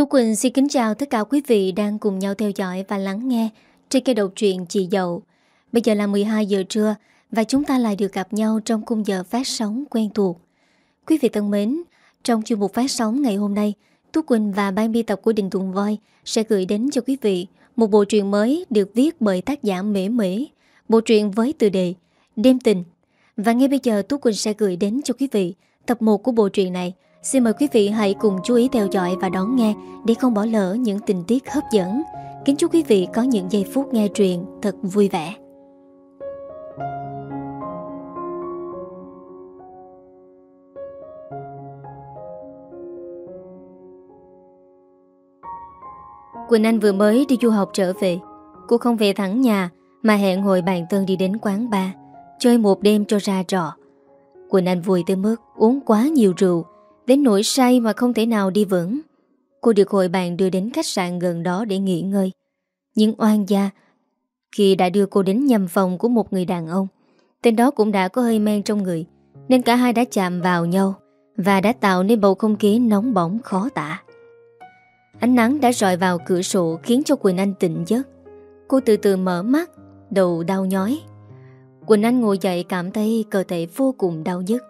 Thu Quỳnh xin kính chào tất cả quý vị đang cùng nhau theo dõi và lắng nghe trên kênh độc truyện Chị Dậu. Bây giờ là 12 giờ trưa và chúng ta lại được gặp nhau trong khung giờ phát sóng quen thuộc. Quý vị thân mến, trong chuyên mục phát sóng ngày hôm nay, Thu Quỳnh và ban biên tập của Đình Tùng Voi sẽ gửi đến cho quý vị một bộ truyện mới được viết bởi tác giả Mễ Mễ. Bộ truyện với tựa đề Đêm Tình. Và ngay bây giờ Tú Quỳnh sẽ gửi đến cho quý vị tập 1 của bộ truyện này – Xin mời quý vị hãy cùng chú ý theo dõi và đón nghe để không bỏ lỡ những tình tiết hấp dẫn. Kính chúc quý vị có những giây phút nghe truyện thật vui vẻ. Quỳnh Anh vừa mới đi du học trở về. Cô không về thẳng nhà mà hẹn hồi bạn Tân đi đến quán bar, chơi một đêm cho ra trò Quỳnh Anh vui tới mức uống quá nhiều rượu Đến nỗi say mà không thể nào đi vững. Cô được hội bạn đưa đến khách sạn gần đó để nghỉ ngơi. Nhưng oan gia Khi đã đưa cô đến nhầm phòng của một người đàn ông. Tên đó cũng đã có hơi men trong người, Nên cả hai đã chạm vào nhau Và đã tạo nên bầu không khí nóng bỏng khó tả. Ánh nắng đã rọi vào cửa sổ Khiến cho Quỳnh Anh tỉnh giấc. Cô từ từ mở mắt, Đầu đau nhói. Quỳnh Anh ngồi dậy cảm thấy cơ thể vô cùng đau nhức.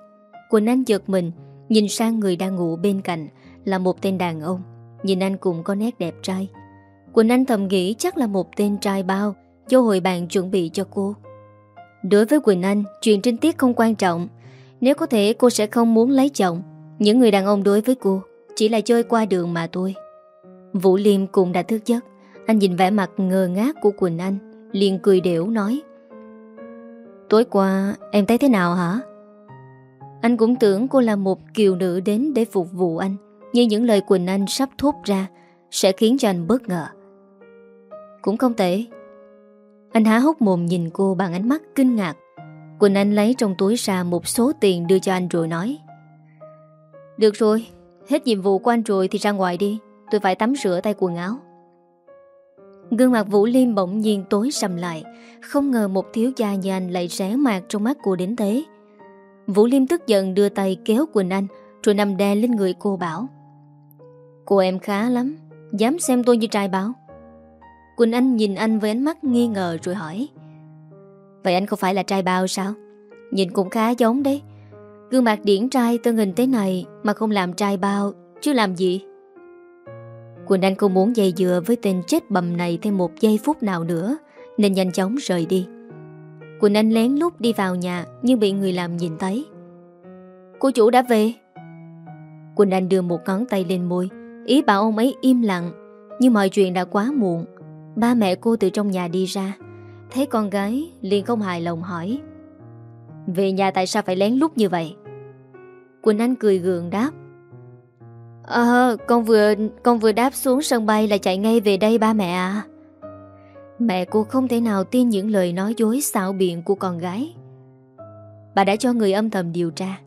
Quỳnh Anh giật mình Nhìn sang người đang ngủ bên cạnh Là một tên đàn ông. Nhìn anh cũng có nét đẹp trai. Quỳnh Anh thầm nghĩ chắc là một tên trai bao Do hội bạn chuẩn bị cho cô. Đối với Quỳnh Anh, Chuyện trinh tiết không quan trọng. Nếu có thể, cô sẽ không muốn lấy chồng. Những người đàn ông đối với cô Chỉ là chơi qua đường mà thôi. Vũ Liêm cũng đã thức giấc. Anh nhìn vẻ mặt ngờ ngác của Quỳnh Anh, liền cười đểu nói, Tối qua em thấy thế nào hả? Anh cũng tưởng cô là một kiều nữ đến để phục vụ anh Như những lời Quỳnh Anh sắp thốt ra Sẽ khiến cho anh bất ngờ. Cũng không tệ. Anh há hốc mồm nhìn cô bằng ánh mắt kinh ngạc. Quỳnh Anh lấy trong túi ra một số tiền đưa cho anh rồi nói, Được rồi, Hết nhiệm vụ của anh rồi thì ra ngoài đi, Tôi phải tắm rửa tay quần áo. Gương mặt Vũ Liêm bỗng nhiên tối sầm lại, Không ngờ một thiếu gia như anh lại rẽ mạc trong mắt cô đến thế. Vũ Liêm tức giận đưa tay kéo Quỳnh Anh, Rồi nằm đè lên người cô bảo, Cô em khá lắm, Dám xem tôi như trai báo. Quỳnh Anh nhìn anh với ánh mắt nghi ngờ rồi hỏi, Vậy anh không phải là trai bao sao? Nhìn cũng khá giống đấy. Gương mặt điển trai tân hình thế này Mà không làm trai bao, Chứ làm gì? Quỳnh Anh không muốn dây dừa với tên chết bầm này Thêm một giây phút nào nữa, Nên nhanh chóng rời đi. Quỳnh Anh lén lút đi vào nhà, Nhưng bị người làm nhìn thấy. Cô chủ đã về. Quỳnh Anh đưa một ngón tay lên môi, Ý bảo ông ấy im lặng. Nhưng mọi chuyện đã quá muộn. Ba mẹ cô từ trong nhà đi ra. Thấy con gái, liền không hài lòng hỏi, Về nhà tại sao phải lén lút như vậy? Quỳnh Anh cười gượng đáp Ờ con vừa Con vừa đáp xuống sân bay là chạy ngay về đây ba mẹ à. Mẹ cô không thể nào tin những lời nói dối xạo biện của con gái. Bà đã cho người âm thầm điều tra.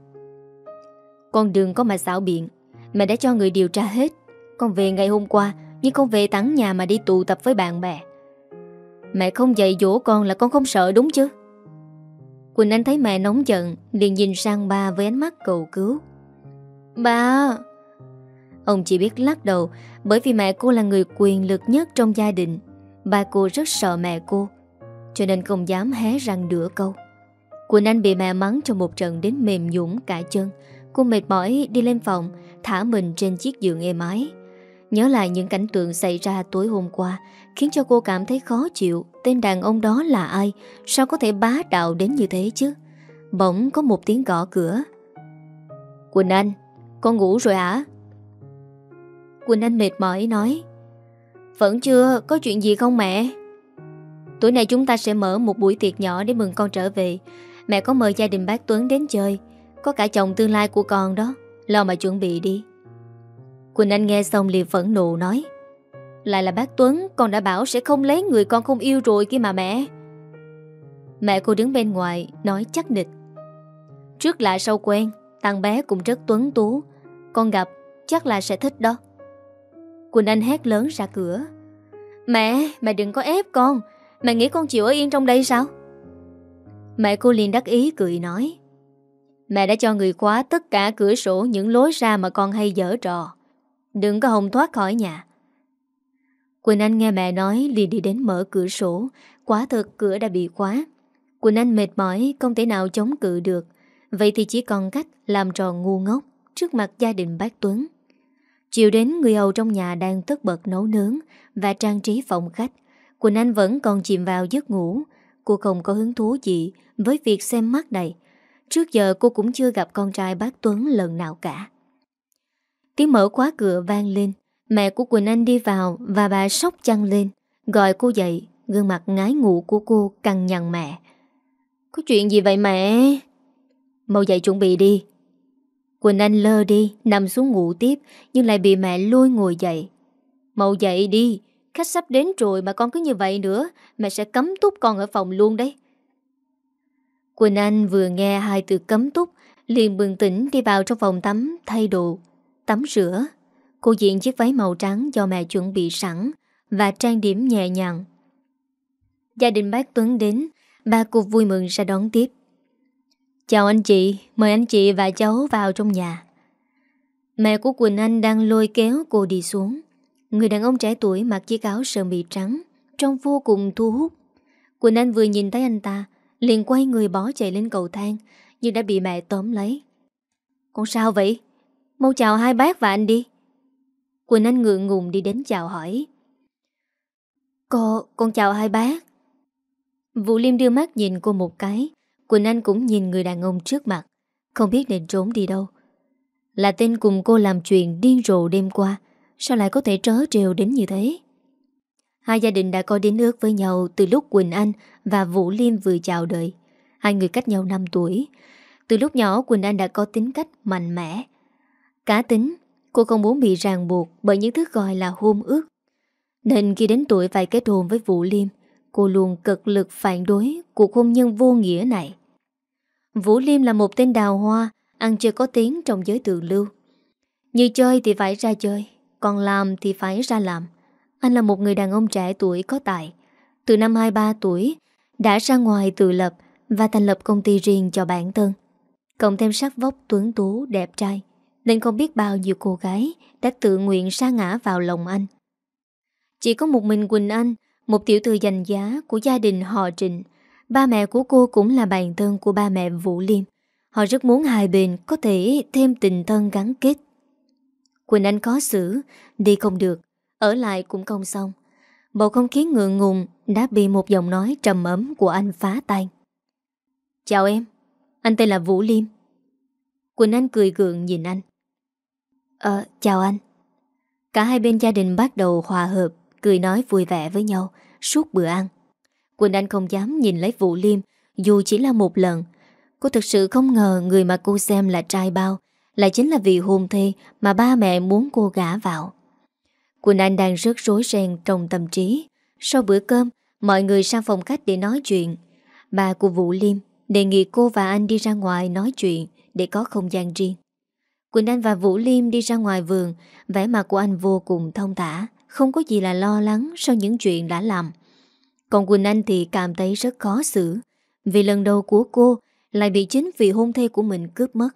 Con đừng có mà xạo biện. Mẹ đã cho người điều tra hết. Con về ngày hôm qua, Nhưng con về tắng nhà mà đi tụ tập với bạn bè. Mẹ không dạy dỗ con là con không sợ, đúng chứ? Quỳnh Anh thấy mẹ nóng giận, liền nhìn sang ba với ánh mắt cầu cứu. Ba! Ông chỉ biết lắc đầu, Bởi vì mẹ cô là người quyền lực nhất trong gia đình. Ba cô rất sợ mẹ cô, Cho nên không dám hé răng nửa câu. Quỳnh Anh bị mẹ mắng trong một trận đến mềm nhũng cả chân. Cô mệt mỏi đi lên phòng, Thả mình trên chiếc giường êm ái. Nhớ lại những cảnh tượng xảy ra tối hôm qua, Khiến cho cô cảm thấy khó chịu. Tên đàn ông đó là ai? Sao có thể bá đạo đến như thế chứ? Bỗng có một tiếng gõ cửa. Quỳnh Anh, Con ngủ rồi hả? Quỳnh Anh mệt mỏi nói vẫn chưa, có chuyện gì không mẹ? Tối nay chúng ta sẽ mở một buổi tiệc nhỏ để mừng con trở về. Mẹ có mời gia đình bác Tuấn đến chơi. Có cả chồng tương lai của con đó. Lo mà chuẩn bị đi. Quỳnh Anh nghe xong liền phẫn nộ nói. Lại là bác Tuấn, con đã bảo sẽ không lấy người con không yêu rồi kia mà mẹ. Mẹ cô đứng bên ngoài, nói chắc nịch. Trước lại sau quen, thằng bé cũng rất tuấn tú. Con gặp, chắc là sẽ thích đó. Quỳnh Anh hét lớn ra cửa. Mẹ, mẹ đừng có ép con. Mẹ nghĩ con chịu ở yên trong đây sao? Mẹ cô liền đắc ý cười nói Mẹ đã cho người khóa tất cả cửa sổ những lối ra mà con hay dở trò. Đừng có hồng thoát khỏi nhà. Quỳnh Anh nghe mẹ nói liền đi đến mở cửa sổ. Quá thật cửa đã bị khóa. Quỳnh Anh mệt mỏi Không thể nào chống cự được. Vậy thì chỉ còn cách làm trò ngu ngốc Trước mặt gia đình bác Tuấn. Chiều đến, người hầu trong nhà đang tất bật nấu nướng Và trang trí phòng khách. Quỳnh Anh vẫn còn chìm vào giấc ngủ. Cô không có hứng thú gì Với việc xem mắt này. Trước giờ, cô cũng chưa gặp con trai bác Tuấn lần nào cả. Tiếng mở khóa cửa vang lên. Mẹ của Quỳnh Anh đi vào Và bà sốc chăn lên, Gọi cô dậy. Gương mặt ngái ngủ của cô căng nhằn mẹ. Có chuyện gì vậy mẹ? Mau dậy chuẩn bị đi. Quỳnh Anh lơ đi, Nằm xuống ngủ tiếp, Nhưng lại bị mẹ lôi ngồi dậy. Mau dậy đi, Khách sắp đến rồi mà con cứ như vậy nữa, Mẹ sẽ cấm túc con ở phòng luôn đấy. Quỳnh Anh vừa nghe hai từ cấm túc, liền bừng tỉnh đi vào trong phòng tắm, thay đồ, Tắm rửa. Cô diện chiếc váy màu trắng do mẹ chuẩn bị sẵn Và trang điểm nhẹ nhàng. Gia đình bác Tuấn đến, Ba cô vui mừng ra đón tiếp. Chào anh chị Mời anh chị và cháu vào trong nhà. Mẹ của Quỳnh Anh đang lôi kéo cô đi xuống. Người đàn ông trẻ tuổi mặc chiếc áo sơ mi trắng Trông vô cùng thu hút. Quỳnh Anh vừa nhìn thấy anh ta Liền quay người bỏ chạy lên cầu thang Nhưng đã bị mẹ tóm lấy. Con sao vậy? Mau chào hai bác và anh đi. Quỳnh Anh ngượng ngùng đi đến chào hỏi. Cô, con chào hai bác. Vũ Liêm đưa mắt nhìn cô một cái. Quỳnh Anh cũng nhìn người đàn ông trước mặt. Không biết nên trốn đi đâu. Là tên cùng cô làm chuyện điên rồ đêm qua, Sao lại có thể trớ trêu đến như thế? Hai gia đình đã có đến ước với nhau Từ lúc Quỳnh Anh và Vũ Liêm vừa chào đời. Hai người cách nhau 5 tuổi. Từ lúc nhỏ, Quỳnh Anh đã có tính cách mạnh mẽ. Cá tính, Cô không muốn bị ràng buộc Bởi những thứ gọi là hôn ước. Nên khi đến tuổi phải kết hôn với Vũ Liêm, Cô luôn cực lực phản đối Cuộc hôn nhân vô nghĩa này. Vũ Liêm là một tên đào hoa, Ăn chưa có tiếng trong giới tự lưu. Như chơi thì phải ra chơi, Còn làm thì phải ra làm. Anh là một người đàn ông trẻ tuổi có tài. Từ năm 23 tuổi, Đã ra ngoài tự lập Và thành lập công ty riêng cho bản thân. Cộng thêm sắc vóc tuấn tú, đẹp trai, Nên không biết bao nhiêu cô gái Đã tự nguyện sa ngã vào lòng anh. Chỉ có một mình Quỳnh Anh, Một tiểu thư danh giá của gia đình họ Trịnh Ba mẹ của cô cũng là bạn thân của ba mẹ Vũ Liêm. Họ rất muốn hai bên có thể thêm tình thân gắn kết. Quỳnh Anh có xử, Đi không được, Ở lại cũng không xong. Bầu không khí ngượng ngùng Đã bị một giọng nói trầm ấm của anh phá tan. Chào em, Anh tên là Vũ Liêm. Quỳnh Anh cười gượng nhìn anh. Ờ chào anh. Cả hai bên gia đình bắt đầu hòa hợp, Cười nói vui vẻ với nhau Suốt bữa ăn. Quỳnh Anh không dám nhìn lấy Vũ Liêm, Dù chỉ là một lần. Cô thực sự không ngờ người mà cô xem là trai bao, Lại chính là vị hôn thê Mà ba mẹ muốn cô gả vào. Quỳnh Anh đang rất rối ren trong tâm trí. Sau bữa cơm, Mọi người sang phòng khách để nói chuyện. Bà của Vũ Liêm Đề nghị cô và anh đi ra ngoài nói chuyện Để có không gian riêng. Quỳnh Anh và Vũ Liêm đi ra ngoài vườn, vẻ mặt của anh vô cùng thông tả Không có gì là lo lắng Sau những chuyện đã làm còn Quỳnh Anh thì cảm thấy rất khó xử Vì lần đầu của cô Lại bị chính vị hôn thê của mình cướp mất.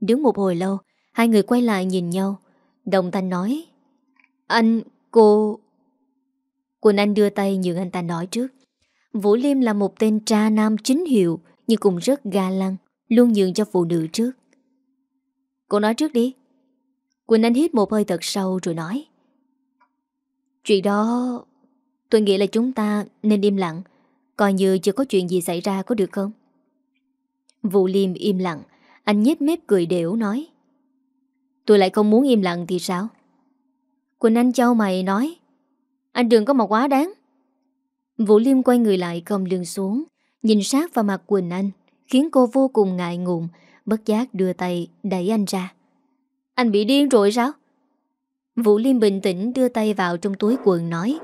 Đứng một hồi lâu Hai người quay lại nhìn nhau Đồng thanh nói Anh, cô Quỳnh Anh đưa tay nhường anh ta nói trước Vũ Liêm là một tên tra nam chính hiệu Nhưng cũng rất ga lăng Luôn nhường cho phụ nữ trước. Cô nói trước đi. Quỳnh Anh hít một hơi thật sâu rồi nói Chuyện đó Tôi nghĩ là chúng ta nên im lặng. Coi như chưa có chuyện gì xảy ra có được không? Vụ liêm im lặng. Anh nhếch mép cười đều nói. Tôi lại không muốn im lặng thì sao? Quỳnh Anh châu mày nói. Anh đừng có mà quá đáng. Vũ Liêm quay người lại cầm lưng xuống, Nhìn sát vào mặt Quỳnh Anh, Khiến cô vô cùng ngại ngùng, Bất giác đưa tay đẩy anh ra. Anh bị điên rồi sao? Vũ Liêm bình tĩnh đưa tay vào trong túi quần nói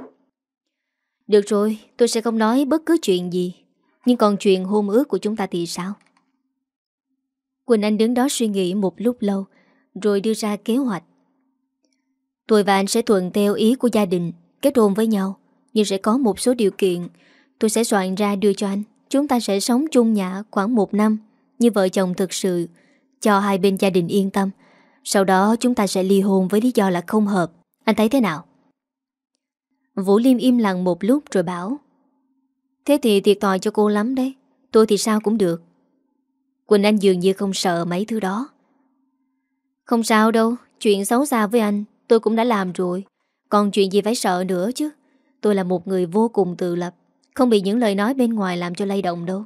được rồi, tôi sẽ không nói bất cứ chuyện gì. Nhưng còn chuyện hôn ước của chúng ta thì sao? Quỳnh Anh đứng đó suy nghĩ một lúc lâu, rồi đưa ra kế hoạch. Tôi và anh sẽ thuận theo ý của gia đình, kết hôn với nhau. Nhưng sẽ có một số điều kiện. Tôi sẽ soạn ra đưa cho anh. Chúng ta sẽ sống chung nhà khoảng một năm, như vợ chồng thực sự, cho hai bên gia đình yên tâm. Sau đó chúng ta sẽ ly hôn với lý do là không hợp Anh thấy thế nào? Vũ Liêm im lặng một lúc rồi bảo, Thế thì thiệt tòi cho cô lắm đấy, Tôi thì sao cũng được. Quỳnh Anh dường như không sợ mấy thứ đó. Không sao đâu, Chuyện xấu xa với anh Tôi cũng đã làm rồi, Còn chuyện gì phải sợ nữa chứ? Tôi là một người vô cùng tự lập, Không bị những lời nói bên ngoài làm cho lay động đâu.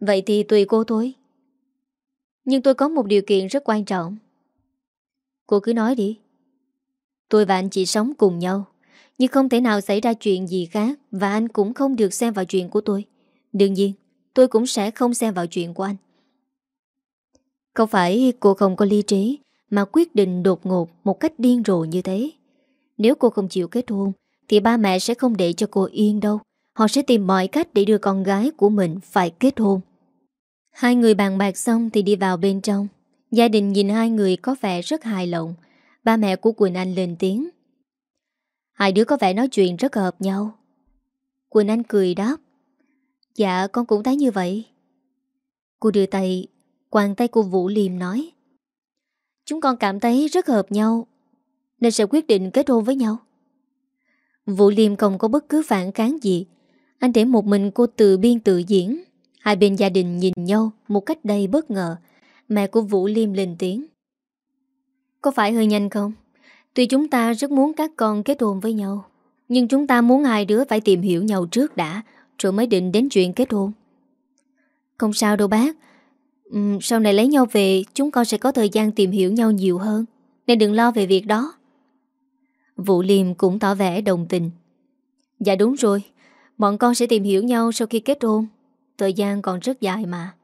Vậy thì tùy cô thôi. Nhưng tôi có một điều kiện rất quan trọng. Cô cứ nói đi. Tôi và anh chị sống cùng nhau nhưng không thể nào xảy ra chuyện gì khác Và anh cũng không được xem vào chuyện của tôi. Đương nhiên, Tôi cũng sẽ không xem vào chuyện của anh. Không phải cô không có lý trí Mà quyết định đột ngột Một cách điên rồ như thế. Nếu cô không chịu kết hôn, Thì ba mẹ sẽ không để cho cô yên đâu. Họ sẽ tìm mọi cách để đưa con gái của mình Phải kết hôn. Hai người bàn bạc xong thì đi vào bên trong. Gia đình nhìn hai người có vẻ rất hài lòng. Ba mẹ của Quỳnh Anh lên tiếng. Hai đứa có vẻ nói chuyện rất hợp nhau. Quỳnh Anh cười đáp Dạ con cũng thấy như vậy. Cô đưa tay, Quàng tay cô Vũ Liêm nói, Chúng con cảm thấy rất hợp nhau, Nên sẽ quyết định kết hôn với nhau. Vũ Liêm không có bất cứ phản kháng gì. Anh để một mình cô tự biên tự diễn. Hai bên gia đình nhìn nhau Một cách đầy bất ngờ. Mẹ của Vũ Liêm lên tiếng, Có phải hơi nhanh không? Tuy chúng ta rất muốn các con kết hôn với nhau Nhưng chúng ta muốn hai đứa phải tìm hiểu nhau trước đã Rồi mới định đến chuyện kết hôn. Không sao đâu bác. Uhm, Sau này lấy nhau về Chúng con sẽ có thời gian tìm hiểu nhau nhiều hơn. Nên đừng lo về việc đó. Vũ Liêm cũng tỏ vẻ đồng tình. Dạ đúng rồi Bọn con sẽ tìm hiểu nhau sau khi kết hôn. Thời gian còn rất dài mà.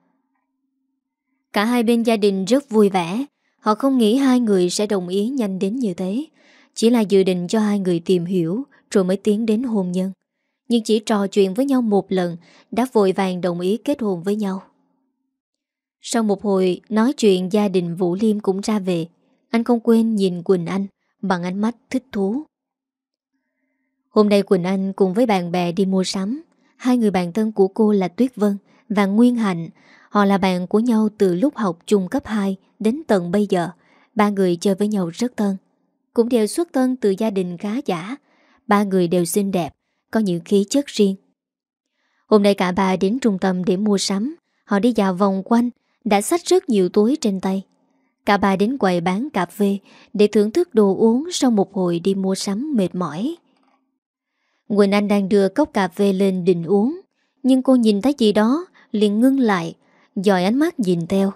Cả hai bên gia đình rất vui vẻ. Họ không nghĩ hai người sẽ đồng ý nhanh đến như thế. Chỉ là dự định cho hai người tìm hiểu, Rồi mới tiến đến hôn nhân. Nhưng chỉ trò chuyện với nhau một lần, Đã vội vàng đồng ý kết hôn với nhau. Sau một hồi, nói chuyện gia đình Vũ Liêm cũng ra về. Anh không quên nhìn Quỳnh Anh Bằng ánh mắt thích thú. Hôm nay Quỳnh Anh cùng với bạn bè đi mua sắm. Hai người bạn thân của cô là Tuyết Vân và Nguyên Hạnh. Họ là bạn của nhau từ lúc học chung cấp 2 đến tận bây giờ. Ba người chơi với nhau rất thân. Cũng đều xuất thân từ gia đình khá giả. Ba người đều xinh đẹp, có những khí chất riêng. Hôm nay cả ba đến trung tâm để mua sắm. Họ đi dạo vòng quanh, đã xách rất nhiều túi trên tay. Cả ba đến quầy bán cà phê để thưởng thức đồ uống sau một hồi đi mua sắm mệt mỏi. Quỳnh Anh đang đưa cốc cà phê lên định uống, nhưng cô nhìn thấy gì đó liền ngưng lại Dòi ánh mắt nhìn theo.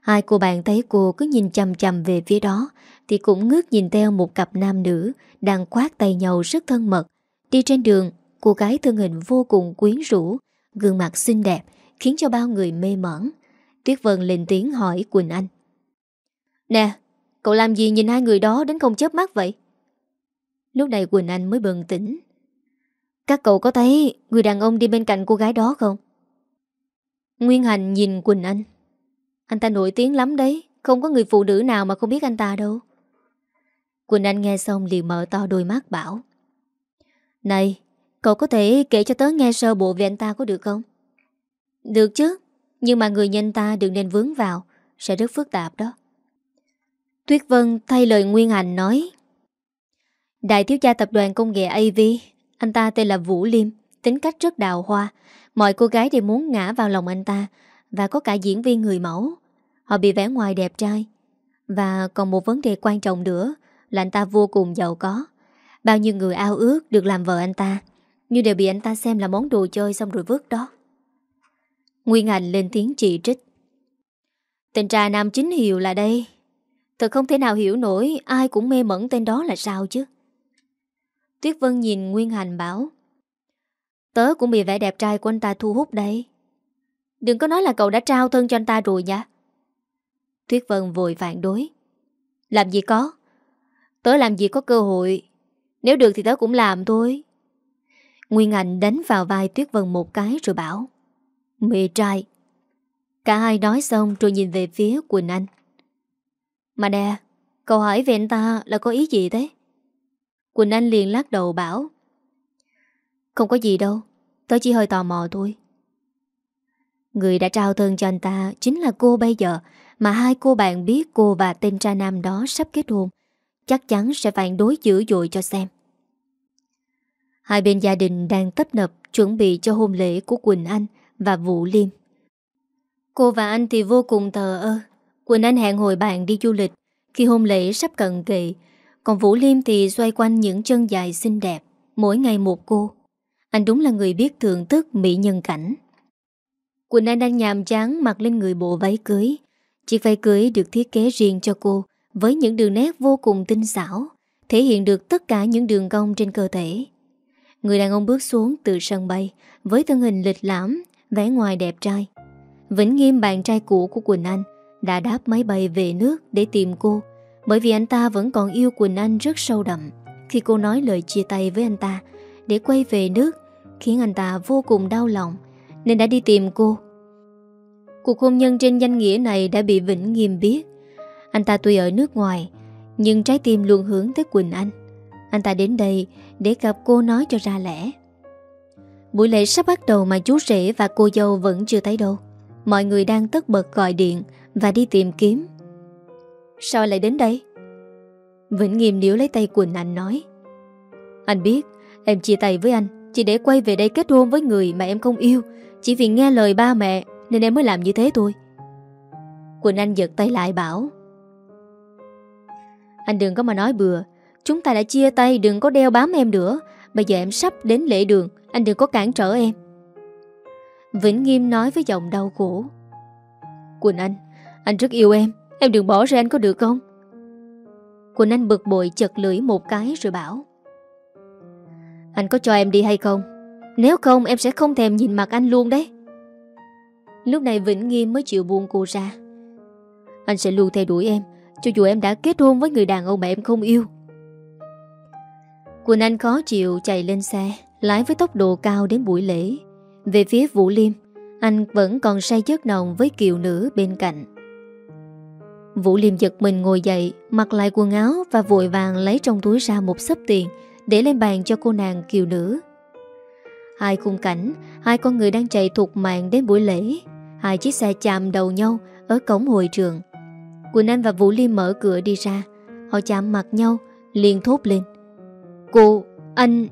Hai cô bạn thấy cô cứ nhìn chầm chầm về phía đó, Thì cũng ngước nhìn theo một cặp nam nữ Đang quát tay nhau rất thân mật. Đi trên đường, Cô gái thân hình vô cùng quyến rũ, Gương mặt xinh đẹp, Khiến cho bao người mê mẩn. Tuyết Vân lên tiếng hỏi Quỳnh Anh. Nè, Cậu làm gì nhìn hai người đó đến không chớp mắt vậy? Lúc này Quỳnh Anh mới bừng tỉnh. Các cậu có thấy Người đàn ông đi bên cạnh cô gái đó không? Nguyên Hành nhìn Quỳnh Anh. Anh ta nổi tiếng lắm đấy, Không có người phụ nữ nào mà không biết anh ta đâu. Quỳnh Anh nghe xong liền mở to đôi mắt bảo, Này, Cậu có thể kể cho tớ nghe sơ bộ về anh ta có được không? Được chứ, Nhưng mà người nhân ta đừng nên vướng vào, Sẽ rất phức tạp đó. Tuyết Vân thay lời Nguyên Hành nói, Đại thiếu gia tập đoàn công nghệ AV Anh ta tên là Vũ Liêm, Tính cách rất đào hoa Mọi cô gái đều muốn ngã vào lòng anh ta Và có cả diễn viên người mẫu. Họ bị vẻ ngoài đẹp trai. Và còn một vấn đề quan trọng nữa Là anh ta vô cùng giàu có. Bao nhiêu người ao ước được làm vợ anh ta, Nhưng đều bị anh ta xem là món đồ chơi Xong rồi vứt đó. Nguyên Hành lên tiếng chỉ trích. Tên trà nam chính hiệu là đây. Thật không thể nào hiểu nổi Ai cũng mê mẩn tên đó là sao chứ? Tuyết Vân nhìn Nguyên Hành bảo Tớ cũng bị vẻ đẹp trai của anh ta thu hút đấy. Đừng có nói là cậu đã trao thân cho anh ta rồi nha. Tuyết Vân vội phản đối. Làm gì có? Tớ làm gì có cơ hội? Nếu được thì tớ cũng làm thôi. Nguyên Anh đánh vào vai Tuyết Vân một cái rồi bảo, Mê trai. Cả hai nói xong rồi nhìn về phía Quỳnh Anh. Mà nè, Cậu hỏi về anh ta là có ý gì thế? Quỳnh Anh liền lắc đầu bảo không có gì đâu Tớ chỉ hơi tò mò thôi Người đã trao thân cho anh ta Chính là cô bây giờ mà hai cô bạn biết cô và tên tra nam đó sắp kết hôn, chắc chắn sẽ phản đối dữ dội cho xem. Hai bên gia đình đang tấp nập chuẩn bị cho hôn lễ của Quỳnh Anh và Vũ Liêm. Cô và anh thì vô cùng thờ ơ. Quỳnh Anh hẹn hồi bạn đi du lịch khi hôn lễ sắp cận kề, còn Vũ Liêm thì xoay quanh những chân dài xinh đẹp, mỗi ngày một cô. Anh đúng là người biết thưởng thức mỹ nhân cảnh. Quỳnh Anh đang nhàm chán mặc lên người bộ váy cưới. Chiếc váy cưới được thiết kế riêng cho cô với những đường nét vô cùng tinh xảo, thể hiện được tất cả những đường cong trên cơ thể. Người đàn ông bước xuống từ sân bay với thân hình lịch lãm, vẻ ngoài đẹp trai. Vĩnh Nghiêm bạn trai cũ của Quỳnh Anh đã đáp máy bay về nước để tìm cô bởi vì anh ta vẫn còn yêu Quỳnh Anh rất sâu đậm khi cô nói lời chia tay với anh ta để quay về nước khiến anh ta vô cùng đau lòng nên đã đi tìm cô. Cuộc hôn nhân trên danh nghĩa này đã bị Vĩnh Nghiêm biết. Anh ta tuy ở nước ngoài nhưng trái tim luôn hướng tới Quỳnh Anh. Anh ta đến đây để gặp cô nói cho ra lẽ. Buổi lễ sắp bắt đầu mà chú rể và cô dâu vẫn chưa thấy đâu. Mọi người đang tất bật gọi điện và đi tìm kiếm. Sao lại đến đây? Vĩnh Nghiêm níu lấy tay Quỳnh Anh nói. Anh biết, em chia tay với anh, chỉ để quay về đây kết hôn với người mà em không yêu. Chỉ vì nghe lời ba mẹ, nên em mới làm như thế thôi. Quỳnh Anh giật tay lại bảo. Anh đừng có mà nói bừa Chúng ta đã chia tay, đừng có đeo bám em nữa Bây giờ em sắp đến lễ đường, Anh đừng có cản trở em Vĩnh Nghiêm nói với giọng đau khổ, Quỳnh Anh Anh rất yêu em Em đừng bỏ ra anh có được không Quỳnh Anh bực bội chật lưỡi một cái rồi bảo anh có cho em đi hay không? Nếu không, em sẽ không thèm nhìn mặt anh luôn đấy. Lúc này Vĩnh Nghiêm mới chịu buông cô ra. Anh sẽ luôn theo đuổi em, Cho dù em đã kết hôn với người đàn ông mà em không yêu. Quỳnh Anh khó chịu chạy lên xe, Lái với tốc độ cao đến buổi lễ. Về phía Vũ Liêm, Anh vẫn còn say chất nồng với kiều nữ bên cạnh. Vũ Liêm giật mình ngồi dậy, Mặc lại quần áo và vội vàng lấy trong túi ra một sấp tiền để lên bàn cho cô nàng kiều nữ. Hai khung cảnh Hai con người đang chạy thục mạng đến buổi lễ. Hai chiếc xe chạm đầu nhau Ở cổng hội trường. Quỳnh Anh và Vũ Liêm mở cửa đi ra. Họ chạm mặt nhau liền thốt lên. Cô, anh...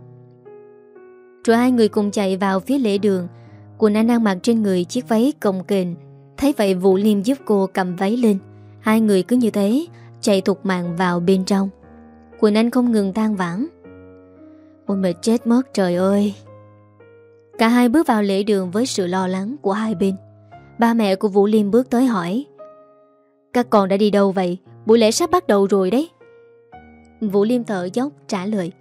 Rồi hai người cùng chạy vào phía lễ đường. Quỳnh Anh đang mặc trên người chiếc váy cồng kềnh. Thấy vậy Vũ Liêm giúp cô cầm váy lên. Hai người cứ như thế Chạy thục mạng vào bên trong. Quỳnh Anh không ngừng than vãn. Ôi mệt chết mất, trời ơi. Cả hai bước vào lễ đường với sự lo lắng của hai bên. Ba mẹ của Vũ Liêm bước tới hỏi, Các con đã đi đâu vậy? Buổi lễ sắp bắt đầu rồi đấy. Vũ Liêm thở dốc trả lời,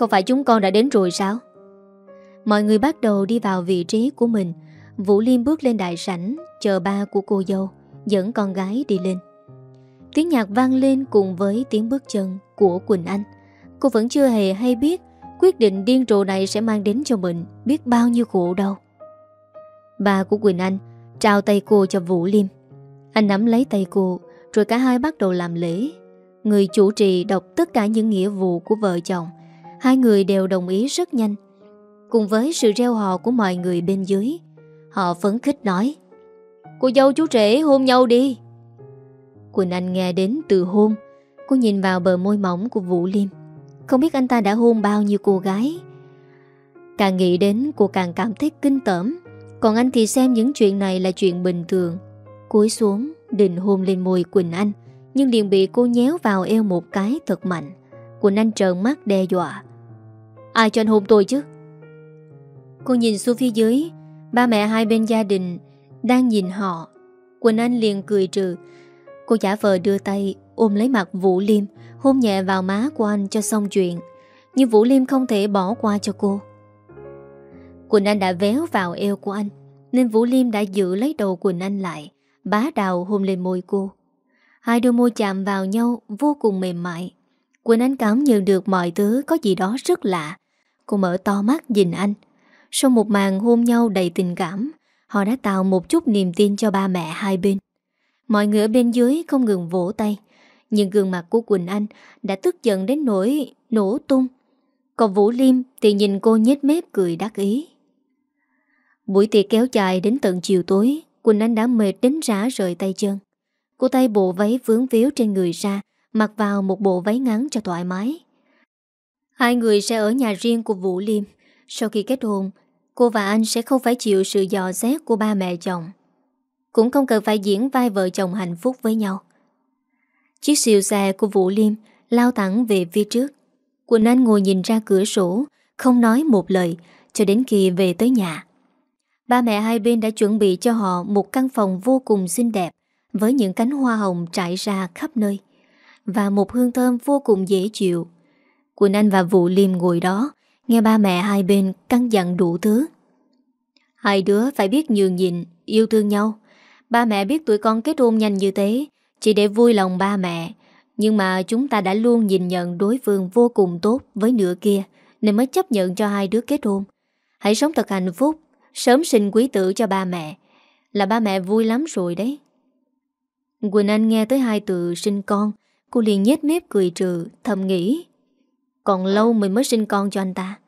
không phải chúng con đã đến rồi sao? Mọi người bắt đầu đi vào vị trí của mình. Vũ Liêm bước lên đại sảnh, Chờ ba của cô dâu Dẫn con gái đi lên. Tiếng nhạc vang lên cùng với tiếng bước chân Của Quỳnh Anh. Cô vẫn chưa hề hay biết Quyết định điên rồ này sẽ mang đến cho mình Biết bao nhiêu khổ đau. Ba của Quỳnh Anh Trao tay cô cho Vũ Liêm. Anh nắm lấy tay cô, Rồi cả hai bắt đầu làm lễ. Người chủ trì đọc tất cả những nghĩa vụ của vợ chồng, Hai người đều đồng ý rất nhanh. Cùng với sự reo hò của mọi người bên dưới, Họ phấn khích nói, Cô dâu chú rể hôn nhau đi. Quỳnh Anh nghe đến từ hôn, Cô nhìn vào bờ môi mỏng của Vũ Liêm. Không biết anh ta đã hôn bao nhiêu cô gái. Càng nghĩ đến, cô càng cảm thấy kinh tởm. Còn anh thì xem những chuyện này là chuyện bình thường. Cúi xuống, định hôn lên môi Quỳnh Anh, Nhưng liền bị cô nhéo vào eo một cái thật mạnh. Quỳnh Anh trợn mắt đe dọa. Ai cho anh hôn tôi chứ? Cô nhìn xuống phía dưới, Ba mẹ hai bên gia đình Đang nhìn họ. Quỳnh Anh liền cười trừ. Cô giả vờ đưa tay ôm lấy mặt Vũ Liêm. Hôn nhẹ vào má của anh cho xong chuyện, Nhưng Vũ Liêm không thể bỏ qua cho cô. Quỳnh Anh đã véo vào eo của anh, Nên Vũ Liêm đã giữ lấy đầu Quỳnh Anh lại, Bá đào hôn lên môi cô. Hai đôi môi chạm vào nhau, Vô cùng mềm mại. Quỳnh Anh cảm nhận được mọi thứ có gì đó rất lạ. Cô mở to mắt nhìn anh. Sau một màn hôn nhau đầy tình cảm, Họ đã tạo một chút niềm tin cho ba mẹ hai bên. Mọi người ở bên dưới không ngừng vỗ tay nhưng gương mặt của Quỳnh Anh Đã tức giận đến nỗi nổ tung Còn Vũ Liêm thì nhìn cô nhếch mép cười đắc ý Buổi tiệc kéo dài đến tận chiều tối Quỳnh Anh đã mệt đến rã rời tay chân. Cô tay bộ váy vướng víu trên người ra, mặc vào một bộ váy ngắn cho thoải mái. Hai người sẽ ở nhà riêng của Vũ Liêm. Sau khi kết hôn, cô và anh sẽ không phải chịu sự dò xét của ba mẹ chồng. Cũng không cần phải diễn vai vợ chồng hạnh phúc với nhau. Chiếc siêu xe của Vũ Liêm lao thẳng về phía trước. Quỳnh Anh ngồi nhìn ra cửa sổ, không nói một lời, cho đến khi về tới nhà. Ba mẹ hai bên đã chuẩn bị cho họ một căn phòng vô cùng xinh đẹp với những cánh hoa hồng trải ra khắp nơi và một hương thơm vô cùng dễ chịu. Quỳnh Anh và Vũ Liêm ngồi đó nghe ba mẹ hai bên căn dặn đủ thứ. Hai đứa phải biết nhường nhịn, yêu thương nhau. Ba mẹ biết tụi con kết hôn nhanh như thế chỉ để vui lòng ba mẹ. Nhưng mà chúng ta đã luôn nhìn nhận đối phương vô cùng tốt với nửa kia nên mới chấp nhận cho hai đứa kết hôn. Hãy sống thật hạnh phúc, sớm sinh quý tử cho ba mẹ. Là ba mẹ vui lắm rồi đấy. Quỳnh Anh nghe tới hai từ sinh con, cô liền nhét mép cười trừ, thầm nghĩ. Còn lâu mình mới sinh con cho anh ta.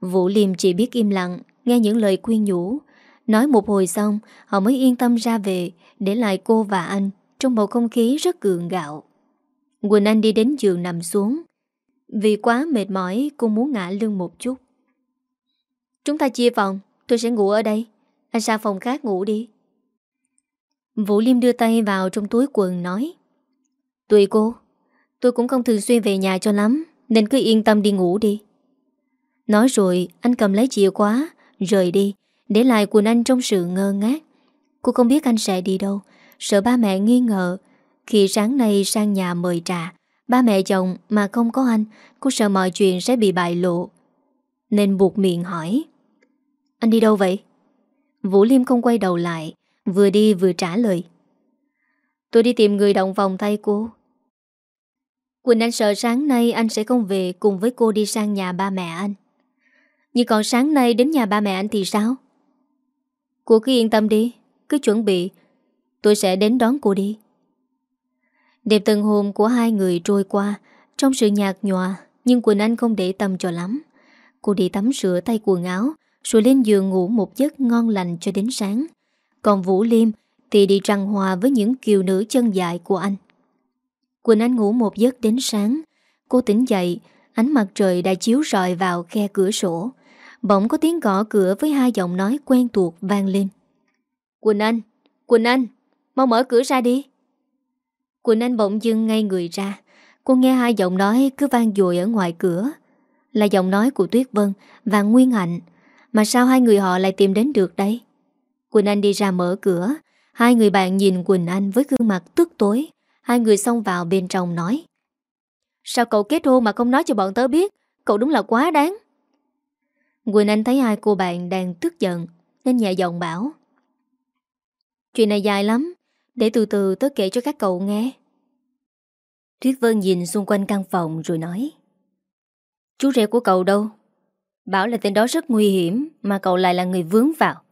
Vũ Liêm chỉ biết im lặng, nghe những lời khuyên nhủ. Nói một hồi xong, họ mới yên tâm ra về, để lại cô và anh trong bầu không khí rất cường gạo. Quỳnh Anh đi đến giường nằm xuống. Vì quá mệt mỏi, cô muốn ngã lưng một chút. Chúng ta chia phòng, tôi sẽ ngủ ở đây. Anh sang phòng khác ngủ đi. Vũ Liêm đưa tay vào trong túi quần nói Tùy cô Tôi cũng không thường xuyên về nhà cho lắm Nên cứ yên tâm đi ngủ đi Nói rồi anh cầm lấy chìa khóa Rời đi Để lại quần anh trong sự ngơ ngác Cô không biết anh sẽ đi đâu Sợ ba mẹ nghi ngờ Khi sáng nay sang nhà mời trà Ba mẹ chồng mà không có anh Cô sợ mọi chuyện sẽ bị bại lộ Nên buộc miệng hỏi Anh đi đâu vậy? Vũ Liêm không quay đầu lại Vừa đi vừa trả lời Tôi đi tìm người động vòng tay cô Quỳnh Anh sợ sáng nay anh sẽ không về cùng với cô đi sang nhà ba mẹ anh. Nhưng còn sáng nay đến nhà ba mẹ anh thì sao? Cô cứ yên tâm đi, cứ chuẩn bị. Tôi sẽ đến đón cô đi. đẹp tân hồn của hai người trôi qua trong sự nhạt nhòa nhưng Quỳnh Anh không để tâm cho lắm. Cô đi tắm rửa tay quần áo rồi lên giường ngủ một giấc ngon lành cho đến sáng. Còn Vũ Liêm thì đi trăng hòa với những kiều nữ chân dài của anh. Quỳnh Anh ngủ một giấc đến sáng. Cô tỉnh dậy, ánh mặt trời đã chiếu rọi vào khe cửa sổ. Bỗng có tiếng gõ cửa với hai giọng nói quen thuộc vang lên. Quỳnh Anh, Quỳnh Anh, mau mở cửa ra đi. Quỳnh Anh bỗng dưng ngay người ra. Cô nghe hai giọng nói cứ vang dội ở ngoài cửa. Là giọng nói của Tuyết Vân và Nguyên Hạnh. Mà sao hai người họ lại tìm đến được đây? Quỳnh Anh đi ra mở cửa. Hai người bạn nhìn Quỳnh Anh với gương mặt tức tối. Hai người xông vào bên trong nói Sao cậu kết hôn mà không nói cho bọn tớ biết Cậu đúng là quá đáng Quỳnh Anh thấy hai cô bạn đang tức giận, Nên nhẹ giọng bảo Chuyện này dài lắm để từ từ tớ kể cho các cậu nghe. Tuyết Vân nhìn xung quanh căn phòng rồi nói, Chú rể của cậu đâu? Bảo là tên đó rất nguy hiểm Mà cậu lại là người vướng vào.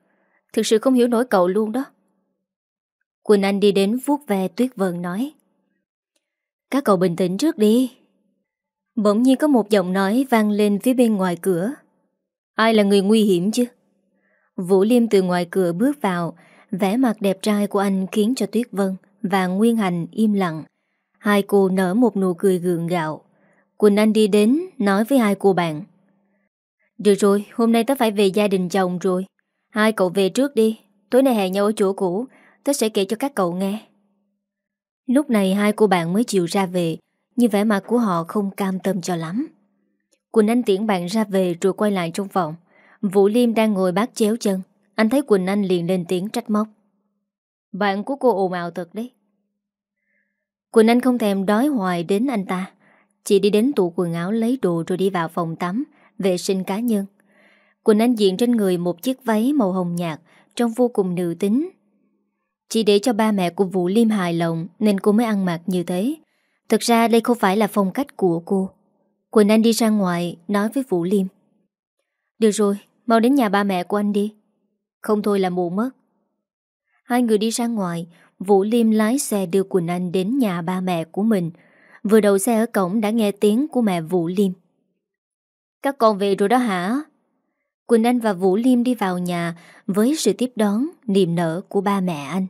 Thực sự không hiểu nổi cậu luôn đó. Quỳnh Anh đi đến vuốt ve Tuyết Vân nói, các cậu bình tĩnh trước đi. Bỗng nhiên có một giọng nói vang lên phía bên ngoài cửa. Ai là người nguy hiểm chứ? Vũ Liêm từ ngoài cửa bước vào vẻ mặt đẹp trai của anh khiến cho Tuyết Vân Và Nguyên Hành im lặng. Hai cô nở một nụ cười gượng gạo. Quỳnh Anh đi đến, Nói với hai cô bạn. Được rồi, hôm nay tớ phải về gia đình chồng rồi. Hai cậu về trước đi. Tối nay hẹn nhau ở chỗ cũ. Tớ sẽ kể cho các cậu nghe. Lúc này hai cô bạn mới chịu ra về như vẻ mặt của họ không cam tâm cho lắm. Quỳnh Anh tiễn bạn ra về rồi quay lại trong phòng. Vũ Liêm đang ngồi bát chéo chân. Anh thấy Quỳnh Anh liền lên tiếng trách móc. Bạn của cô ồn ào thật đấy. Quỳnh Anh không thèm đói hoài đến anh ta. Chỉ đi đến tủ quần áo lấy đồ rồi đi vào phòng tắm Vệ sinh cá nhân. Quỳnh Anh diện trên người một chiếc váy màu hồng nhạt Trông vô cùng nữ tính. Chỉ để cho ba mẹ của Vũ Liêm hài lòng Nên cô mới ăn mặc như thế. Thực ra đây không phải là phong cách của cô. Quỳnh Anh đi ra ngoài Nói với Vũ Liêm. Được rồi, mau đến nhà ba mẹ của anh đi. Không thôi là mù mất Hai người đi ra ngoài Vũ Liêm lái xe đưa Quỳnh Anh đến nhà ba mẹ của mình Vừa đầu xe ở cổng đã nghe tiếng của mẹ Vũ Liêm Các con về rồi đó hả? Quỳnh Anh và Vũ Liêm đi vào nhà với sự tiếp đón, niềm nở của ba mẹ anh.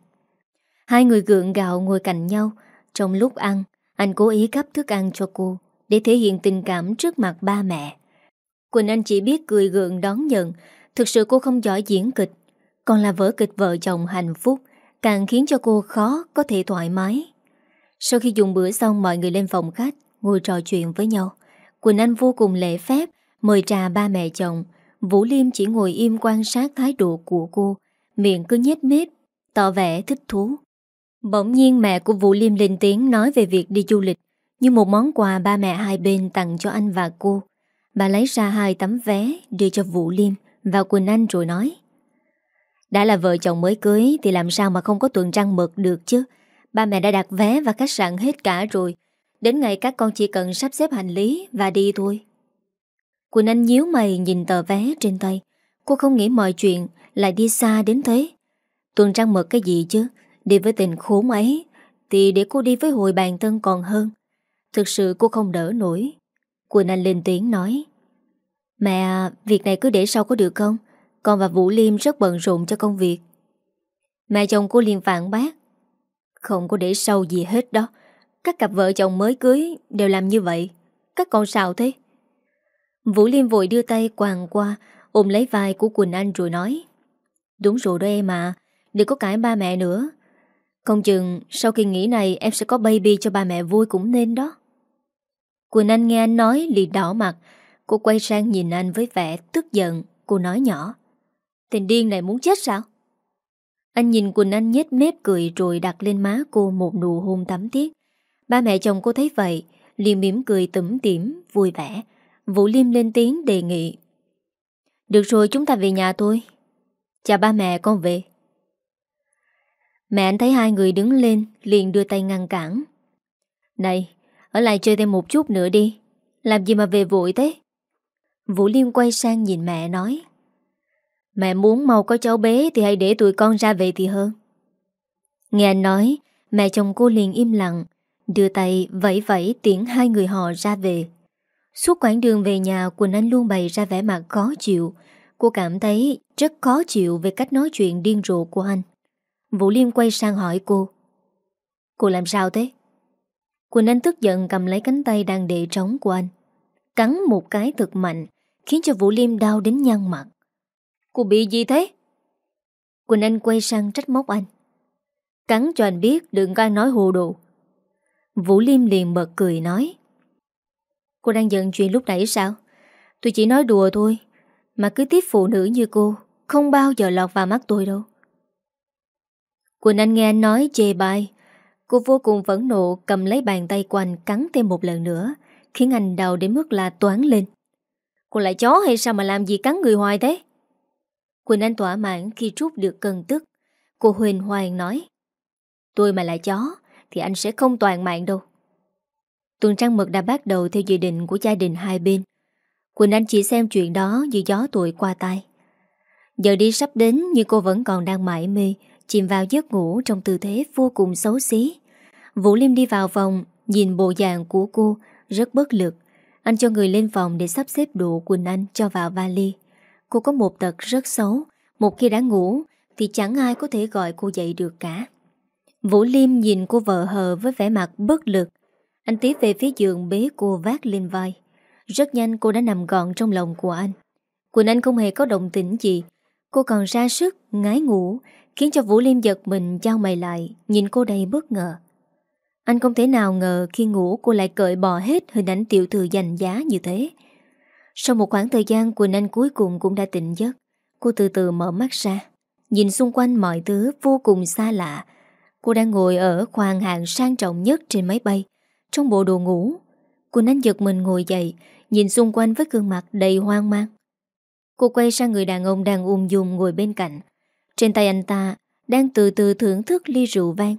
Hai người gượng gạo ngồi cạnh nhau. Trong lúc ăn, anh cố ý gấp thức ăn cho cô để thể hiện tình cảm trước mặt ba mẹ. Quỳnh Anh chỉ biết cười gượng đón nhận. Thực sự cô không giỏi diễn kịch. Còn là vở kịch vợ chồng hạnh phúc càng khiến cho cô khó có thể thoải mái. Sau khi dùng bữa xong mọi người lên phòng khách, ngồi trò chuyện với nhau. Quỳnh Anh vô cùng lễ phép, mời trà ba mẹ chồng. Vũ Liêm chỉ ngồi im quan sát thái độ của cô, miệng cứ nhét mép, tỏ vẻ thích thú. Bỗng nhiên mẹ của Vũ Liêm lên tiếng nói về việc đi du lịch, như một món quà ba mẹ hai bên tặng cho anh và cô. Bà lấy ra hai tấm vé đưa cho Vũ Liêm và Quỳnh Anh rồi nói. Đã là vợ chồng mới cưới thì làm sao mà không có tuần trăng mực được chứ. Ba mẹ đã đặt vé và khách sạn hết cả rồi. Đến ngày các con chỉ cần sắp xếp hành lý và đi thôi. Quỳnh Anh nhíu mày nhìn tờ vé trên tay. Cô không nghĩ mọi chuyện lại đi xa đến thế. Tuần trăng mực cái gì chứ? Đi với tình khốn ấy thì để cô đi với hồi bàn tân còn hơn. Thực sự cô không đỡ nổi. Quỳnh Anh lên tiếng nói. Mẹ, việc này cứ để sau có được không? Con và Vũ Liêm rất bận rộn cho công việc. Mẹ chồng cô liền phản bác. Không có để sâu gì hết đó. Các cặp vợ chồng mới cưới đều làm như vậy. Các con sao thế? Vũ Liêm vội đưa tay quàng qua, ôm lấy vai của Quỳnh Anh rồi nói. Đúng rồi đó em à, đừng có cãi ba mẹ nữa. Không chừng sau khi nghỉ này em sẽ có baby cho ba mẹ vui cũng nên đó. Quỳnh Anh nghe anh nói liền đỏ mặt, cô quay sang nhìn anh với vẻ tức giận, cô nói nhỏ. Tình điên này muốn chết sao? Anh nhìn Quỳnh Anh nhếch mép cười rồi đặt lên má cô một nụ hôn tắm thiết. Ba mẹ chồng cô thấy vậy, liền mỉm cười tủm tỉm, vui vẻ. Vũ Liêm lên tiếng đề nghị. Được rồi chúng ta về nhà thôi. Chào ba mẹ con về. Mẹ anh thấy hai người đứng lên, liền đưa tay ngăn cản. Này, ở lại chơi thêm một chút nữa đi. Làm gì mà về vội thế? Vũ Liêm quay sang nhìn mẹ nói. Mẹ muốn mau có cháu bé thì hãy để tụi con ra về thì hơn. Nghe anh nói, mẹ chồng cô liền im lặng, đưa tay vẫy vẫy tiễn hai người họ ra về. Suốt quãng đường về nhà, Quỳnh Anh luôn bày ra vẻ mặt khó chịu. Cô cảm thấy rất khó chịu về cách nói chuyện điên rồ của anh. Vũ Liêm quay sang hỏi cô. Cô làm sao thế? Quỳnh Anh tức giận cầm lấy cánh tay đang để trống của anh. Cắn một cái thật mạnh, khiến cho Vũ Liêm đau đến nhăn mặt. Cô bị gì thế? Quỳnh Anh quay sang trách móc anh. Cắn cho anh biết đừng có nói hồ đồ. Vũ Liêm liền bật cười nói. Cô đang giận chuyện lúc nãy sao? Tôi chỉ nói đùa thôi. Mà cứ tiếp phụ nữ như cô không bao giờ lọt vào mắt tôi đâu. Quỳnh Anh nghe anh nói chê bai. Cô vô cùng phẫn nộ cầm lấy bàn tay của anh cắn thêm một lần nữa khiến anh đau đến mức là toán lên. Cô lại chó hay sao mà làm gì cắn người hoài thế? Quỳnh Anh tỏa mãn khi trút được cơn tức. Cô Huỳnh Hoàng nói, Tôi mà là chó Thì anh sẽ không toàn mạng đâu. Tuần trăng mực đã bắt đầu theo dự định của gia đình hai bên. Quỳnh Anh chỉ xem chuyện đó như gió tuổi qua tay Giờ đi sắp đến nhưng cô vẫn còn đang mãi mê, Chìm vào giấc ngủ trong tư thế vô cùng xấu xí. Vũ Liêm đi vào phòng, Nhìn bộ dạng của cô Rất bất lực. Anh cho người lên phòng để sắp xếp đồ Quỳnh Anh cho vào vali. Cô có một tật rất xấu. Một khi đã ngủ Thì chẳng ai có thể gọi cô dậy được cả. Vũ Liêm nhìn cô vợ hờ Với vẻ mặt bất lực. Anh tiếp về phía giường bế cô vác lên vai. Rất nhanh cô đã nằm gọn trong lòng của anh. Quỳnh Anh không hề có động tĩnh gì. Cô còn ra sức, ngái ngủ Khiến cho Vũ Liêm giật mình trao mày lại Nhìn cô đầy bất ngờ. Anh không thể nào ngờ khi ngủ cô lại cởi bỏ hết hình ảnh tiểu thư dành giá như thế sau một khoảng thời gian, Quỳnh Anh cuối cùng cũng đã tỉnh giấc. Cô từ từ mở mắt ra, Nhìn xung quanh mọi thứ vô cùng xa lạ. Cô đang ngồi ở khoang hạng sang trọng nhất trên máy bay, Trong bộ đồ ngủ. Quỳnh Anh giật mình ngồi dậy, Nhìn xung quanh với gương mặt đầy hoang mang. Cô quay sang người đàn ông đang ung dung ngồi bên cạnh. Trên tay anh ta Đang từ từ thưởng thức ly rượu vang.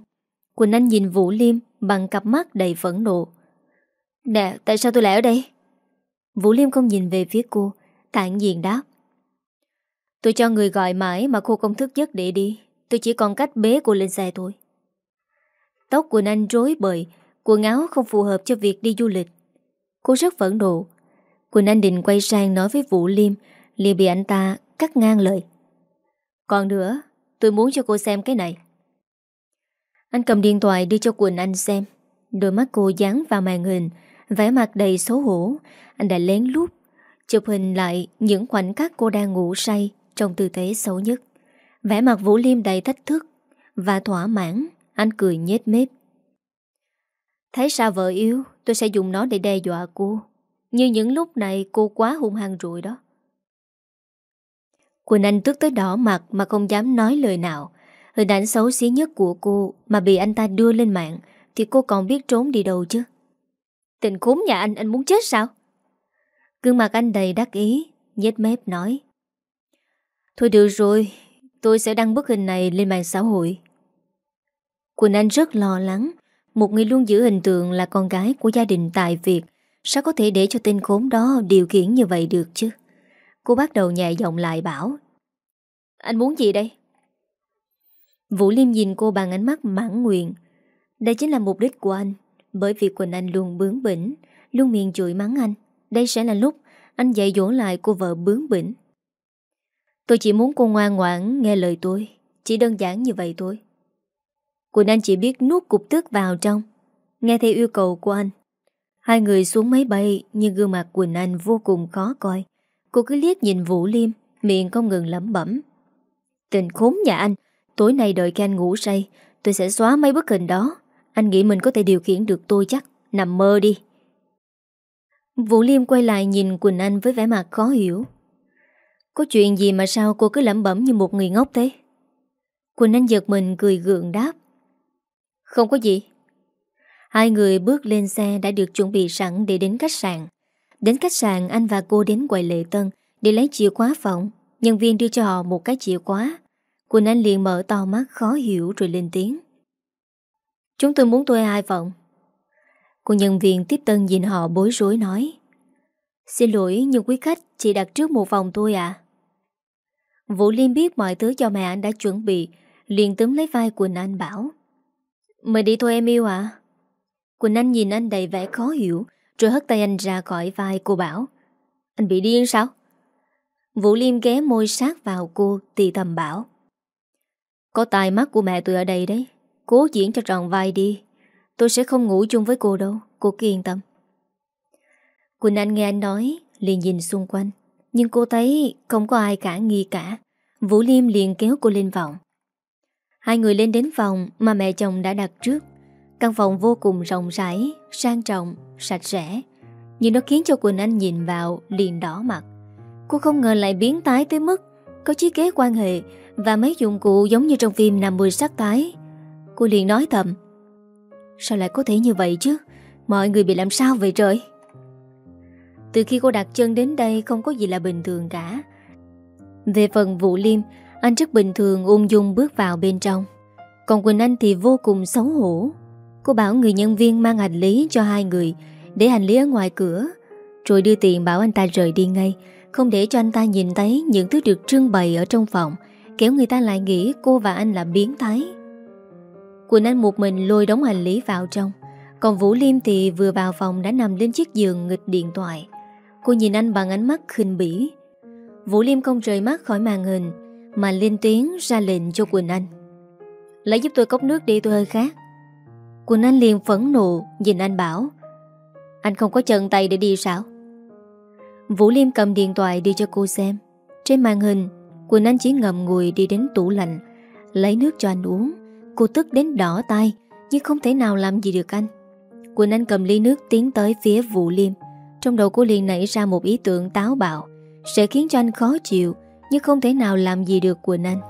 Quỳnh Anh nhìn Vũ Liêm Bằng cặp mắt đầy phẫn nộ. Nè, tại sao tôi lại ở đây? Vũ Liêm không nhìn về phía cô Thản nhiên đáp Tôi cho người gọi mãi mà cô không thức giấc để đi Tôi chỉ còn cách bế cô lên xe thôi Tóc của anh rối bời Quần áo không phù hợp cho việc đi du lịch Cô rất phẫn nộ Quỳnh Anh định quay sang nói với Vũ Liêm liền bị anh ta cắt ngang lời. Còn nữa, tôi muốn cho cô xem cái này. Anh cầm điện thoại đưa cho Quỳnh Anh xem. Đôi mắt cô dán vào màn hình, vẻ mặt đầy xấu hổ. Anh đã lén lút, chụp hình lại những khoảnh khắc cô đang ngủ say trong tư thế xấu nhất. Vẻ mặt Vũ Liêm đầy thách thức và thỏa mãn, anh cười nhếch mép. Thấy sao vợ yêu, tôi sẽ dùng nó để đe dọa cô. Như những lúc này cô quá hung hăng rồi đó. Quỳnh Anh tức tới đỏ mặt mà không dám nói lời nào. Hình ảnh xấu xí nhất của cô mà bị anh ta đưa lên mạng thì cô còn biết trốn đi đâu chứ. Tình khốn nhà anh, anh muốn chết sao? Gương mặt anh đầy đắc ý, nhếch mép nói. Thôi được rồi, tôi sẽ đăng bức hình này lên mạng xã hội. Quỳnh Anh rất lo lắng, một người luôn giữ hình tượng là con gái của gia đình tại Việt, sao có thể để cho tên khốn đó điều khiển như vậy được chứ? Cô bắt đầu nhẹ giọng lại bảo. Anh muốn gì đây? Vũ Liêm nhìn cô bằng ánh mắt mãn nguyện. Đây chính là mục đích của anh, bởi vì Quỳnh Anh luôn bướng bỉnh, luôn miệng chửi mắng anh. Đây sẽ là lúc anh dạy dỗ lại cô vợ bướng bỉnh. Tôi chỉ muốn cô ngoan ngoãn nghe lời tôi, chỉ đơn giản như vậy thôi. Quỳnh Anh chỉ biết nuốt cục tức vào trong, nghe theo yêu cầu của anh. Hai người xuống máy bay nhưng gương mặt Quỳnh Anh vô cùng khó coi. Cô cứ liếc nhìn Vũ Liêm, miệng không ngừng lẩm bẩm. Tình khốn nhà anh, tối nay đợi khi anh ngủ say, tôi sẽ xóa mấy bức hình đó. Anh nghĩ mình có thể điều khiển được tôi chắc, nằm mơ đi. Vũ Liêm quay lại nhìn Quỳnh Anh với vẻ mặt khó hiểu. Có chuyện gì mà sao cô cứ lẩm bẩm như một người ngốc thế? Quỳnh Anh giật mình cười gượng đáp. Không có gì. Hai người bước lên xe đã được chuẩn bị sẵn để đến khách sạn. Đến khách sạn anh và cô đến quầy lệ tân để lấy chìa khóa phòng. Nhân viên đưa cho họ một cái chìa khóa. Quỳnh Anh liền mở to mắt khó hiểu rồi lên tiếng. Chúng tôi muốn thuê hai phòng. Cô nhân viên tiếp tân nhìn họ bối rối nói. Xin lỗi nhưng quý khách chỉ đặt trước một phòng thôi à. Vũ Liêm biết mọi thứ cho mẹ anh đã chuẩn bị, liền túm lấy vai Quỳnh Anh bảo. Mời đi thôi em yêu à? Quỳnh Anh nhìn anh đầy vẻ khó hiểu, rồi hất tay anh ra khỏi vai cô bảo. Anh bị điên sao? Vũ Liêm ghé môi sát vào cô, tì thầm bảo. Có tài mắt của mẹ tôi ở đây đấy, cố diễn cho tròn vai đi. Tôi sẽ không ngủ chung với cô đâu, cô cứ yên tâm. Quỳnh Anh nghe anh nói, liền nhìn xung quanh. Nhưng cô thấy không có ai cả nghi cả. Vũ Liêm liền kéo cô lên phòng. Hai người lên đến phòng mà mẹ chồng đã đặt trước. Căn phòng vô cùng rộng rãi, sang trọng, sạch sẽ. Nhưng nó khiến cho Quỳnh Anh nhìn vào liền đỏ mặt. Cô không ngờ lại biến tái tới mức có chiếc ghế quan hệ và mấy dụng cụ giống như trong phim nằm mười sắc tái. Cô liền nói thầm. Sao lại có thể như vậy chứ? Mọi người bị làm sao vậy trời? Từ khi cô đặt chân đến đây không có gì là bình thường cả. Về phần vụ liêm, anh rất bình thường ung dung bước vào bên trong. Còn Quỳnh Anh thì vô cùng xấu hổ. Cô bảo người nhân viên mang hành lý cho hai người, để hành lý ở ngoài cửa, rồi đưa tiền bảo anh ta rời đi ngay, không để cho anh ta nhìn thấy những thứ được trưng bày ở trong phòng, kéo người ta lại nghĩ cô và anh là biến thái. Quỳnh Anh một mình lôi đóng hành lý vào trong, còn Vũ Liêm thì vừa vào phòng đã nằm lên chiếc giường nghịch điện thoại. Cô nhìn anh bằng ánh mắt khinh bỉ. Vũ Liêm không rời mắt khỏi màn hình, mà lên tiếng ra lệnh cho Quỳnh Anh. Lấy giúp tôi cốc nước đi tôi hơi khác. Quỳnh Anh liền phẫn nộ nhìn anh bảo Anh không có chân tay để đi sao? Vũ Liêm cầm điện thoại đi cho cô xem. Trên màn hình, Quỳnh Anh chỉ ngầm ngùi đi đến tủ lạnh, lấy nước cho anh uống. Cô tức đến đỏ tay, nhưng không thể nào làm gì được anh. Quỳnh Anh cầm ly nước tiến tới phía Vũ Liêm. Trong đầu cô liền nảy ra một ý tưởng táo bạo, sẽ khiến cho anh khó chịu, nhưng không thể nào làm gì được Quỳnh Anh.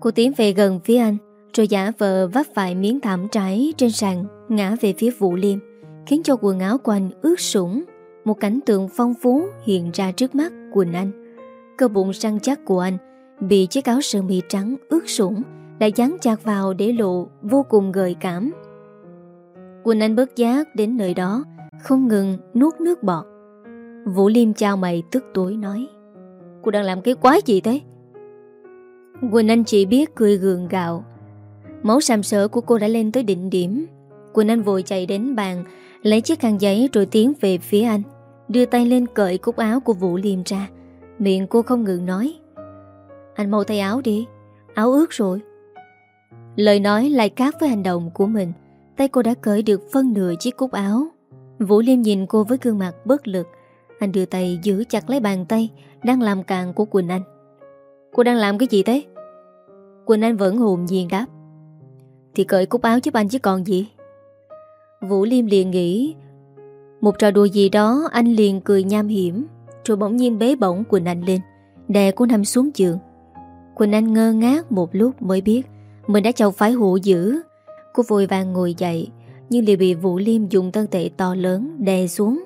Cô tiến về gần phía anh, rồi giả vờ vấp vài miếng thảm trái trên sàn, ngã về phía Vũ Liêm, khiến cho quần áo của anh ướt sũng. Một cảnh tượng phong phú hiện ra trước mắt Quỳnh Anh. Cơ bụng săn chắc của anh bị chiếc áo sơ mi trắng ướt sũng đã dán chặt vào để lộ vô cùng gợi cảm. Quỳnh Anh bất giác đến nơi đó, không ngừng nuốt nước bọt. Vũ Liêm chào mày tức tối nói Cô đang làm cái quái gì thế? Quỳnh Anh chỉ biết cười gượng gạo Máu sàm sỡ của cô đã lên tới đỉnh điểm Quỳnh Anh vội chạy đến bàn Lấy chiếc khăn giấy rồi tiến về phía anh Đưa tay lên cởi cúc áo của Vũ Liêm ra Miệng cô không ngừng nói Anh mau thay áo đi Áo ướt rồi Lời nói lại khác với hành động của mình, Tay cô đã cởi được phân nửa chiếc cúc áo. Vũ Liêm nhìn cô với gương mặt bất lực. Anh đưa tay giữ chặt lấy bàn tay, Đang làm càng của Quỳnh Anh. Cô đang làm cái gì thế? Quỳnh Anh vẫn hồn nhiên đáp. Thì cởi cúc áo giúp anh chứ còn gì? Vũ Liêm liền nghĩ, Một trò đùa gì đó Anh liền cười nham hiểm, Rồi bỗng nhiên bế bổng Quỳnh Anh lên, Đè cô nằm xuống giường. Quỳnh Anh ngơ ngác một lúc mới biết mình đã chầu phải hụ dữ. Cô vội vàng ngồi dậy, Nhưng liền bị Vũ Liêm dùng thân thể to lớn Đè xuống.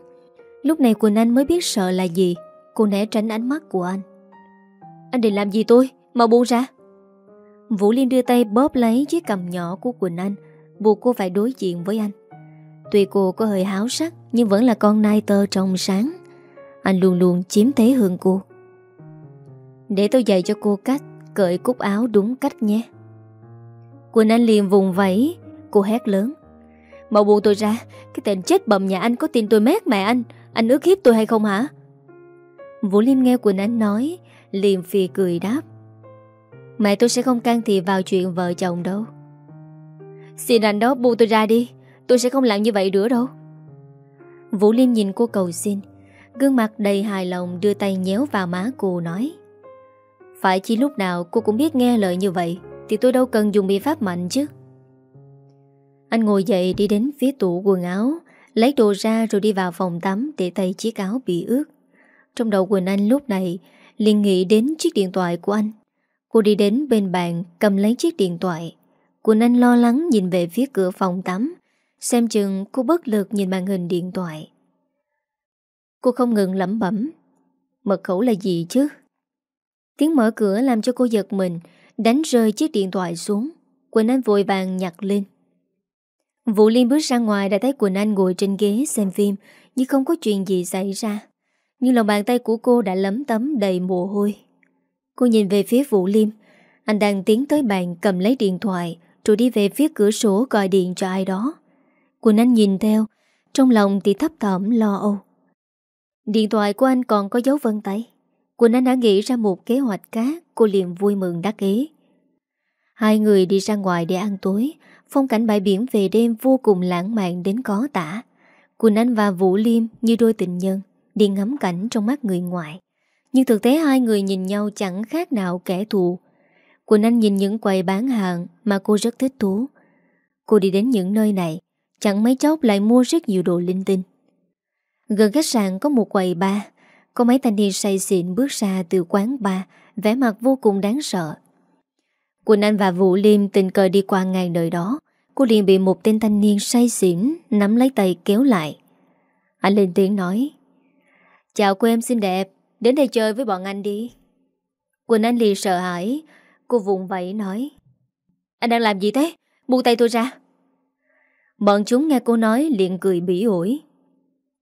Lúc này Quỳnh Anh mới biết sợ là gì. Cô né tránh ánh mắt của anh. Anh định làm gì tôi? Mau buông ra. Vũ Liêm đưa tay bóp lấy chiếc cầm nhỏ của Quỳnh Anh, Buộc cô phải đối diện với anh. Tuy cô có hơi háo sắc, Nhưng vẫn là con nai tơ trong sáng. Anh luôn luôn chiếm thế hơn cô. Để tôi dạy cho cô cách Cởi cúc áo đúng cách nhé. Quỳnh Anh liền vùng vẫy. Cô hét lớn. Mau buông tôi ra. Cái tên chết bầm nhà anh có tin tôi mét mẹ anh. Anh ước hiếp tôi hay không hả? Vũ Liêm nghe Quỳnh Anh nói Liêm phì cười đáp. Mẹ tôi sẽ không can thiệp vào chuyện vợ chồng đâu. Xin anh đó, buông tôi ra đi. Tôi sẽ không làm như vậy nữa đâu. Vũ Liêm nhìn cô cầu xin. Gương mặt đầy hài lòng đưa tay nhéo vào má cô nói. Phải chỉ lúc nào cô cũng biết nghe lời như vậy. Thì tôi đâu cần dùng biện pháp mạnh chứ. Anh ngồi dậy đi đến phía tủ quần áo, Lấy đồ ra rồi đi vào phòng tắm Để tay chiếc áo bị ướt. Trong đầu Quỳnh Anh lúc này liền nghĩ đến chiếc điện thoại của anh. Cô đi đến bên bàn cầm lấy chiếc điện thoại. Quỳnh Anh lo lắng nhìn về phía cửa phòng tắm, Xem chừng cô bất lực nhìn màn hình điện thoại. Cô không ngừng lẩm bẩm, Mật khẩu là gì chứ? Tiếng mở cửa làm cho cô giật mình Đánh rơi chiếc điện thoại xuống, Quỳnh Anh vội vàng nhặt lên. Vũ Liên bước ra ngoài đã thấy Quỳnh Anh ngồi trên ghế xem phim, Nhưng không có chuyện gì xảy ra. Nhưng lòng bàn tay của cô đã lấm tấm đầy mồ hôi. Cô nhìn về phía Vũ Liêm Anh đang tiến tới bàn cầm lấy điện thoại, Rồi đi về phía cửa sổ gọi điện cho ai đó. Quỳnh Anh nhìn theo, Trong lòng thì thấp thỏm lo âu. Điện thoại của anh còn có dấu vân tay. Quỳnh Anh đã nghĩ ra một kế hoạch khác. Cô liền vui mừng đắc ý. Hai người đi ra ngoài để ăn tối. Phong cảnh bãi biển về đêm vô cùng lãng mạn đến có tả. Quỳnh Anh và Vũ Liêm như đôi tình nhân, Đi ngắm cảnh trong mắt người ngoại Nhưng thực tế hai người nhìn nhau chẳng khác nào kẻ thù. Quỳnh Anh nhìn những quầy bán hàng Mà cô rất thích thú. Cô đi đến những nơi này, Chẳng mấy chốc lại mua rất nhiều đồ linh tinh. Gần khách sạn có một quầy bar. Có mấy thanh niên say xịn bước ra từ quán bar vẻ mặt vô cùng đáng sợ. Quỳnh Anh và Vũ Liêm tình cờ đi qua ngày nơi đó. Cô liền bị một tên thanh niên say xỉn Nắm lấy tay kéo lại. Anh lên tiếng nói, Chào cô em xinh đẹp, Đến đây chơi với bọn anh đi. Quỳnh Anh liền sợ hãi, Cô vùng vẫy nói, Anh đang làm gì thế? Buông tay tôi ra. Bọn chúng nghe cô nói liền cười bỉ ổi,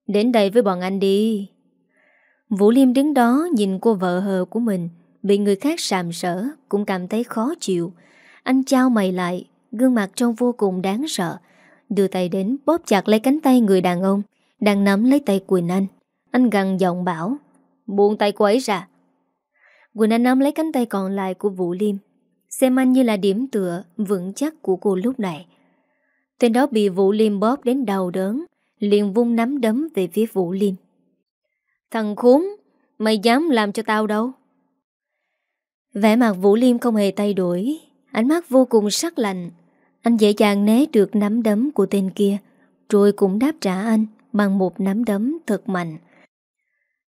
Đến đây với bọn anh đi. Vũ Liêm đứng đó nhìn cô vợ hờ của mình, Bị người khác sàm sỡ, Cũng cảm thấy khó chịu. Anh trao mày lại, Gương mặt trông vô cùng đáng sợ. Đưa tay đến, bóp chặt lấy cánh tay người đàn ông, Đang nắm lấy tay Quỳnh Anh. Anh gằn giọng bảo, Buông tay cô ấy ra. Quỳnh Anh nắm lấy cánh tay còn lại của Vũ Liêm, Xem anh như là điểm tựa Vững chắc của cô lúc này. Tên đó bị Vũ Liêm bóp đến đầu đớn, liền vung nắm đấm về phía Vũ Liêm. Thằng khốn, Mày dám làm cho tao đâu. Vẻ mặt Vũ Liêm không hề thay đổi, Ánh mắt vô cùng sắc lạnh. Anh dễ dàng né được nắm đấm của tên kia, Rồi cũng đáp trả anh Bằng một nắm đấm thật mạnh.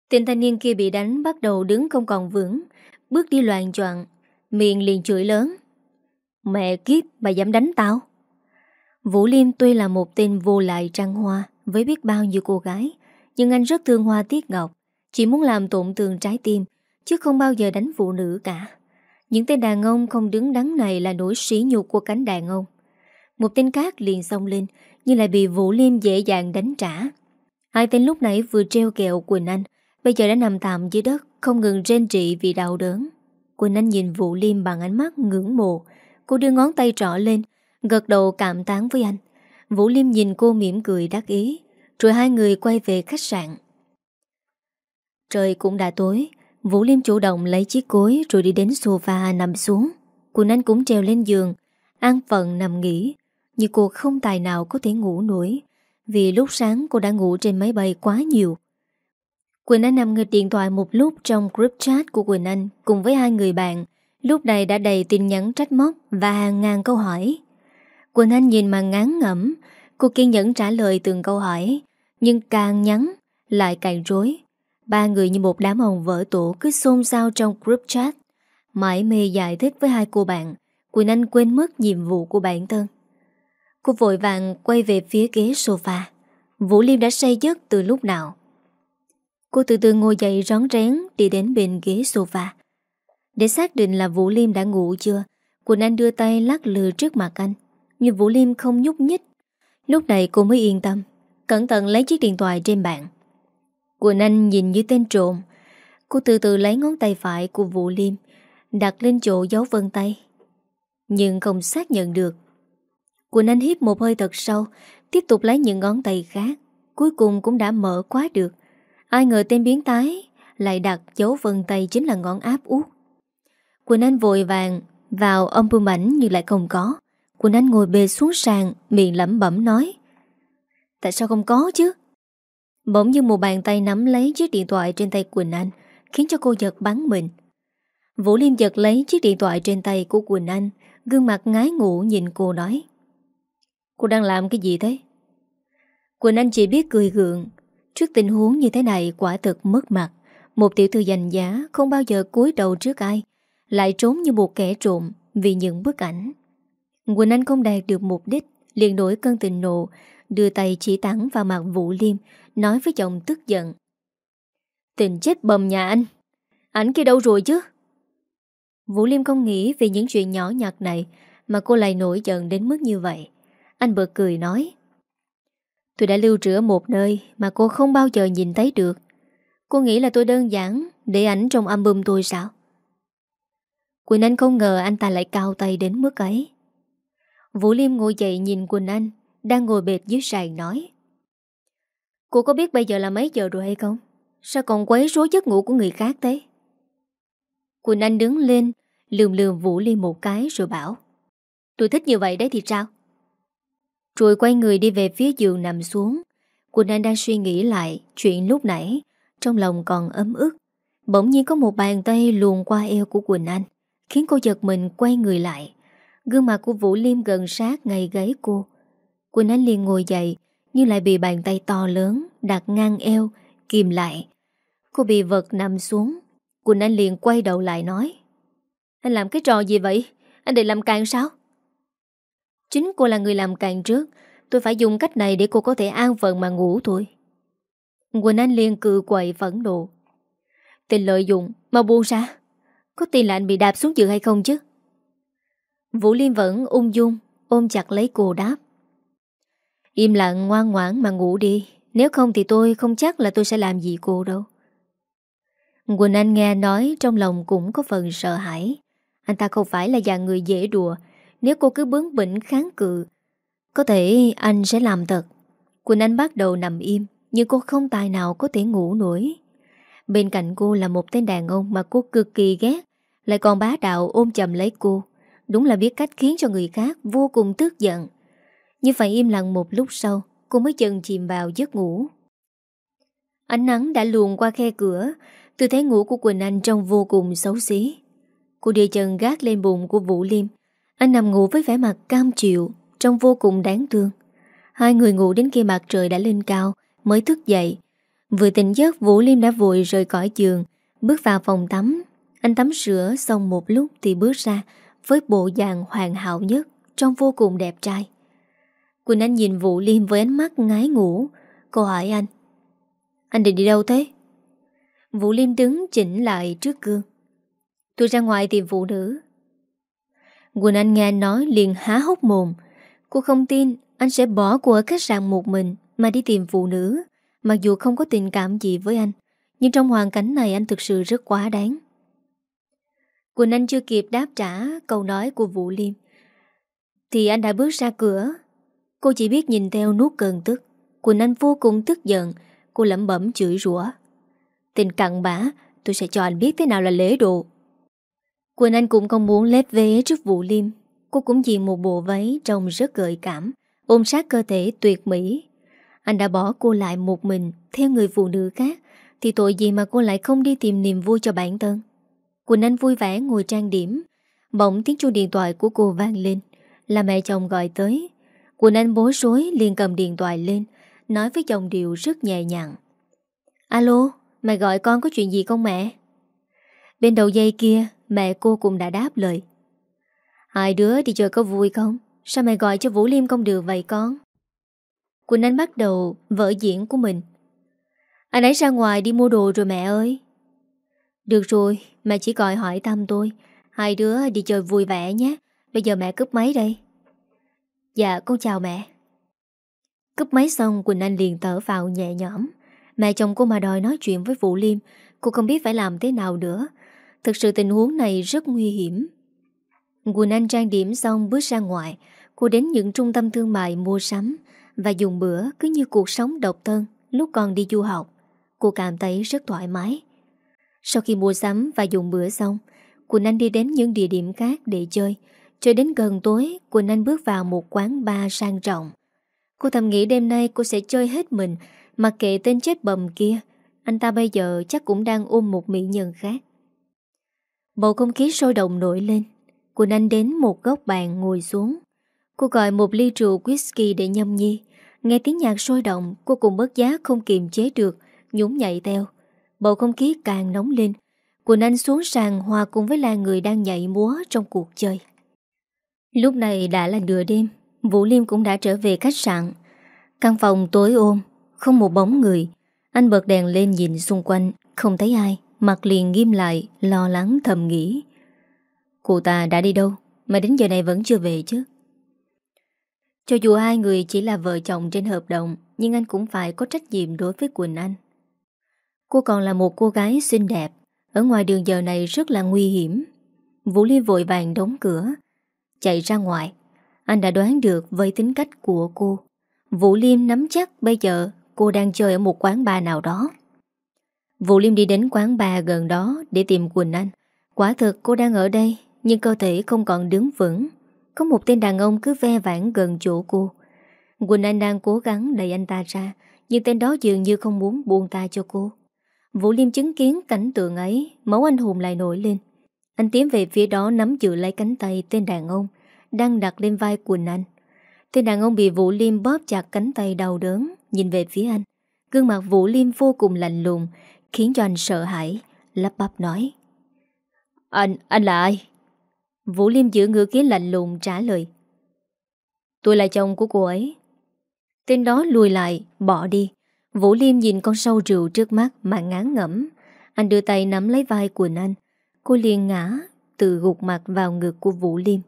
Tên thanh niên kia bị đánh Bắt đầu đứng không còn vững, Bước đi loạn choạng, Miệng liền chửi lớn. Mẹ kiếp mà dám đánh tao. Vũ Liêm tuy là một tên vô lại trăng hoa Với biết bao nhiêu cô gái nhưng anh rất thương hoa tiết ngọc, Chỉ muốn làm tổn thương trái tim, Chứ không bao giờ đánh phụ nữ cả. Những tên đàn ông không đứng đắn này Là nỗi sỉ nhục của cánh đàn ông. Một tên khác liền xông lên, Nhưng lại bị Vũ Liêm dễ dàng đánh trả. Hai tên lúc nãy vừa treo kẹo Quỳnh Anh, Bây giờ đã nằm tạm dưới đất, Không ngừng rên trị vì đau đớn. Quỳnh Anh nhìn Vũ Liêm bằng ánh mắt ngưỡng mộ. Cô đưa ngón tay trỏ lên, Gật đầu cảm tán với anh. Vũ Liêm nhìn cô mỉm cười đắc ý. Rồi hai người quay về khách sạn Trời cũng đã tối Vũ Liêm chủ động lấy chiếc cối rồi đi đến sofa nằm xuống. Quỳnh Anh cũng treo lên giường, an phận nằm nghỉ. Nhưng cô không tài nào có thể ngủ nổi vì lúc sáng cô đã ngủ trên máy bay quá nhiều. Quỳnh Anh nằm nghịch điện thoại một lúc trong group chat của Quỳnh Anh cùng với hai người bạn. Lúc này đã đầy tin nhắn trách móc và hàng ngàn câu hỏi. Quỳnh Anh nhìn mà ngán ngẩm, cô kiên nhẫn trả lời từng câu hỏi, nhưng càng nhắn lại càng rối. Ba người như một đám hồng vỡ tổ cứ xôn xao trong group chat. Mãi mê giải thích với hai cô bạn, Quỳnh Anh quên mất nhiệm vụ của bản thân. Cô vội vàng quay về phía ghế sofa. Vũ Liêm đã say giấc từ lúc nào. Cô từ từ ngồi dậy rón rén đi đến bên ghế sofa. Để xác định là Vũ Liêm đã ngủ chưa, Quỳnh Anh đưa tay lắc lừa trước mặt anh. Nhưng Vũ Liêm không nhúc nhích. Lúc này cô mới yên tâm, cẩn thận lấy chiếc điện thoại trên bàn. Quỳnh Anh nhìn như tên trộm. Cô từ từ lấy ngón tay phải của Vũ Liêm, đặt lên chỗ dấu vân tay. Nhưng không xác nhận được. Quỳnh Anh hít một hơi thật sâu, tiếp tục lấy những ngón tay khác. Cuối cùng cũng đã mở quá được. Ai ngờ tên biến tái lại đặt dấu vân tay chính là ngón áp út. Quỳnh Anh vội vàng vào âm bưu ảnh như lại không có. Quỳnh Anh ngồi bề xuống sàn, miệng lẩm bẩm nói. Tại sao không có chứ? Bỗng như một bàn tay nắm lấy chiếc điện thoại trên tay Quỳnh Anh, khiến cho cô giật bắn mình. Vũ Liêm giật lấy chiếc điện thoại trên tay của Quỳnh Anh, gương mặt ngái ngủ nhìn cô nói. Cô đang làm cái gì thế? Quỳnh Anh chỉ biết cười gượng. Trước tình huống như thế này quả thực mất mặt. Một tiểu thư giành giá không bao giờ cúi đầu trước ai, lại trốn như một kẻ trộm vì những bức ảnh. Quỳnh Anh không đạt được mục đích, liền đổi cơn tình nộ, đưa tay chỉ thẳng vào mặt Vũ Liêm, nói với chồng tức giận. Tình chết bầm nhà anh, ảnh kia đâu rồi chứ? Vũ Liêm không nghĩ về những chuyện nhỏ nhặt này mà cô lại nổi giận đến mức như vậy. Anh bật cười nói. Tôi đã lưu trữ một nơi mà cô không bao giờ nhìn thấy được. Cô nghĩ là tôi đơn giản để ảnh trong album tôi sao? Quỳnh Anh không ngờ anh ta lại cao tay đến mức ấy. Vũ Liêm ngồi dậy nhìn Quỳnh Anh đang ngồi bệt dưới sàn nói. Cô có biết bây giờ là mấy giờ rồi hay không? Sao còn quấy rối giấc ngủ của người khác thế? Quỳnh Anh đứng lên, lườm lườm Vũ Liêm một cái rồi bảo. Tôi thích như vậy đấy thì sao? Rồi quay người đi về phía giường nằm xuống. Quỳnh Anh đang suy nghĩ lại chuyện lúc nãy, trong lòng còn ấm ức. Bỗng nhiên có một bàn tay luồn qua eo của Quỳnh Anh, khiến cô giật mình quay người lại. Gương mặt của Vũ Liêm gần sát ngay gáy cô. Quỳnh Anh liền ngồi dậy, nhưng lại bị bàn tay to lớn đặt ngang eo, kìm lại. Cô bị vật nằm xuống. Quỳnh Anh liền quay đầu lại nói. Anh làm cái trò gì vậy? Anh định làm càng sao? Chính cô là người làm càng trước Tôi phải dùng cách này để cô có thể an phận mà ngủ thôi Quỳnh Anh liền cự quậy phẫn nộ Tình lợi dụng Mà buông ra Có tin là anh bị đạp xuống giường hay không chứ Vũ Liêm vẫn ung dung, Ôm chặt lấy cô đáp. Im lặng, ngoan ngoãn mà ngủ đi. Nếu không thì tôi không chắc là tôi sẽ làm gì cô đâu. Quỳnh Anh nghe nói Trong lòng cũng có phần sợ hãi. Anh ta không phải là dạng người dễ đùa. Nếu cô cứ bướng bỉnh kháng cự, Có thể anh sẽ làm thật. Quỳnh Anh bắt đầu nằm im, Nhưng cô không tài nào có thể ngủ nổi. Bên cạnh cô là một tên đàn ông Mà cô cực kỳ ghét. Lại còn bá đạo ôm chầm lấy cô. Đúng là biết cách khiến cho người khác vô cùng tức giận. Như phải im lặng một lúc sau, Cô mới chần chìm vào giấc ngủ. Ánh nắng đã luồn qua khe cửa, Tư thế ngủ của Quỳnh Anh trông vô cùng xấu xí. Cô đưa chân gác lên bụng của Vũ Liêm. Anh nằm ngủ với vẻ mặt cam chịu, Trông vô cùng đáng thương. Hai người ngủ đến khi mặt trời đã lên cao, Mới thức dậy. Vừa tỉnh giấc, Vũ Liêm đã vội rời khỏi giường, Bước vào phòng tắm. Anh tắm rửa xong một lúc thì bước ra với bộ dạng hoàn hảo nhất, Trông vô cùng đẹp trai. Quỳnh Anh nhìn Vũ Liêm với ánh mắt ngái ngủ. Cô hỏi anh Anh định đi đâu thế? Vũ Liêm đứng chỉnh lại trước gương. Tôi ra ngoài tìm phụ nữ. Quỳnh Anh nghe nói liền há hốc mồm. Cô không tin anh sẽ bỏ cô ở khách sạn một mình Mà đi tìm phụ nữ, Mặc dù không có tình cảm gì với anh, Nhưng trong hoàn cảnh này anh thực sự rất quá đáng. Quỳnh Anh chưa kịp đáp trả câu nói của Vũ Liêm. Thì anh đã bước ra cửa. Cô chỉ biết nhìn theo nuốt cơn tức. Quỳnh Anh vô cùng tức giận. Cô lẩm bẩm chửi rủa. Tình cặn bã, Tôi sẽ cho anh biết thế nào là lễ độ. Quỳnh Anh cũng không muốn lép vế trước Vũ Liêm. Cô cũng diện một bộ váy trông rất gợi cảm, Ôm sát cơ thể tuyệt mỹ. Anh đã bỏ cô lại một mình, Theo người phụ nữ khác, Thì tội gì mà cô lại không đi tìm niềm vui cho bản thân? Quỳnh Anh vui vẻ ngồi trang điểm. Bỗng tiếng chuông điện thoại của cô vang lên. Là mẹ chồng gọi tới. Quỳnh Anh bối rối liền cầm điện thoại lên Nói với chồng điệu rất nhẹ nhàng. Alo, mẹ gọi con có chuyện gì không mẹ? Bên đầu dây kia Mẹ cô cũng đã đáp lời. Hai đứa đi chơi có vui không? Sao mẹ gọi cho Vũ Liêm không được vậy con? Quỳnh Anh bắt đầu vở diễn của mình. Anh ấy ra ngoài đi mua đồ rồi mẹ ơi. Được rồi, Mẹ chỉ gọi hỏi thăm tôi. Hai đứa đi chơi vui vẻ nhé. Bây giờ mẹ cướp máy đây. Dạ con chào mẹ. Cướp máy xong, Quỳnh Anh liền thở vào nhẹ nhõm. Mẹ chồng cô mà đòi nói chuyện với Vũ Liêm, Cô không biết phải làm thế nào nữa. Thực sự tình huống này rất nguy hiểm. Quỳnh Anh trang điểm xong bước ra ngoài. Cô đến những trung tâm thương mại mua sắm Và dùng bữa cứ như cuộc sống độc thân Lúc còn đi du học. Cô cảm thấy rất thoải mái. Sau khi mua sắm và dùng bữa xong, Quỳnh Anh đi đến những địa điểm khác để chơi. Chơi đến gần tối, Quỳnh Anh bước vào một quán bar sang trọng. Cô thầm nghĩ đêm nay cô sẽ chơi hết mình, Mặc kệ tên chết bầm kia. Anh ta bây giờ chắc cũng đang ôm một mỹ nhân khác. Bầu không khí sôi động nổi lên. Quỳnh Anh đến một góc bàn ngồi xuống. Cô gọi một ly rượu whisky để nhâm nhi. Nghe tiếng nhạc sôi động, Cô cùng bất giá không kiềm chế được, Nhún nhảy theo. Bầu không khí càng nóng lên. Quỳnh Anh xuống sàn hòa cùng với là người đang nhảy múa trong cuộc chơi. Lúc này đã là nửa đêm, Vũ Liêm cũng đã trở về khách sạn. Căn phòng tối ôm, Không một bóng người. Anh bật đèn lên nhìn xung quanh, Không thấy ai, Mặt liền nghiêm lại, Lo lắng thầm nghĩ. Cô ta đã đi đâu? Mà đến giờ này vẫn chưa về chứ? Cho dù hai người chỉ là vợ chồng trên hợp đồng, Nhưng anh cũng phải có trách nhiệm đối với Quỳnh Anh. Cô còn là một cô gái xinh đẹp Ở ngoài đường giờ này rất là nguy hiểm Vũ Liêm vội vàng đóng cửa Chạy ra ngoài Anh đã đoán được với tính cách của cô Vũ Liêm nắm chắc bây giờ cô đang chơi ở một quán bar nào đó Vũ Liêm đi đến quán bar gần đó để tìm Quỳnh Anh. Quả thực cô đang ở đây, nhưng cơ thể không còn đứng vững. Có một tên đàn ông cứ ve vãn gần chỗ cô. Quỳnh Anh đang cố gắng đẩy anh ta ra, nhưng tên đó dường như không muốn buông ta cho cô. Vũ Liêm chứng kiến cảnh tượng ấy, máu anh hùng lại nổi lên. Anh tiến về phía đó nắm giữ lấy cánh tay tên đàn ông, đang đặt lên vai quần Anh. Tên đàn ông bị Vũ Liêm bóp chặt cánh tay đau đớn, nhìn về phía anh. Gương mặt Vũ Liêm vô cùng lạnh lùng, Khiến cho anh sợ hãi Lắp bắp nói Anh, anh là ai? Vũ Liêm giữ ngữ khí lạnh lùng trả lời Tôi là chồng của cô ấy Tên đó lùi lại, bỏ đi Vũ Liêm nhìn con sâu rượu trước mắt mà ngán ngẩm Anh đưa tay nắm lấy vai Quỳnh Anh Cô liền ngã Tự gục mặt vào ngực của Vũ Liêm.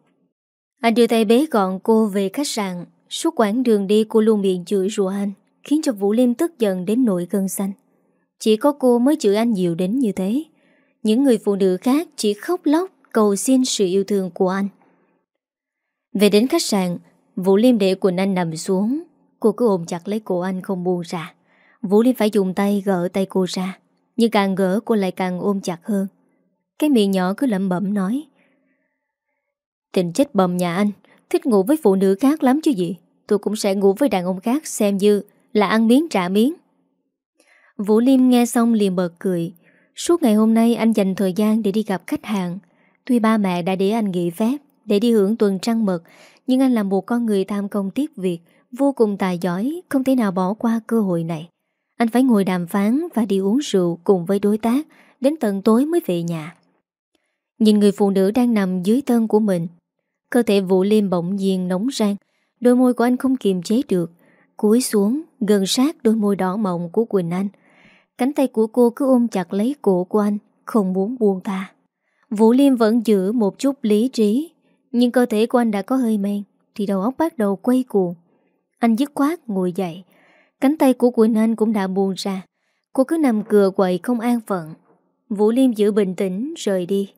Anh đưa tay bế gọn cô về khách sạn. Suốt quãng đường đi, cô luôn miệng chửi rủa anh, Khiến cho Vũ Liêm tức giận đến nỗi cơn xanh. Chỉ có cô mới chửi anh nhiều đến như thế. Những người phụ nữ khác chỉ khóc lóc Cầu xin sự yêu thương của anh. Về đến khách sạn, Vũ Liêm để Quỳnh Anh nằm xuống. Cô cứ ôm chặt lấy cổ anh không buông ra. Vũ Liêm phải dùng tay gỡ tay cô ra, Nhưng càng gỡ cô lại càng ôm chặt hơn. Cái miệng nhỏ cứ lẩm bẩm nói, Tình chết bầm nhà anh, Thích ngủ với phụ nữ khác lắm chứ gì? Tôi cũng sẽ ngủ với đàn ông khác Xem như là ăn miếng trả miếng. Vũ Liêm nghe xong liền bật cười, Suốt ngày hôm nay anh dành thời gian để đi gặp khách hàng. Tuy ba mẹ đã để anh nghỉ phép, Để đi hưởng tuần trăng mật, Nhưng anh là một con người tham công tiếc việc, Vô cùng tài giỏi, Không thể nào bỏ qua cơ hội này. Anh phải ngồi đàm phán và đi uống rượu Cùng với đối tác, Đến tận tối mới về nhà. Nhìn người phụ nữ đang nằm dưới thân của mình, Cơ thể Vũ Liêm bỗng nhiên nóng rang, Đôi môi của anh không kiềm chế được, Cúi xuống gần sát đôi môi đỏ mộng của Quỳnh Anh. Cánh tay của cô cứ ôm chặt lấy cổ của anh, Không muốn buông ta Vũ Liêm vẫn giữ một chút lý trí, Nhưng cơ thể của anh đã có hơi men, Thì đầu óc bắt đầu quay cuồng. Anh dứt khoát ngồi dậy Cánh tay của Quỳnh Anh cũng đã buồn ra. Cô cứ nằm cửa quậy không an phận. Vũ Liêm giữ bình tĩnh, rời đi.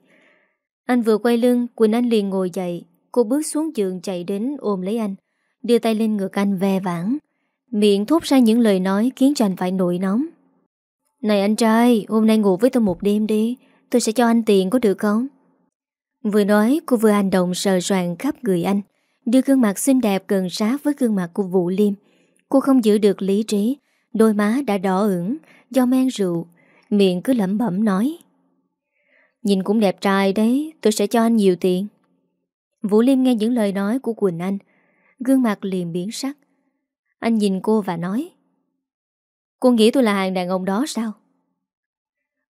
Anh vừa quay lưng, Quỳnh Anh liền ngồi dậy. Cô bước xuống giường chạy đến ôm lấy anh, Đưa tay lên ngực anh ve vãng Miệng thốt ra những lời nói khiến cho anh phải nổi nóng. Này anh trai, Hôm nay ngủ với tôi một đêm đi. Tôi sẽ cho anh tiền có được không? Vừa nói, cô vừa hành động sờ soạn khắp người anh, Đưa gương mặt xinh đẹp gần sát với gương mặt của Vũ Liêm. Cô không giữ được lý trí. Đôi má đã đỏ ửng, Do men rượu. Miệng cứ lẩm bẩm nói, Nhìn cũng đẹp trai đấy, Tôi sẽ cho anh nhiều tiền. Vũ Liêm nghe những lời nói của Quỳnh Anh, Gương mặt liền biến sắc. Anh nhìn cô và nói, Cô nghĩ tôi là hàng đàn ông đó sao?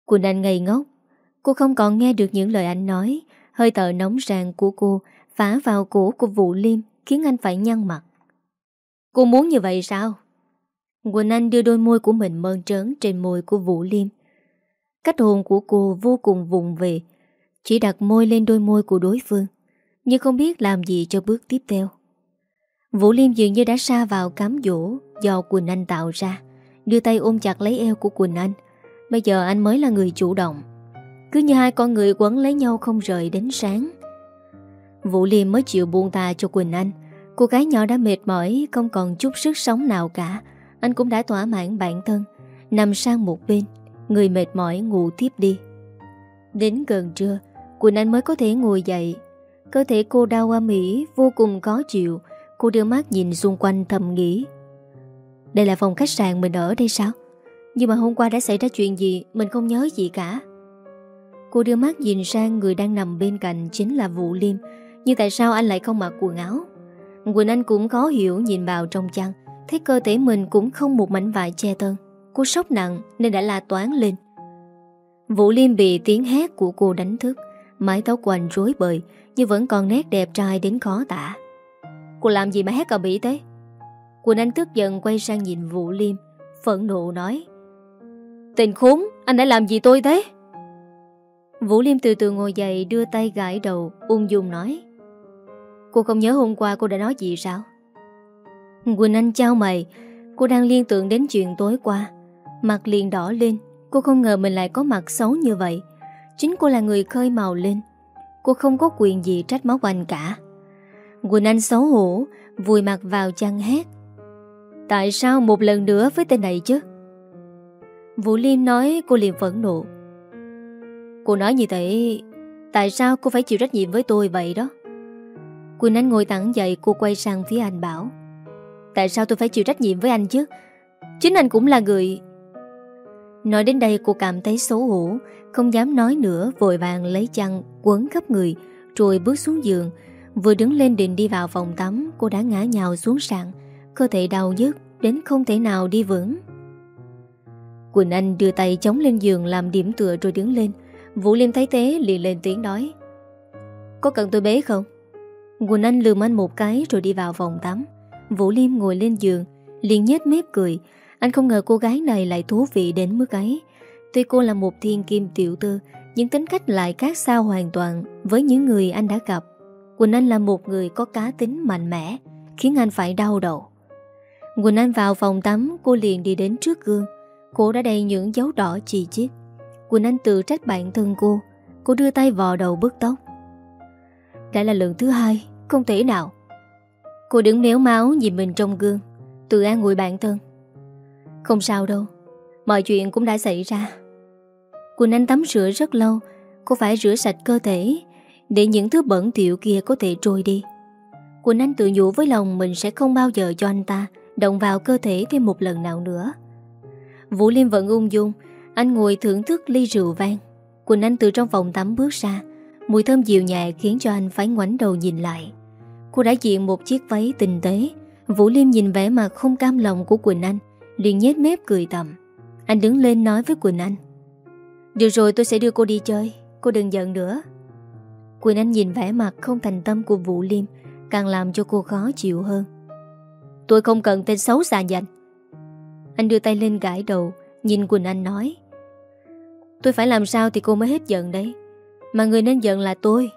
Quỳnh Anh ngây ngốc. Cô không còn nghe được những lời anh nói. Hơi tợ nóng ràng của cô Phá vào cổ của Vũ Liêm, Khiến anh phải nhăn mặt. Cô muốn như vậy sao? Quỳnh Anh đưa đôi môi của mình mơn trớn Trên môi của Vũ Liêm. Cách hồn của cô vô cùng vùng về, Chỉ đặt môi lên đôi môi của đối phương, Nhưng không biết làm gì cho bước tiếp theo. Vũ Liêm dường như đã xa vào cám dỗ Do Quỳnh Anh tạo ra, Đưa tay ôm chặt lấy eo của Quỳnh Anh. Bây giờ anh mới là người chủ động. Cứ như hai con người quấn lấy nhau không rời đến sáng. Vũ Liêm mới chịu buông ta cho Quỳnh Anh. Cô gái nhỏ đã mệt mỏi, Không còn chút sức sống nào cả. Anh cũng đã thỏa mãn bản thân. Nằm sang một bên, Người mệt mỏi ngủ tiếp đi. Đến gần trưa, Quỳnh Anh mới có thể ngồi dậy. Cơ thể cô đau qua Mỹ, Vô cùng khó chịu. Cô đưa mắt nhìn xung quanh thầm nghĩ. Đây là phòng khách sạn mình ở đây sao? Nhưng mà hôm qua đã xảy ra chuyện gì, Mình không nhớ gì cả. Cô đưa mắt nhìn sang người đang nằm bên cạnh Chính là Vũ Liêm. Nhưng tại sao anh lại không mặc quần áo? Quỳnh Anh cũng khó hiểu nhìn vào trong chăn, Thấy cơ thể mình cũng không một mảnh vải che thân Cô sốc nặng nên đã la toán lên. Vũ Liêm bị tiếng hét của cô đánh thức, Mái tóc của anh rối bời Nhưng vẫn còn nét đẹp trai đến khó tả. Cô làm gì mà hét cà bỉ thế? Quỳnh Anh tức giận quay sang nhìn Vũ Liêm Phẫn nộ nói, Tình khốn, Anh đã làm gì tôi thế? Vũ Liêm từ từ ngồi dậy Đưa tay gãi đầu, ung dung nói Cô không nhớ hôm qua cô đã nói gì sao? Quỳnh Anh trao mày. Cô đang liên tưởng đến chuyện tối qua. Mặt liền đỏ lên. Cô không ngờ mình lại có mặt xấu như vậy. Chính cô là người khơi màu lên. Cô không có quyền gì trách móc anh cả. Quỳnh Anh xấu hổ, Vùi mặt vào chăn hét. Tại sao một lần nữa với tên này chứ? Vũ Liêm nói cô liền phẫn nộ. Cô nói như thế, Tại sao cô phải chịu trách nhiệm với tôi vậy đó? Quỳnh Anh ngồi thẳng dậy, Cô quay sang phía anh bảo, Tại sao tôi phải chịu trách nhiệm với anh chứ? Chính anh cũng là người Nói đến đây, cô cảm thấy xấu hổ, Không dám nói nữa, Vội vàng lấy chăn, quấn khắp người, Rồi bước xuống giường. Vừa đứng lên định đi vào phòng tắm, Cô đã ngã nhào xuống sàn, Cơ thể đau nhức, đến không thể nào đi vững. Quỳnh Anh đưa tay chống lên giường Làm điểm tựa rồi đứng lên. Vũ Liêm thấy thế liền lên tiếng nói, Có cần tôi bế không? Quỳnh Anh lườm anh một cái rồi đi vào phòng tắm. Vũ Liêm ngồi lên giường, liền nhếch mép cười. Anh không ngờ cô gái này lại thú vị đến mức ấy. Tuy cô là một thiên kim tiểu tư, Nhưng tính cách lại khác xa hoàn toàn Với những người anh đã gặp. Quỳnh Anh là một người có cá tính mạnh mẽ, Khiến anh phải đau đầu. Quỳnh Anh vào phòng tắm, Cô liền đi đến trước gương. Cô đã đầy những dấu đỏ chì chít. Quỳnh Anh tự trách bản thân cô. Cô đưa tay vò đầu bứt tóc. Đã là lần thứ hai, Không thể nào. Cô đứng méo máu nhìn mình trong gương Tự an ngồi bản thân. Không sao đâu, Mọi chuyện cũng đã xảy ra. Quỳnh Anh tắm rửa rất lâu, Cô phải rửa sạch cơ thể, Để những thứ bẩn thiệu kia có thể trôi đi. Quỳnh Anh tự nhủ với lòng Mình sẽ không bao giờ cho anh ta Động vào cơ thể thêm một lần nào nữa. Vũ Liêm vẫn ung dung, Anh ngồi thưởng thức ly rượu vang. Quỳnh Anh từ trong phòng tắm bước ra Mùi thơm dịu nhẹ khiến cho anh phải ngoảnh đầu nhìn lại. Cô đã diện một chiếc váy tinh tế. Vũ Liêm nhìn vẻ mặt không cam lòng của Quỳnh Anh, liền nhếch mép cười tầm. Anh đứng lên nói với Quỳnh Anh. Được rồi, tôi sẽ đưa cô đi chơi. Cô đừng giận nữa. Quỳnh Anh nhìn vẻ mặt không thành tâm của Vũ Liêm, Càng làm cho cô khó chịu hơn. Tôi không cần tên xấu xa dành Anh đưa tay lên gãi đầu, Nhìn Quỳnh Anh nói. Tôi phải làm sao thì cô mới hết giận đấy? Mà người nên giận là tôi.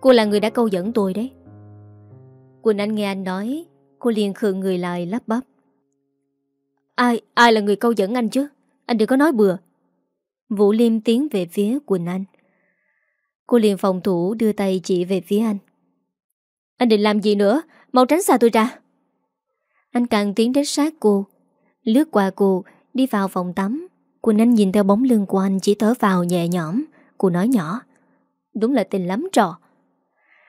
Cô là người đã câu dẫn tôi đấy. Quỳnh Anh nghe anh nói Cô liền khượng người lại lắp bắp. Ai, ai là người câu dẫn anh chứ? Anh đừng có nói bừa. Vũ Liêm tiến về phía Quỳnh Anh. Cô liền phòng thủ đưa tay chỉ về phía anh. Anh định làm gì nữa? Mau tránh xa tôi ra. Anh càng tiến đến sát cô. Lướt qua cô Đi vào phòng tắm. Quỳnh Anh nhìn theo bóng lưng của anh chỉ thở vào nhẹ nhõm. Cô nói nhỏ. Đúng là tình lắm trò.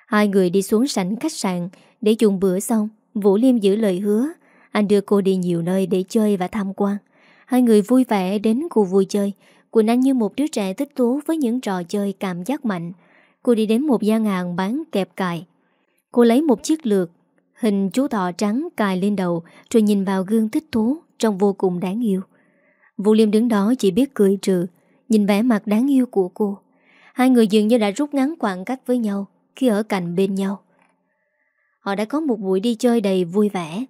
Hai người đi xuống sảnh khách sạn Để dùng bữa xong, Vũ Liêm giữ lời hứa. Anh đưa cô đi nhiều nơi để chơi và tham quan. Hai người vui vẻ đến khu vui chơi. Quỳnh Anh như một đứa trẻ thích thú Với những trò chơi cảm giác mạnh. Cô đi đến một gian hàng bán kẹp cài. Cô lấy một chiếc lược, Hình chú thọ trắng cài lên đầu, Rồi nhìn vào gương thích thú, Trông vô cùng đáng yêu. Vũ Liêm đứng đó chỉ biết cười trừ. Nhìn vẻ mặt đáng yêu của cô. Hai người dường như đã rút ngắn khoảng cách với nhau Khi ở cạnh bên nhau. Họ đã có một buổi đi chơi đầy vui vẻ.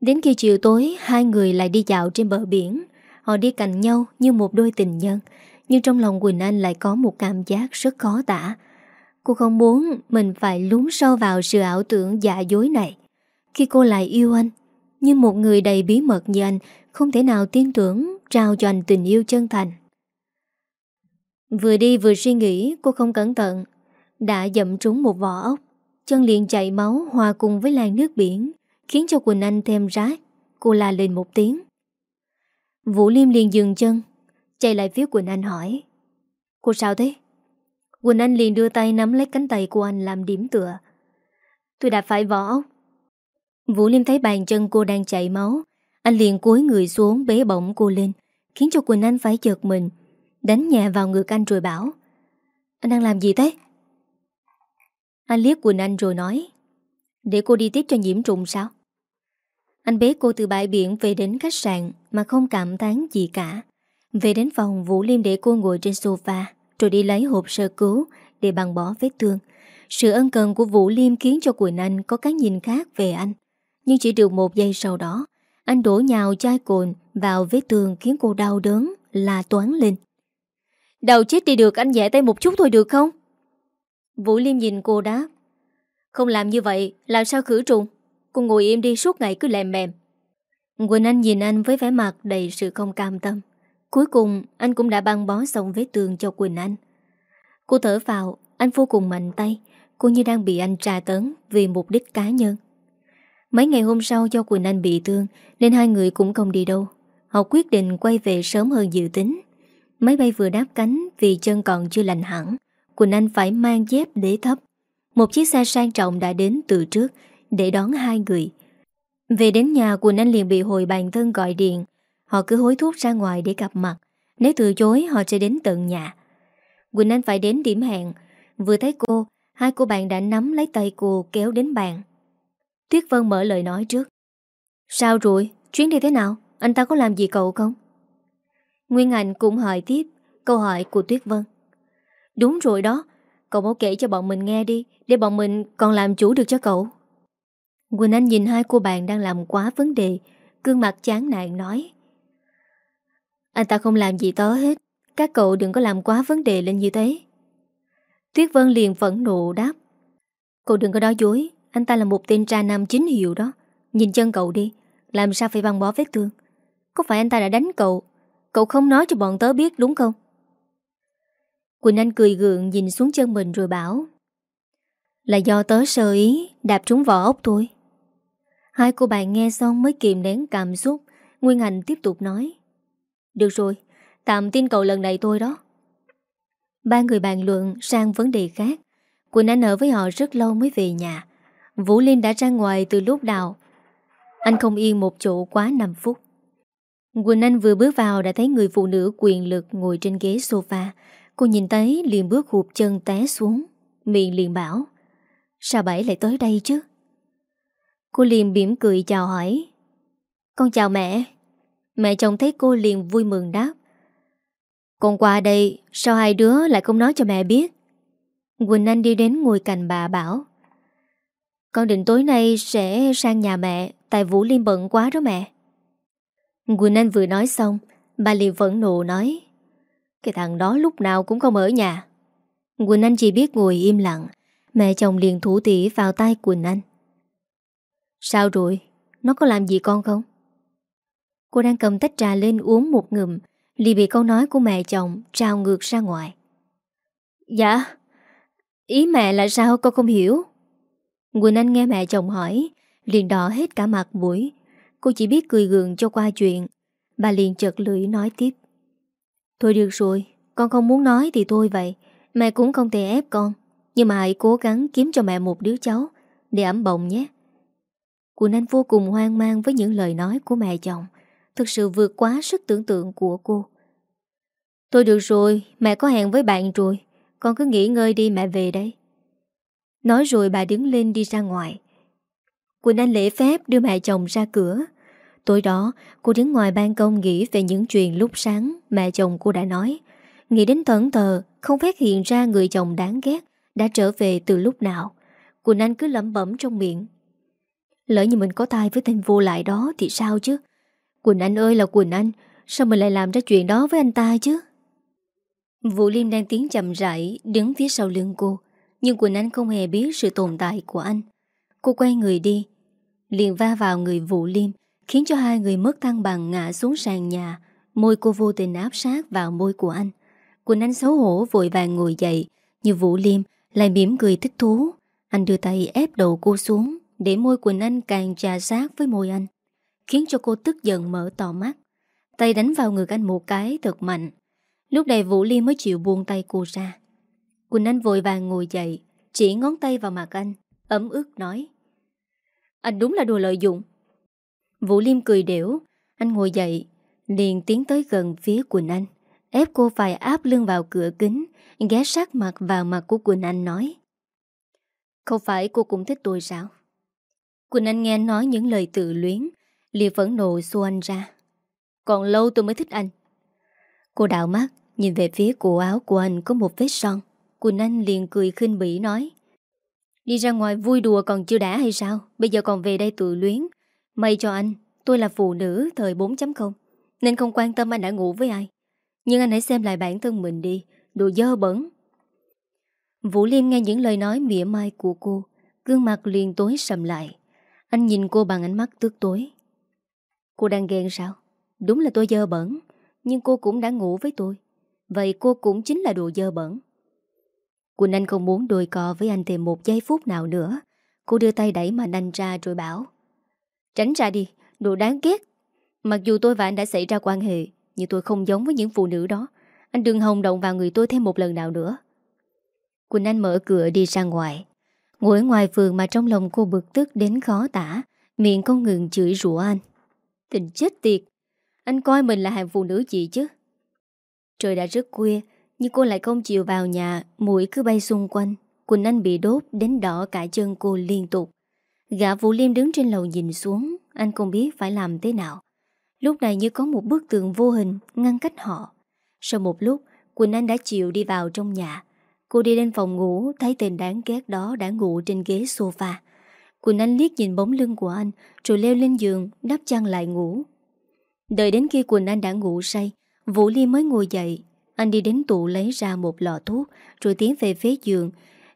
Đến khi chiều tối, Hai người lại đi dạo trên bờ biển. Họ đi cạnh nhau như một đôi tình nhân, Nhưng trong lòng Quỳnh Anh lại có một cảm giác rất khó tả. Cô không muốn mình phải lún sâu vào sự ảo tưởng giả dối này. Khi cô lại yêu anh Nhưng một người đầy bí mật như anh, Không thể nào tin tưởng, trao cho anh tình yêu chân thành. Vừa đi vừa suy nghĩ, Cô không cẩn thận. Đã dậm trúng một vỏ ốc, Chân liền chảy máu hòa cùng với làn nước biển, Khiến cho Quỳnh Anh thêm rác. Cô la lên một tiếng. Vũ Liêm liền dừng chân, Chạy lại phía Quỳnh Anh hỏi. Cô sao thế? Quỳnh Anh liền đưa tay nắm lấy cánh tay của anh làm điểm tựa. Tôi đã phải vỏ ốc. Vũ Liêm thấy bàn chân cô đang chảy máu, Anh liền cúi người xuống bế bỏng cô lên, Khiến cho Quỳnh Anh phải chợt mình. Đánh nhẹ vào ngực anh rồi bảo, Anh đang làm gì thế? Anh liếc Quỳnh Anh rồi nói, Để cô đi tiếp cho nhiễm trùng sao? Anh bế cô từ bãi biển về đến khách sạn Mà không cảm tán gì cả Về đến phòng, Vũ Liêm để cô ngồi trên sofa, Rồi đi lấy hộp sơ cứu Để bằng bỏ vết thương Sự ân cần của Vũ Liêm khiến cho Quỳnh Anh Có cái nhìn khác về anh Nhưng chỉ được một giây sau đó, Anh đổ nhào chai cồn vào vết thương Khiến cô đau đớn là toán lên Đầu chết đi được, anh nhẹ tay một chút thôi được không? Vũ Liêm nhìn cô đáp. Không làm như vậy, Làm sao khử trùng? Cô ngồi im đi, suốt ngày cứ lèm mềm Quỳnh Anh nhìn anh với vẻ mặt đầy sự không cam tâm. Cuối cùng, anh cũng đã băng bó xong vết tường cho Quỳnh Anh. Cô thở vào, Anh vô cùng mạnh tay. Cô như đang bị anh trà tấn Vì mục đích cá nhân. Mấy ngày hôm sau do Quỳnh Anh bị thương, Nên hai người cũng không đi đâu. Họ quyết định quay về sớm hơn dự tính. Máy bay vừa đáp cánh Vì chân còn chưa lành hẳn, Quỳnh Anh phải mang dép để thấp. Một chiếc xe sang trọng đã đến từ trước, Để đón hai người. Về đến nhà, Quỳnh Anh liền bị hồi bàn thân gọi điện. Họ cứ hối thúc ra ngoài để gặp mặt. Nếu từ chối, họ sẽ đến tận nhà. Quỳnh Anh phải đến điểm hẹn. Vừa thấy cô, Hai cô bạn đã nắm lấy tay cô, kéo đến bàn. Tuyết Vân mở lời nói trước. Sao rồi? Chuyến đi thế nào? Anh ta có làm gì cậu không? Nguyên Anh cũng hỏi tiếp Câu hỏi của Tuyết Vân. Đúng rồi đó, Cậu mau kể cho bọn mình nghe đi, Để bọn mình còn làm chủ được cho cậu. Quỳnh Anh nhìn hai cô bạn đang làm quá vấn đề, gương mặt chán nản nói. Anh ta không làm gì tớ hết, Các cậu đừng có làm quá vấn đề lên như thế. Tuyết Vân liền phẫn nộ đáp. Cậu đừng có nói dối, Anh ta là một tên tra nam chính hiệu đó. Nhìn chân cậu đi, Làm sao phải băng bó vết thương? Có phải anh ta đã đánh cậu Cậu không nói cho bọn tớ biết, đúng không? Quỳnh Anh cười gượng nhìn xuống chân mình rồi bảo, Là do tớ sơ ý, Đạp trúng vỏ ốc thôi. Hai cô bạn nghe xong mới kìm nén cảm xúc, Nguyên Hành tiếp tục nói, Được rồi, Tạm tin cậu lần này thôi đó. Ba người bàn luận sang vấn đề khác, Quỳnh Anh ở với họ rất lâu mới về nhà. Vũ Linh đã ra ngoài từ lúc nào? Anh không yên một chỗ quá 5 phút. Quỳnh Anh vừa bước vào đã thấy người phụ nữ quyền lực ngồi trên ghế sofa. Cô nhìn thấy liền bước hụt chân té xuống, Miệng liền bảo, Sao bảy lại tới đây chứ? Cô liền mỉm cười chào hỏi, Con chào mẹ. Mẹ chồng thấy cô liền vui mừng đáp, Con qua đây, Sao hai đứa lại không nói cho mẹ biết? Quỳnh Anh đi đến ngồi cạnh bà bảo, Con định tối nay sẽ sang nhà mẹ, Tại Vũ Liên bận quá đó mẹ. Quỳnh Anh vừa nói xong, Bà liền phẫn nộ nói, cái thằng đó lúc nào cũng không ở nhà Quỳnh Anh chỉ biết ngồi im lặng, Mẹ chồng liền thủ tỉ vào tay Quỳnh Anh Sao rồi? Nó có làm gì con không? Cô đang cầm tách trà lên uống một ngụm liền bị câu nói của mẹ chồng trao ngược ra ngoài Dạ Ý mẹ là sao con không hiểu Quỳnh Anh nghe mẹ chồng hỏi, Liền đỏ hết cả mặt mũi Cô chỉ biết cười gượng cho qua chuyện. Bà liền chợt lưỡi nói tiếp. Thôi được rồi, Con không muốn nói thì thôi vậy. Mẹ cũng không thể ép con. Nhưng mà hãy cố gắng kiếm cho mẹ một đứa cháu, Để ấm bồng nhé. Quỳnh Anh vô cùng hoang mang với những lời nói của mẹ chồng. Thực sự vượt quá sức tưởng tượng của cô. Thôi được rồi, Mẹ có hẹn với bạn rồi. Con cứ nghỉ ngơi đi mẹ về đây. Nói rồi bà đứng lên đi ra ngoài. Quỳnh Anh lễ phép đưa mẹ chồng ra cửa. Tối đó, cô đứng ngoài ban công nghĩ về những chuyện lúc sáng mẹ chồng cô đã nói. Nghĩ đến tận tờ Không phát hiện ra người chồng đáng ghét Đã trở về từ lúc nào. Quỳnh Anh cứ lẩm bẩm trong miệng. Lỡ như mình có tai với tên vô lại đó Thì sao chứ? Quỳnh Anh ơi là Quỳnh Anh, Sao mình lại làm ra chuyện đó với anh ta chứ? Vũ Liêm đang tiến chậm rãi Đứng phía sau lưng cô, Nhưng Quỳnh Anh không hề biết sự tồn tại của anh. Cô quay người đi Liền va vào người Vũ Liêm, Khiến cho hai người mất thăng bằng ngã xuống sàn nhà. Môi cô vô tình áp sát vào môi của anh. Quỳnh Anh xấu hổ vội vàng ngồi dậy Như Vũ Liêm lại mỉm cười thích thú. Anh đưa tay ép đầu cô xuống, Để môi Quỳnh Anh càng trà sát với môi anh, Khiến cho cô tức giận mở to mắt. Tay đánh vào ngực anh một cái thật mạnh. Lúc này Vũ Liêm mới chịu buông tay cô ra. Quỳnh Anh vội vàng ngồi dậy, Chỉ ngón tay vào mặt anh, Ấm ức nói anh đúng là đồ lợi dụng. Vũ Liêm cười đểu. Anh ngồi dậy, Liền tiến tới gần phía Quỳnh Anh. Ép cô phải áp lưng vào cửa kính, Ghé sát mặt vào mặt của Quỳnh Anh nói, Không phải cô cũng thích tôi sao? Quỳnh Anh nghe nói những lời tự luyến, liền phẫn nộ xô anh ra. Còn lâu tôi mới thích anh. Cô đảo mắt, Nhìn về phía cổ áo của anh có một vết son. Quỳnh Anh liền cười khinh bỉ nói Đi ra ngoài vui đùa còn chưa đã hay sao? Bây giờ còn về đây tự luyến. May cho anh, Tôi là phụ nữ thời 4.0 Nên không quan tâm anh đã ngủ với ai. Nhưng anh hãy xem lại bản thân mình đi, Đồ dơ bẩn. Vũ Liêm nghe những lời nói mỉa mai của cô, Gương mặt liền tối sầm lại. Anh nhìn cô bằng ánh mắt tước tối. Cô đang ghen sao? Đúng là tôi dơ bẩn, Nhưng cô cũng đã ngủ với tôi. Vậy cô cũng chính là đồ dơ bẩn. Quỳnh Anh không muốn đôi cò với anh thêm một giây phút nào nữa. Cô đưa tay đẩy mà anh ra rồi bảo Tránh ra đi, đồ đáng ghét. Mặc dù tôi và anh đã xảy ra quan hệ Nhưng tôi không giống với những phụ nữ đó. Anh đừng hồng động vào người tôi thêm một lần nào nữa. Quỳnh Anh mở cửa đi ra ngoài. Ngồi ngoài vườn mà trong lòng cô bực tức đến khó tả Miệng không ngừng chửi rủa anh Tình chết tiệt Anh coi mình là hàng phụ nữ gì chứ? Trời đã rất khuya nhưng cô lại không chịu vào nhà, Mũi cứ bay xung quanh Quỳnh Anh bị đốt đến đỏ cả chân cô liên tục. Gã Vũ Liêm đứng trên lầu nhìn xuống, Anh không biết phải làm thế nào. Lúc này như có một bức tường vô hình Ngăn cách họ. Sau một lúc Quỳnh Anh đã chịu đi vào trong nhà. Cô đi lên phòng ngủ, Thấy tên đáng ghét đó đã ngủ trên ghế sofa. Quỳnh Anh liếc nhìn bóng lưng của anh, Rồi leo lên giường, Đắp chăn lại ngủ. Đợi đến khi Quỳnh Anh đã ngủ say, Vũ Liêm mới ngồi dậy anh đi đến tủ lấy ra một lọ thuốc Rồi tiến về phía giường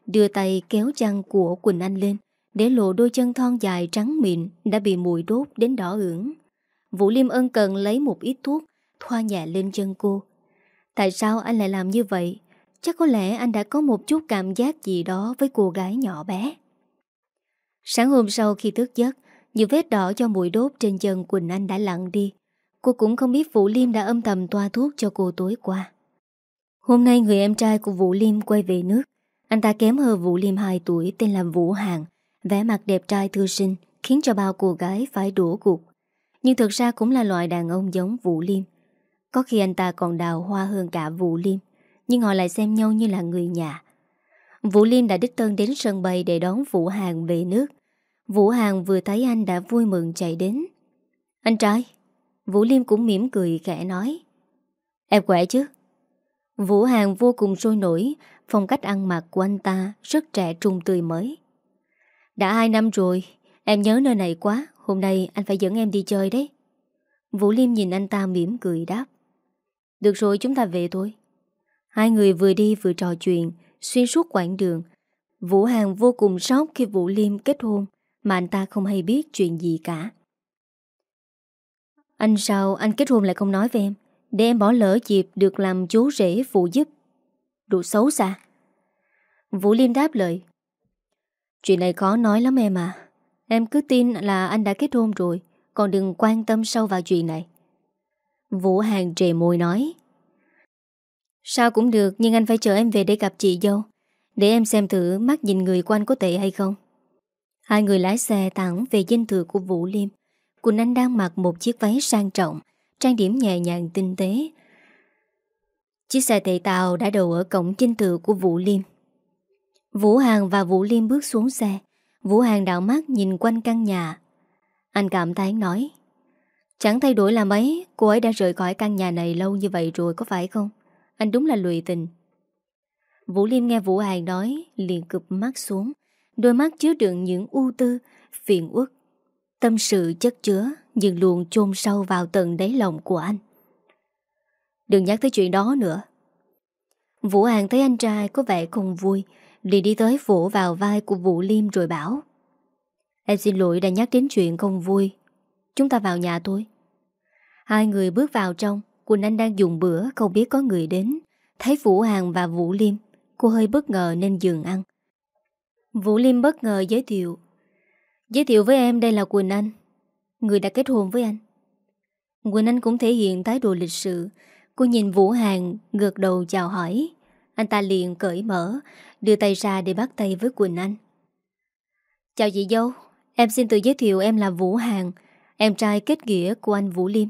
Đưa tay kéo chăn của Quỳnh Anh lên để lộ đôi chân thon dài trắng mịn đã bị mùi đốt đến đỏ ửng. Vũ Liêm ân cần lấy một ít thuốc, thoa nhẹ lên chân cô. Tại sao anh lại làm như vậy? Chắc có lẽ anh đã có một chút cảm giác gì đó với cô gái nhỏ bé. Sáng hôm sau khi thức giấc, những vết đỏ do mùi đốt trên chân Quỳnh Anh đã lặn đi. Cô cũng không biết Vũ Liêm đã âm thầm toa thuốc cho cô tối qua. Hôm nay người em trai của Vũ Liêm quay về nước. Anh ta kém hơn Vũ Liêm 2 tuổi, tên là Vũ Hàng. Vẻ mặt đẹp trai thư sinh, Khiến cho bao cô gái phải đổ cuộc. Nhưng thực ra cũng là loại đàn ông giống Vũ Liêm. Có khi anh ta còn đào hoa hơn cả Vũ Liêm, Nhưng họ lại xem nhau như là người nhà. Vũ Liêm đã đích thân đến sân bay Để đón Vũ Hàng về nước. Vũ Hàng vừa thấy anh đã vui mừng chạy đến. Anh trai, Vũ Liêm cũng mỉm cười khẽ nói, Em khỏe chứ? Vũ Hàng vô cùng sôi nổi, Phong cách ăn mặc của anh ta Rất trẻ trung tươi mới. Đã hai năm rồi, Em nhớ nơi này quá, Hôm nay anh phải dẫn em đi chơi đấy. Vũ Liêm nhìn anh ta mỉm cười đáp. Được rồi, chúng ta về thôi. Hai người vừa đi vừa trò chuyện, Xuyên suốt quãng đường. Vũ Hàng vô cùng sốc khi Vũ Liêm kết hôn, Mà anh ta không hay biết chuyện gì cả. Anh sao, anh kết hôn lại không nói với em? Để em bỏ lỡ dịp được làm chú rể phụ giúp. Đủ xấu xa. Vũ Liêm đáp lời. Chuyện này khó nói lắm em à. Em cứ tin là anh đã kết hôn rồi, Còn đừng quan tâm sâu vào chuyện này. Vũ Hàng trề môi nói. Sao cũng được, Nhưng anh phải chờ em về để gặp chị dâu. Để em xem thử mắt nhìn người của anh có tệ hay không. Hai người lái xe thẳng về dinh thự của Vũ Liêm. Quỳnh Anh đang mặc một chiếc váy sang trọng Trang điểm nhẹ nhàng tinh tế. Chiếc xe tệ tàu đã đậu ở cổng chinh tự của Vũ Liêm. Vũ Hàng và Vũ Liêm bước xuống xe. Vũ Hàng đảo mắt nhìn quanh căn nhà. Anh cảm thấy nói, Chẳng thay đổi là mấy Cô ấy đã rời khỏi căn nhà này lâu như vậy rồi có phải không? Anh đúng là lụy tình. Vũ Liêm nghe Vũ Hàng nói, liền cụp mắt xuống. Đôi mắt chứa đựng những u tư, Phiền uất, Tâm sự chất chứa. Nhưng luôn chôn sâu vào tận đáy lòng của anh. Đừng nhắc tới chuyện đó nữa. Vũ Hàng thấy anh trai có vẻ không vui, liền đi tới vỗ vào vai của Vũ Liêm rồi bảo, Em xin lỗi đã nhắc đến chuyện không vui. Chúng ta vào nhà tôi Hai người bước vào trong Quỳnh Anh đang dùng bữa, không biết có người đến. Thấy Vũ Hàng và Vũ Liêm, Cô hơi bất ngờ nên dừng ăn. Vũ Liêm bất ngờ giới thiệu Giới thiệu với em đây là Quỳnh Anh. Người đã kết hôn với anh. Quỳnh Anh cũng thể hiện thái độ lịch sự. Cô nhìn Vũ Hàng ngược đầu chào hỏi. Anh ta liền cởi mở, Đưa tay ra để bắt tay với Quỳnh Anh. Chào chị dâu, Em xin tự giới thiệu em là Vũ Hàng Em trai kết nghĩa của anh Vũ Liêm.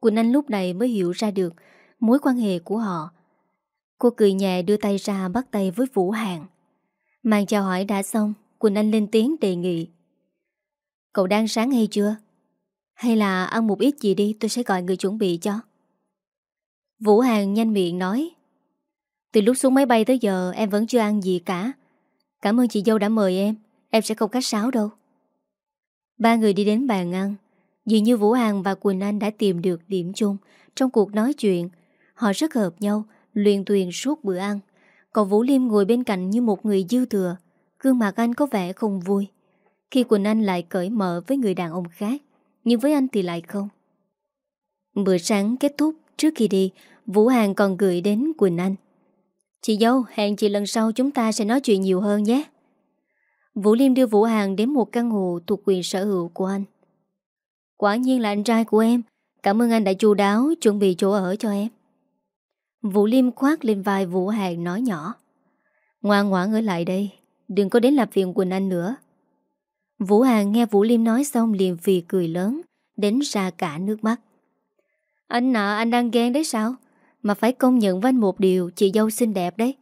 Quỳnh Anh lúc này mới hiểu ra được Mối quan hệ của họ. Cô cười nhẹ đưa tay ra bắt tay với Vũ Hàng Màn chào hỏi đã xong, Quỳnh Anh lên tiếng đề nghị. Cậu đang sáng hay chưa? Hay là ăn một ít gì đi, tôi sẽ gọi người chuẩn bị cho. Vũ Hàng nhanh miệng nói. Từ lúc xuống máy bay tới giờ, em vẫn chưa ăn gì cả. Cảm ơn chị dâu đã mời em. Em sẽ không khách sáo đâu. Ba người đi đến bàn ăn. Dường như Vũ Hàng và Quỳnh Anh đã tìm được điểm chung Trong cuộc nói chuyện. Họ rất hợp nhau, Luyện tuyền suốt bữa ăn. Còn Vũ Liêm ngồi bên cạnh như một người dư thừa. Gương mặt anh có vẻ không vui. Khi Quỳnh Anh lại cởi mở với người đàn ông khác, Nhưng với anh thì lại không Bữa sáng kết thúc Trước khi đi, Vũ Hàng còn gửi đến Quỳnh Anh Chị dâu, hẹn chị lần sau chúng ta sẽ nói chuyện nhiều hơn nhé Vũ Liêm đưa Vũ Hàng đến một căn hộ thuộc quyền sở hữu của anh. Quả nhiên là anh trai của em. Cảm ơn anh đã chu đáo chuẩn bị chỗ ở cho em. Vũ Liêm khoác lên vai Vũ Hàng nói nhỏ. Ngoan ngoãn ở lại đây. Đừng có đến làm phiền Quỳnh Anh nữa. Vũ Hàng nghe Vũ Liêm nói xong liền phì cười lớn, đến ra cả nước mắt. Anh nợ anh đang ghen đấy sao? Mà phải công nhận với anh một điều, chị dâu xinh đẹp đấy.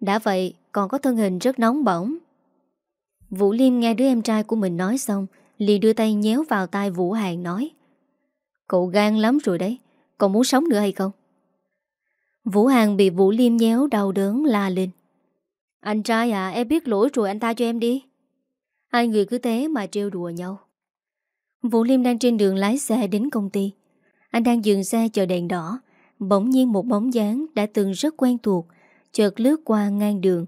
Đã vậy, còn có thân hình rất nóng bỏng, Vũ Liêm nghe đứa em trai của mình nói xong liền đưa tay nhéo vào tai Vũ Hàng nói Cậu gan lắm rồi đấy Cậu muốn sống nữa hay không Vũ Hàng bị Vũ Liêm nhéo đau đớn la lên Anh trai à em biết lỗi rồi anh ta cho em đi Hai người cứ thế mà trêu đùa nhau. Vũ Liêm đang trên đường lái xe đến công ty. Anh đang dừng xe chờ đèn đỏ. Bỗng nhiên một bóng dáng đã từng rất quen thuộc, Chợt lướt qua ngang đường.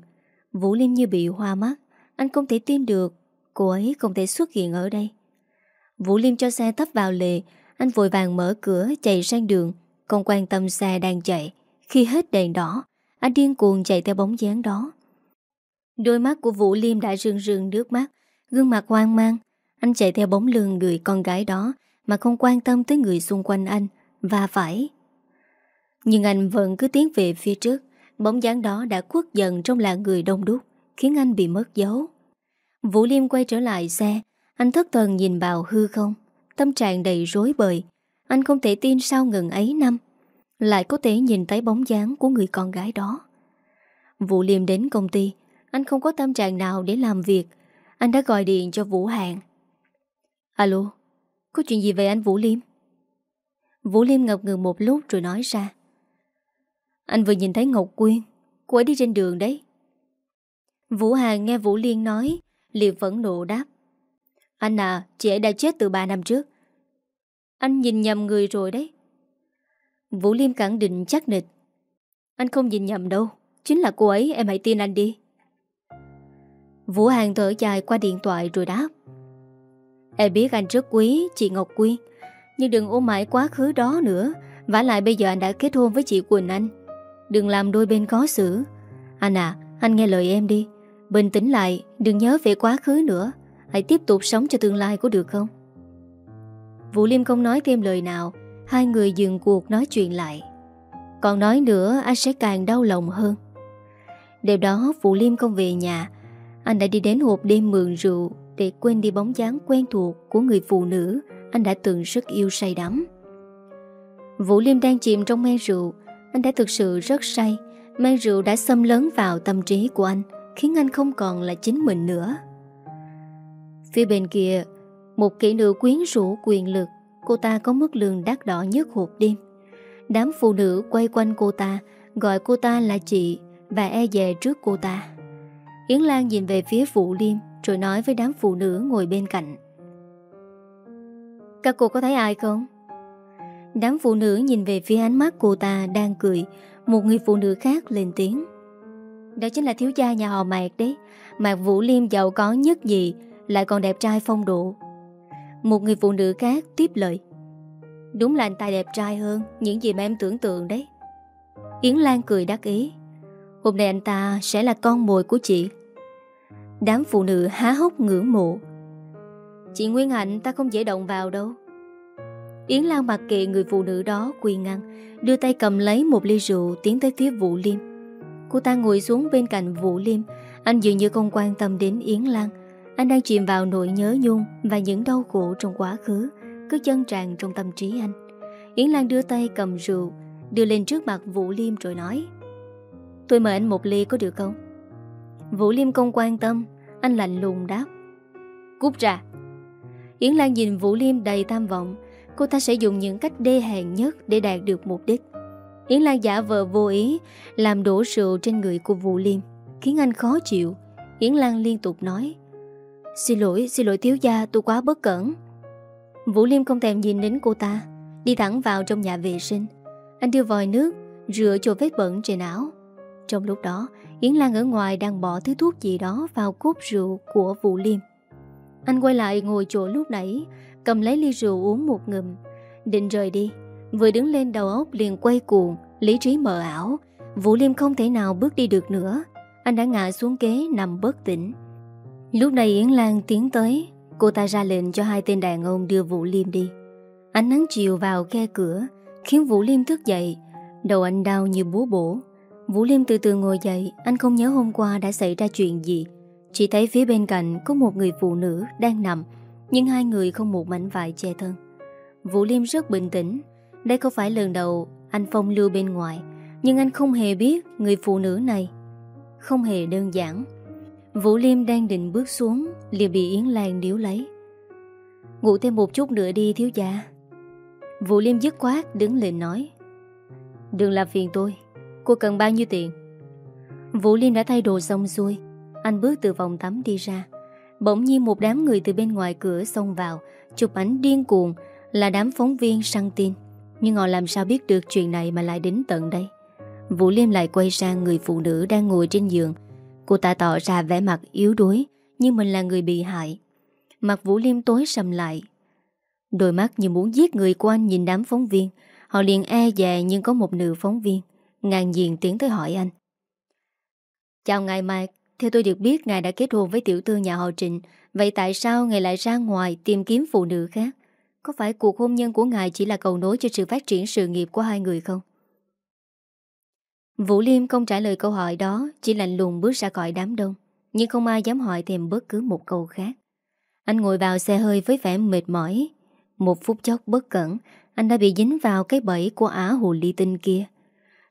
Vũ Liêm như bị hoa mắt. Anh không thể tin được Cô ấy không thể xuất hiện ở đây. Vũ Liêm cho xe tấp vào lề. Anh vội vàng mở cửa, chạy sang đường. Không quan tâm xe đang chạy. Khi hết đèn đỏ, Anh điên cuồng chạy theo bóng dáng đó. Đôi mắt của Vũ Liêm đã rưng rưng nước mắt. Gương mặt hoang mang, Anh chạy theo bóng lưng người con gái đó Mà không quan tâm tới người xung quanh anh, Và phải. Nhưng anh vẫn cứ tiến về phía trước, Bóng dáng đó đã khuất dần trong làng người đông đúc, Khiến anh bị mất dấu. Vũ Liêm quay trở lại xe, Anh thất thần nhìn vào hư không, Tâm trạng đầy rối bời, Anh không thể tin sau ngừng ấy năm, Lại có thể nhìn thấy bóng dáng của người con gái đó. Vũ Liêm đến công ty, Anh không có tâm trạng nào để làm việc anh đã gọi điện cho Vũ Hàng Alo, Có chuyện gì về anh Vũ Liêm? Vũ Liêm ngập ngừng một lúc rồi nói ra. Anh vừa nhìn thấy Ngọc Quyên, Cô ấy đi trên đường đấy. Vũ Hàng nghe Vũ Liên nói, liền phẫn nộ đáp. Anh à chị ấy đã chết từ 3 năm trước. Anh nhìn nhầm người rồi đấy. Vũ Liêm khẳng định chắc nịch. Anh không nhìn nhầm đâu, Chính là cô ấy, em hãy tin anh đi. Vũ Hàng thở dài qua điện thoại rồi đáp. Em biết anh rất quý chị Ngọc Quyên Nhưng đừng ôm mãi quá khứ đó nữa. Vả lại bây giờ anh đã kết hôn với chị Quỳnh Anh. Đừng làm đôi bên khó xử. Anh à, anh nghe lời em đi. Bình tĩnh lại Đừng nhớ về quá khứ nữa. Hãy tiếp tục sống cho tương lai có được không? Vũ Liêm không nói thêm lời nào. Hai người dừng cuộc nói chuyện lại. Còn nói nữa anh sẽ càng đau lòng hơn. Đêm đó Vũ Liêm không về nhà. Anh đã đi đến hộp đêm mượn rượu Để quên đi bóng dáng quen thuộc Của người phụ nữ Anh đã từng rất yêu say đắm. Vũ Liêm đang chìm trong men rượu. Anh đã thực sự rất say. Men rượu đã xâm lớn vào tâm trí của anh, Khiến anh không còn là chính mình nữa. Phía bên kia, Một kỹ nữ quyến rũ quyền lực, Cô ta có mức lương đắt đỏ nhất hộp đêm. Đám phụ nữ quay quanh cô ta, Gọi cô ta là chị Và e dè trước cô ta. Yến Lan nhìn về phía Vũ Liêm Rồi nói với đám phụ nữ ngồi bên cạnh. Các cô có thấy ai không? Đám phụ nữ nhìn về phía ánh mắt cô ta đang cười. Một người phụ nữ khác lên tiếng. Đó chính là thiếu gia nhà họ Mạc đấy. Mạc Vũ Liêm giàu có nhất gì Lại còn đẹp trai phong độ. Một người phụ nữ khác tiếp lời. Đúng là anh ta đẹp trai hơn Những gì mà em tưởng tượng đấy. Yến Lan cười đắc ý. Hôm nay anh ta sẽ là con mồi của chị. Đám phụ nữ há hốc ngưỡng mộ. Chị Nguyên Hạnh, ta không dễ động vào đâu. Yến Lan mặc kệ người phụ nữ đó, quỳ ngăn, Đưa tay cầm lấy một ly rượu, Tiến tới phía Vũ Liêm. Cô ta ngồi xuống bên cạnh Vũ Liêm. Anh dường như không quan tâm đến Yến Lan. Anh đang chìm vào nỗi nhớ nhung Và những đau khổ trong quá khứ, Cứ chân tràn trong tâm trí anh. Yến Lan đưa tay cầm rượu, Đưa lên trước mặt Vũ Liêm rồi nói, Tôi mời anh một ly có được không? Vũ Liêm không quan tâm. Anh lạnh lùng đáp. Cút ra. Yến Lan nhìn Vũ Liêm đầy tham vọng. Cô ta sẽ dùng những cách đê hèn nhất Để đạt được mục đích. Yến Lan giả vờ vô ý Làm đổ rượu trên người của Vũ Liêm Khiến anh khó chịu. Yến Lan liên tục nói Xin lỗi, xin lỗi thiếu gia tôi quá bất cẩn. Vũ Liêm không thèm nhìn đến cô ta Đi thẳng vào trong nhà vệ sinh. Anh đưa vòi nước Rửa chỗ vết bẩn trên áo. Trong lúc đó Yến Lan ở ngoài đang bỏ thứ thuốc gì đó Vào cốt rượu của Vũ Liêm. Anh quay lại ngồi chỗ lúc nãy, Cầm lấy ly rượu uống một ngụm. Định rời đi, Vừa đứng lên đầu óc liền quay cuồng, Lý trí mờ ảo. Vũ Liêm không thể nào bước đi được nữa. Anh đã ngã xuống ghế nằm bất tỉnh. Lúc này Yến Lan tiến tới, Cô ta ra lệnh cho hai tên đàn ông đưa Vũ Liêm đi. Ánh nắng chiều vào khe cửa, Khiến Vũ Liêm thức dậy. Đầu anh đau như búa bổ. Vũ Liêm từ từ ngồi dậy, Anh không nhớ hôm qua đã xảy ra chuyện gì. Chỉ thấy phía bên cạnh có một người phụ nữ đang nằm, Nhưng hai người không một mảnh vải che thân. Vũ Liêm rất bình tĩnh. Đây không phải lần đầu anh phong lưu bên ngoài, Nhưng anh không hề biết người phụ nữ này. Không hề đơn giản. Vũ Liêm đang định bước xuống, liền bị Yến Lan níu lấy. Ngủ thêm một chút nữa đi, thiếu gia. Vũ Liêm dứt quát đứng lên nói. Đừng làm phiền tôi. Cô cần bao nhiêu tiền? Vũ liên đã thay đồ xong xuôi. Anh bước từ phòng tắm đi ra. Bỗng nhiên một đám người từ bên ngoài cửa xông vào, Chụp ảnh điên cuồng Là đám phóng viên săn tin. Nhưng họ làm sao biết được chuyện này mà lại đến tận đây? Vũ Liêm lại quay sang người phụ nữ đang ngồi trên giường. Cô ta tỏ ra vẻ mặt yếu đuối Như mình là người bị hại. Mặt Vũ Liêm tối sầm lại. Đôi mắt như muốn giết người của anh nhìn đám phóng viên. Họ liền e dè nhưng có một nữ phóng viên. Ngàn diện tiến tới hỏi anh. Chào ngài Mạc Theo tôi được biết, ngài đã kết hôn với tiểu thư nhà họ Trịnh. Vậy tại sao ngài lại ra ngoài tìm kiếm phụ nữ khác? Có phải cuộc hôn nhân của ngài chỉ là cầu nối cho sự phát triển sự nghiệp của hai người không? Vũ Liêm không trả lời câu hỏi đó, Chỉ lạnh lùng bước ra khỏi đám đông. Nhưng không ai dám hỏi thêm bất cứ một câu khác. Anh ngồi vào xe hơi với vẻ mệt mỏi. Một phút chốc bất cẩn, Anh đã bị dính vào cái bẫy của Á Hồ Ly Tinh kia.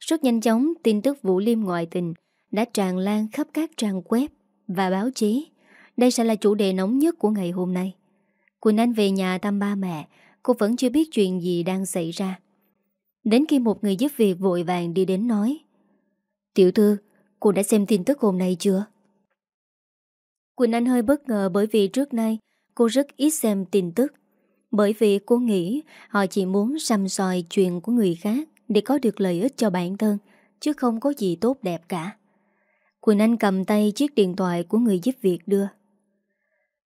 Rất nhanh chóng tin tức Vũ Liêm ngoại tình Đã tràn lan khắp các trang web Và báo chí Đây sẽ là chủ đề nóng nhất của ngày hôm nay Quỳnh Anh về nhà thăm ba mẹ Cô vẫn chưa biết chuyện gì đang xảy ra Đến khi một người giúp việc vội vàng đi đến nói Tiểu thư, cô đã xem tin tức hôm nay chưa? Quỳnh Anh hơi bất ngờ bởi vì trước nay cô rất ít xem tin tức. Bởi vì cô nghĩ họ chỉ muốn xăm soi chuyện của người khác để có được lợi ích cho bản thân, chứ không có gì tốt đẹp cả. Quỳnh Anh cầm tay chiếc điện thoại của người giúp việc đưa.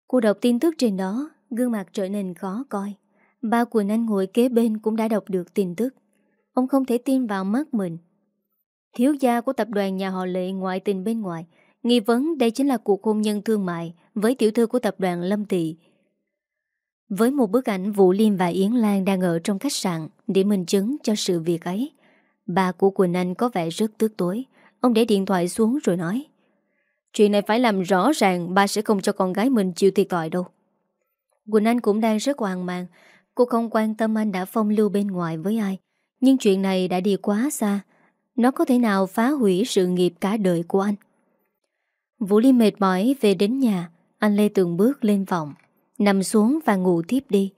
Cô đọc tin tức trên đó, gương mặt trở nên khó coi. Ba Quỳnh Anh ngồi kế bên cũng đã đọc được tin tức. Ông không thể tin vào mắt mình. Thiếu gia của tập đoàn nhà họ Lệ ngoại tình bên ngoài Nghi vấn đây chính là cuộc hôn nhân thương mại Với tiểu thư của tập đoàn Lâm Thị với một bức ảnh Vũ Liêm và Yến Lan đang ở trong khách sạn để minh chứng cho sự việc ấy. Bà của Quỳnh Anh có vẻ rất tức tối. Ông để điện thoại xuống rồi nói, Chuyện này phải làm rõ ràng Ba sẽ không cho con gái mình chịu thiệt tội đâu Quỳnh Anh cũng đang rất hoang mang Cô không quan tâm anh đã phong lưu bên ngoài với ai, Nhưng chuyện này đã đi quá xa Nó có thể nào phá hủy sự nghiệp cả đời của anh Vũ Ly mệt mỏi về đến nhà, Anh lê từng bước lên phòng Nằm xuống và ngủ tiếp đi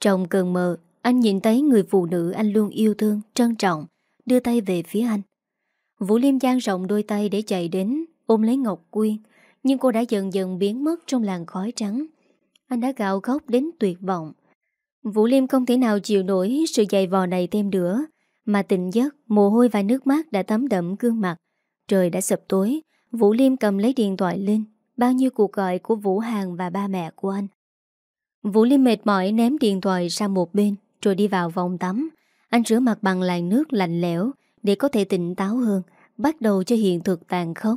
Trong cơn mơ Anh nhìn thấy người phụ nữ anh luôn yêu thương Trân trọng Đưa tay về phía anh Vũ Liêm giang rộng đôi tay để chạy đến ôm lấy Ngọc Quyên nhưng cô đã dần dần biến mất trong làn khói trắng. Anh đã gạo khóc đến tuyệt vọng. Vũ Liêm không thể nào chịu nổi sự dày vò này thêm nữa mà tỉnh giấc, mồ hôi và nước mắt đã tắm đậm gương mặt. Trời đã sập tối, Vũ Liêm cầm lấy điện thoại lên, bao nhiêu cuộc gọi của Vũ Hàng và ba mẹ của anh. Vũ Liêm mệt mỏi ném điện thoại sang một bên rồi đi vào vòng tắm. Anh rửa mặt bằng làn nước lạnh lẽo để có thể tỉnh táo hơn, bắt đầu cho hiện thực tàn khốc.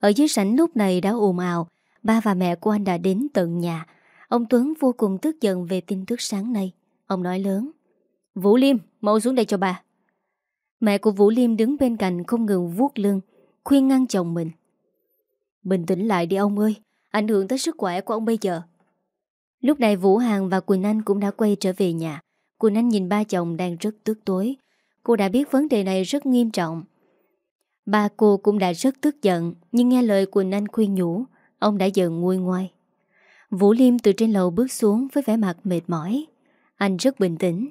Ở dưới sảnh lúc này đã ồn ào, ba và mẹ của anh đã đến tận nhà. Ông Tuấn vô cùng tức giận về tin tức sáng nay. Ông nói lớn. Vũ Liêm, mau xuống đây cho bà. Mẹ của Vũ Liêm đứng bên cạnh không ngừng vuốt lưng, khuyên ngăn chồng mình. Bình tĩnh lại đi ông ơi, ảnh hưởng tới sức khỏe của ông bây giờ. Lúc này Vũ Hàng và Quỳnh Anh cũng đã quay trở về nhà. Quỳnh Anh nhìn ba chồng đang rất tức tối. Cô đã biết vấn đề này rất nghiêm trọng. Ba cô cũng đã rất tức giận, nhưng nghe lời Quỳnh Anh khuyên nhủ, ông đã dần nguôi ngoai. Vũ Liêm từ trên lầu bước xuống với vẻ mặt mệt mỏi. Anh rất bình tĩnh.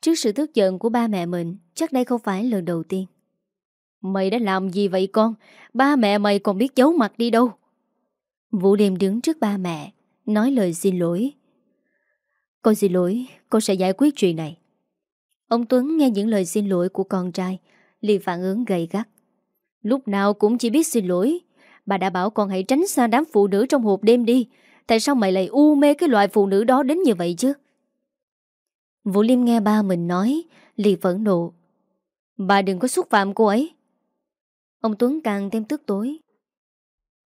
Trước sự tức giận của ba mẹ mình, chắc đây không phải lần đầu tiên. Mày đã làm gì vậy con? Ba mẹ mày còn biết giấu mặt đi đâu? Vũ Liêm đứng trước ba mẹ, nói lời xin lỗi. Con xin lỗi, con sẽ giải quyết chuyện này. Ông Tuấn nghe những lời xin lỗi của con trai, liền phản ứng gây gắt. Lúc nào cũng chỉ biết xin lỗi. Bà đã bảo con hãy tránh xa đám phụ nữ trong hộp đêm đi. Tại sao mày lại u mê cái loại phụ nữ đó đến như vậy chứ? Vũ Liêm nghe ba mình nói, liền phẫn nộ. Bà đừng có xúc phạm cô ấy. Ông Tuấn càng thêm tức tối.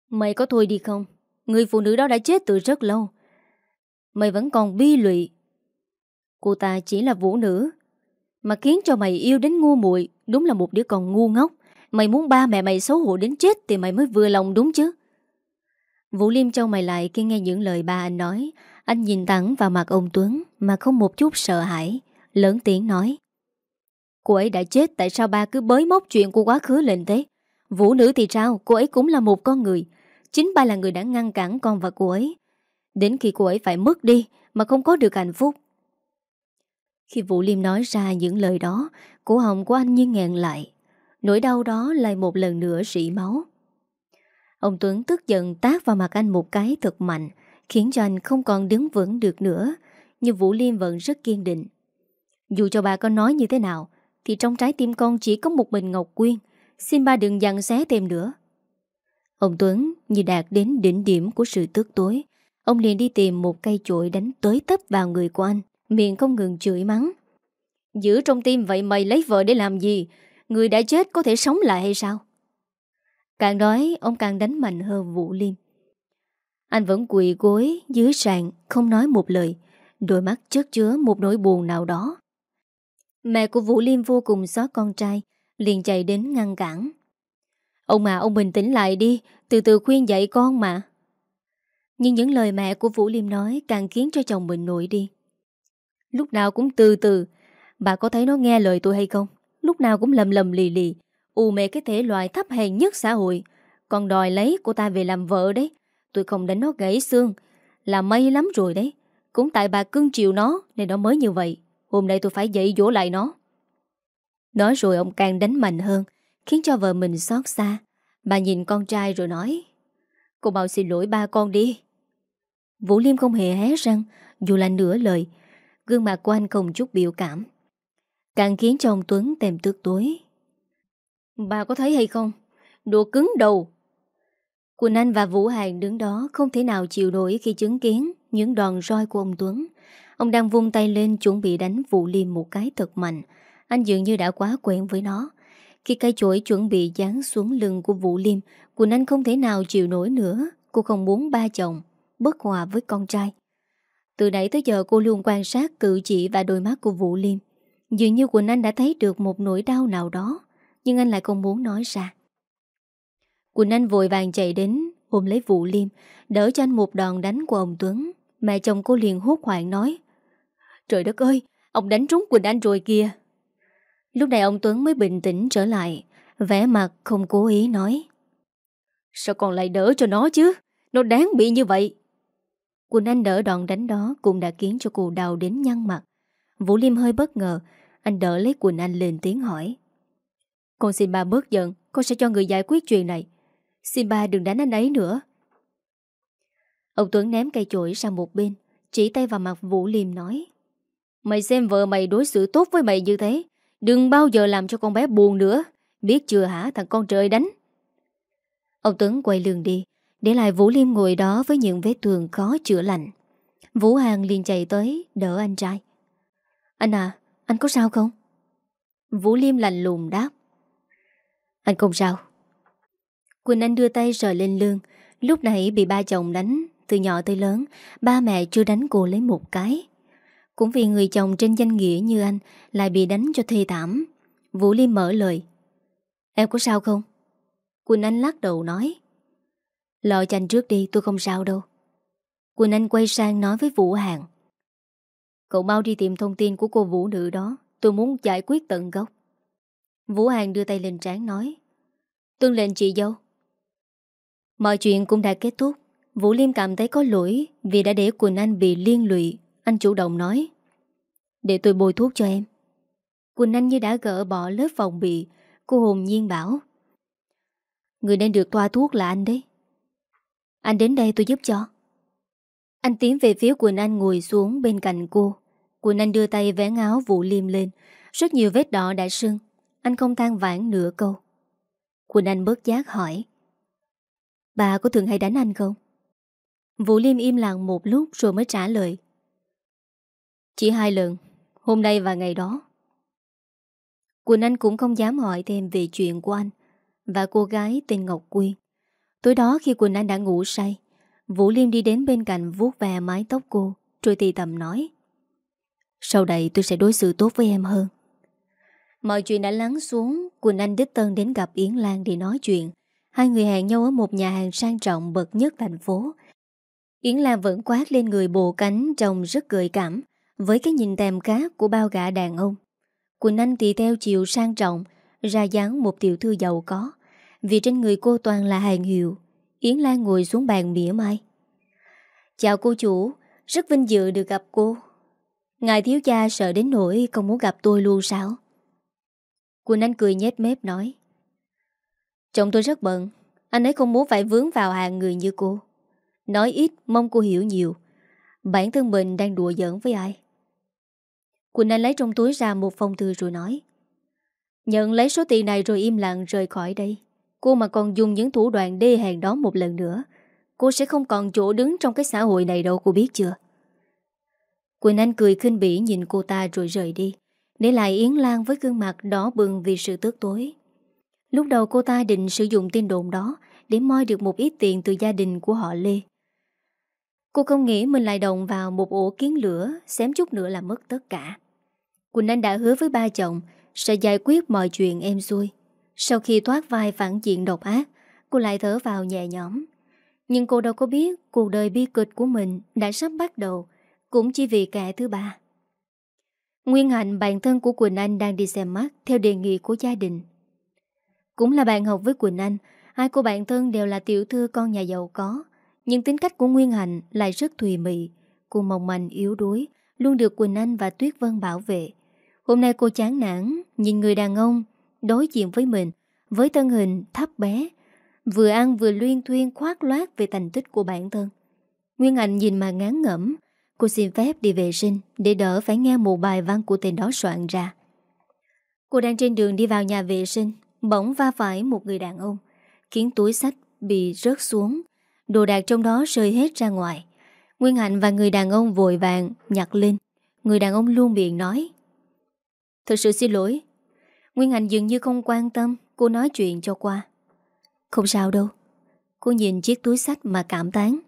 Mày có thôi đi không? Người phụ nữ đó đã chết từ rất lâu. Mày vẫn còn bi lụy. Cô ta chỉ là vũ nữ, mà khiến cho mày yêu đến ngu muội Đúng là một đứa con ngu ngốc. Mày muốn ba mẹ mày xấu hổ đến chết Thì mày mới vừa lòng đúng chứ. Vũ Liêm trông mày lại khi nghe những lời ba anh nói. Anh nhìn thẳng vào mặt ông Tuấn Mà không một chút sợ hãi Lớn tiếng nói. Cô ấy đã chết tại sao ba cứ bới móc chuyện của quá khứ lên thế? Vũ nữ thì sao? Cô ấy cũng là một con người. Chính ba là người đã ngăn cản con và cô ấy Đến khi cô ấy phải mất đi Mà không có được hạnh phúc khi Vũ Liêm nói ra những lời đó, cổ họng của anh như nghẹn lại. Nỗi đau đó lại một lần nữa rỉ máu. Ông Tuấn tức giận tác vào mặt anh một cái thật mạnh, khiến cho anh không còn đứng vững được nữa. Nhưng Vũ Liêm vẫn rất kiên định. Dù cho bà có nói như thế nào, thì trong trái tim con chỉ có một mình Ngọc Quyên. Xin ba đừng dằn xé thêm nữa. Ông Tuấn như đạt đến đỉnh điểm của sự tức tối. Ông liền đi tìm một cây chổi đánh tới tấp vào người của anh miệng không ngừng chửi mắng. Giữ trong tim vậy mày lấy vợ để làm gì? Người đã chết có thể sống lại hay sao? Càng nói, ông càng đánh mạnh hơn Vũ Liêm. Anh vẫn quỳ gối dưới sàn, không nói một lời, đôi mắt chất chứa một nỗi buồn nào đó. Mẹ của Vũ Liêm vô cùng xót con trai, liền chạy đến ngăn cản. Ông mà ông bình tĩnh lại đi, từ từ khuyên dạy con mà. Nhưng những lời mẹ của Vũ Liêm nói càng khiến cho chồng mình nổi đi. Lúc nào cũng từ từ Bà có thấy nó nghe lời tôi hay không? Lúc nào cũng lầm lầm lì lì U mẹ cái thể loại thấp hèn nhất xã hội. Còn đòi lấy cô ta về làm vợ đấy Tôi không đánh nó gãy xương. Là may lắm rồi đấy Cũng tại bà cưng chiều nó Nên nó mới như vậy. Hôm nay tôi phải dạy dỗ lại nó. Nói rồi ông càng đánh mạnh hơn Khiến cho vợ mình xót xa. Bà nhìn con trai rồi nói, Cô bảo xin lỗi ba con đi. Vũ Liêm không hề hé răng, Dù là nửa lời, Gương mặt của anh không chút biểu cảm. Càng khiến cho ông Tuấn tèm tước tối Bà có thấy hay không? Đồ cứng đầu. Quỳnh Anh và Vũ Hàng đứng đó Không thể nào chịu nổi khi chứng kiến Những đòn roi của ông Tuấn. Ông đang vung tay lên chuẩn bị đánh Vũ Liêm một cái thật mạnh. Anh dường như đã quá quen với nó. Khi cây chuỗi chuẩn bị dán xuống lưng của Vũ Liêm Quỳnh Anh không thể nào chịu nổi nữa Cô không muốn ba chồng Bất hòa với con trai Từ nãy tới giờ cô luôn quan sát cử chỉ và đôi mắt của Vũ Liêm. Dường như Quỳnh Anh đã thấy được một nỗi đau nào đó, nhưng anh lại không muốn nói ra. Quỳnh Anh vội vàng chạy đến, ôm lấy Vũ Liêm, đỡ cho anh một đòn đánh của ông Tuấn. Mẹ chồng cô liền hốt hoảng nói. Trời đất ơi, ông đánh trúng Quỳnh Anh rồi kìa. Lúc này ông Tuấn mới bình tĩnh trở lại, vẻ mặt không cố ý nói. Sao còn lại đỡ cho nó chứ? Nó đáng bị như vậy. Quỳnh Anh đỡ đòn đánh đó cũng đã khiến cho cô đau đến nhăn mặt. Vũ Liêm hơi bất ngờ, anh đỡ lấy Quỳnh Anh lên tiếng hỏi. Con xin ba bớt giận, con sẽ cho người giải quyết chuyện này. Xin ba đừng đánh anh ấy nữa. Ông Tuấn ném cây chổi sang một bên, chỉ tay vào mặt Vũ Liêm nói. Mày xem vợ mày đối xử tốt với mày như thế, đừng bao giờ làm cho con bé buồn nữa. Biết chưa hả thằng con trời đánh. Ông Tuấn quay lường đi, để lại Vũ Liêm ngồi đó với những vết thương khó chữa lành. Vũ Hàng liền chạy tới, đỡ anh trai. Anh à, anh có sao không? Vũ Liêm lạnh lùng đáp. Anh không sao. Quỳnh Anh đưa tay sờ lên lương, lúc nãy bị ba chồng đánh, từ nhỏ tới lớn, ba mẹ chưa đánh cô lấy một cái. Cũng vì người chồng trên danh nghĩa như anh lại bị đánh cho thê thảm. Vũ Liêm mở lời. Em có sao không? Quỳnh Anh lắc đầu nói. Lo cho anh trước đi, tôi không sao đâu Quỳnh Anh quay sang nói với Vũ Hàng Cậu mau đi tìm thông tin của cô Vũ nữ đó Tôi muốn giải quyết tận gốc Vũ Hàng đưa tay lên trán nói Tương lệnh chị dâu Mọi chuyện cũng đã kết thúc Vũ Liêm cảm thấy có lỗi Vì đã để Quỳnh Anh bị liên lụy anh chủ động nói, Để tôi bôi thuốc cho em. Quỳnh Anh như đã gỡ bỏ lớp phòng bị, Cô hồn nhiên bảo, Người nên được toa thuốc là anh đấy. Anh đến đây tôi giúp cho. Anh tiến về phía Quỳnh Anh ngồi xuống bên cạnh cô. Quỳnh Anh đưa tay vén áo vụ liêm lên. Rất nhiều vết đỏ đã sưng. Anh không than vãn nửa câu. Quỳnh Anh bớt giác hỏi, Bà có thường hay đánh anh không? Vũ Liêm im lặng một lúc rồi mới trả lời chỉ hai lần, Hôm nay và ngày đó. Quỳnh Anh cũng không dám hỏi thêm về chuyện của anh Và cô gái tên Ngọc Quyên. Tối đó khi Quỳnh Anh đã ngủ say, Vũ Liêm đi đến bên cạnh vuốt ve mái tóc cô, Rồi tì tầm nói, Sau đây tôi sẽ đối xử tốt với em hơn. Mọi chuyện đã lắng xuống, Quỳnh Anh đích tân đến gặp Yến Lan để nói chuyện. Hai người hẹn nhau ở một nhà hàng sang trọng bậc nhất thành phố. Yến Lan vẫn quát lên người bộ cánh trông rất gợi cảm. Với cái nhìn tèm cá của bao gã đàn ông. Quỳnh Anh thì theo chiều sang trọng, Ra dáng một tiểu thư giàu có. Vì trên người cô toàn là hàng hiệu, Yến Lan ngồi xuống bàn mỉa mai. Chào cô chủ, Rất vinh dự được gặp cô. Ngài thiếu cha sợ đến nỗi Không muốn gặp tôi luôn sao? Quỳnh Anh cười nhét mép nói, Chồng tôi rất bận, Anh ấy không muốn phải vướng vào hàng người như cô. Nói ít, mong cô hiểu nhiều. Bản thân mình đang đùa giỡn với ai? Quỳnh Anh lấy trong túi ra một phong thư rồi nói, Nhận lấy số tiền này rồi im lặng rời khỏi đây. Cô mà còn dùng những thủ đoạn đê hèn đó một lần nữa, Cô sẽ không còn chỗ đứng trong cái xã hội này đâu, cô biết chưa? Quỳnh Anh cười khinh bỉ nhìn cô ta rồi rời đi, Để lại Yến Lan với gương mặt đỏ bừng vì sự tức tối. Lúc đầu cô ta định sử dụng tin đồn đó Để moi được một ít tiền từ gia đình của họ Lê. Cô không nghĩ mình lại đồng vào một ổ kiến lửa Xém chút nữa là mất tất cả Quỳnh Anh đã hứa với ba chồng Sẽ giải quyết mọi chuyện em xuôi sau khi thoát vai phản diện độc ác, cô lại thở vào nhẹ nhõm. Nhưng cô đâu có biết cuộc đời bi kịch của mình đã sắp bắt đầu, cũng chỉ vì kẻ thứ ba. Nguyên Hạnh, bạn thân của Quỳnh Anh đang đi xem mắt theo đề nghị của gia đình. Cũng là bạn học với Quỳnh Anh, hai cô bạn thân đều là tiểu thư con nhà giàu có. Nhưng tính cách của Nguyên Hạnh lại rất thùy mị, cô mong manh yếu đuối, luôn được Quỳnh Anh và Tuyết Vân bảo vệ. Hôm nay cô chán nản, nhìn người đàn ông đối diện với mình với thân hình thấp bé, vừa ăn vừa luyên thuyên khoác loát về thành tích của bản thân. Nguyên hạnh nhìn mà ngán ngẩm, cô xin phép đi vệ sinh để đỡ phải nghe một bài văn của tên đó soạn ra. Cô đang trên đường đi vào nhà vệ sinh, bỗng va phải một người đàn ông, khiến túi sách bị rớt xuống, đồ đạc trong đó rơi hết ra ngoài. Nguyên Hạnh và người đàn ông vội vàng nhặt lên. Người đàn ông luôn miệng nói Thật sự xin lỗi. Nguyên Hạnh dường như không quan tâm, Cô nói chuyện cho qua. Không sao đâu, Cô nhìn chiếc túi sách mà cảm tán.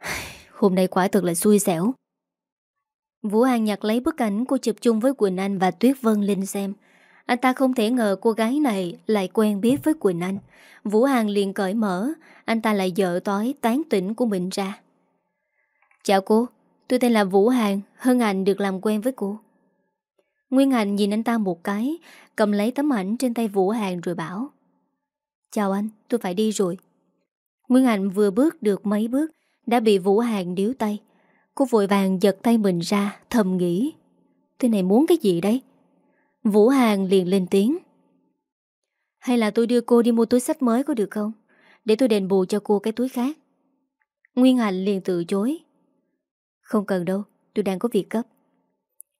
Hôm nay quả thật là xui xẻo. Vũ Hàng nhặt lấy bức ảnh cô chụp chung với Quỳnh Anh và Tuyết Vân lên xem. Anh ta không thể ngờ cô gái này lại quen biết với Quỳnh Anh. Vũ Hàng liền cởi mở Anh ta lại dở tối tán tỉnh của mình ra. Chào cô Tôi tên là Vũ Hàng Hân Hạnh được làm quen với cô. Nguyên Hạnh nhìn anh ta một cái Cầm lấy tấm ảnh trên tay Vũ Hàng rồi bảo Chào anh, tôi phải đi rồi. Nguyên Hạnh vừa bước được mấy bước Đã bị Vũ Hàng điếu tay. Cô vội vàng giật tay mình ra Thầm nghĩ Thế này muốn cái gì đấy Vũ Hàng liền lên tiếng. Hay là tôi đưa cô đi mua túi sách mới có được không? Để tôi đền bù cho cô cái túi khác. Nguyên Hạnh liền từ chối. Không cần đâu, Tôi đang có việc cấp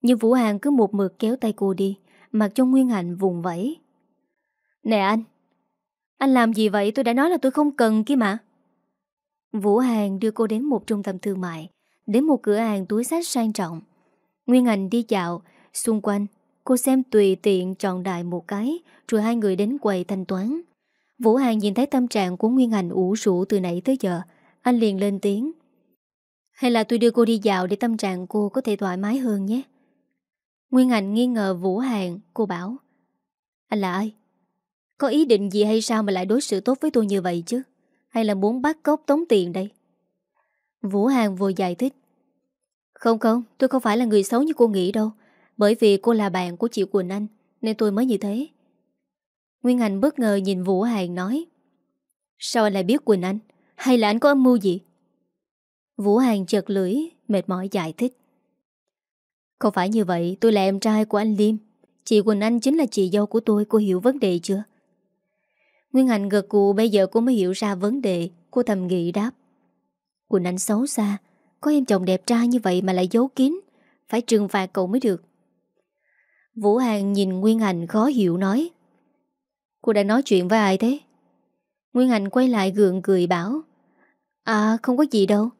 Nhưng Vũ Hàng cứ một mực kéo tay cô đi, Mặc cho Nguyên Hạnh vùng vẫy. Nè anh Anh làm gì vậy? Tôi đã nói là tôi không cần kia mà. Vũ Hàng đưa cô đến một trung tâm thương mại, Đến một cửa hàng túi sách sang trọng. Nguyên Hạnh đi dạo, Xung quanh Cô xem tùy tiện chọn đại một cái Rồi hai người đến quầy thanh toán. Vũ Hàng nhìn thấy tâm trạng của Nguyên Hành ủ rũ từ nãy tới giờ. Anh liền lên tiếng. Hay là tôi đưa cô đi dạo để tâm trạng cô có thể thoải mái hơn nhé. Nguyên Hành nghi ngờ Vũ Hàng Cô bảo. Anh là ai? Có ý định gì hay sao mà lại đối xử tốt với tôi như vậy chứ? Hay là muốn bắt cóc tống tiền đây? Vũ Hàng vừa giải thích. Không không, tôi không phải là người xấu như cô nghĩ đâu. Bởi vì cô là bạn của chị Quỳnh Anh, Nên tôi mới như thế. Nguyên Hành bất ngờ nhìn Vũ Hàng nói, Sao anh lại biết Quỳnh Anh? Hay là anh có âm mưu gì? Vũ Hàng chợt lưỡi, Mệt mỏi giải thích, Không phải như vậy, tôi là em trai của anh Liêm. Chị Quỳnh Anh chính là chị dâu của tôi, Cô hiểu vấn đề chưa? Nguyên Hành gật cụ bây giờ cô mới hiểu ra vấn đề. Cô thầm nghĩ đáp, Quỳnh Anh xấu xa, Có em chồng đẹp trai như vậy mà lại giấu kín, Phải trừng phạt cậu mới được. Vũ Hàng nhìn Nguyên Hành khó hiểu nói. Cô đã nói chuyện với ai thế? Nguyên Hành quay lại gượng cười bảo. À không có gì đâu.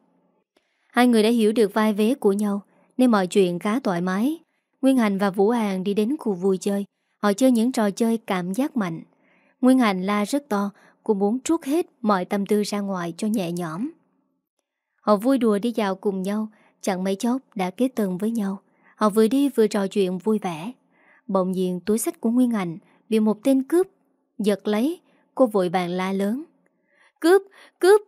Hai người đã hiểu được vai vế của nhau, Nên mọi chuyện khá thoải mái. Nguyên Hành và Vũ Hàng đi đến khu vui chơi. Họ chơi những trò chơi cảm giác mạnh. Nguyên Hành la rất to, Cô muốn trút hết mọi tâm tư ra ngoài cho nhẹ nhõm. Họ vui đùa đi dạo cùng nhau, Chẳng mấy chốc đã kết tân với nhau. Họ vừa đi vừa trò chuyện vui vẻ. Bỗng nhiên túi sách của Nguyên ảnh Bị một tên cướp Giật lấy. Cô vội vàng la lớn. Cướp! Cướp!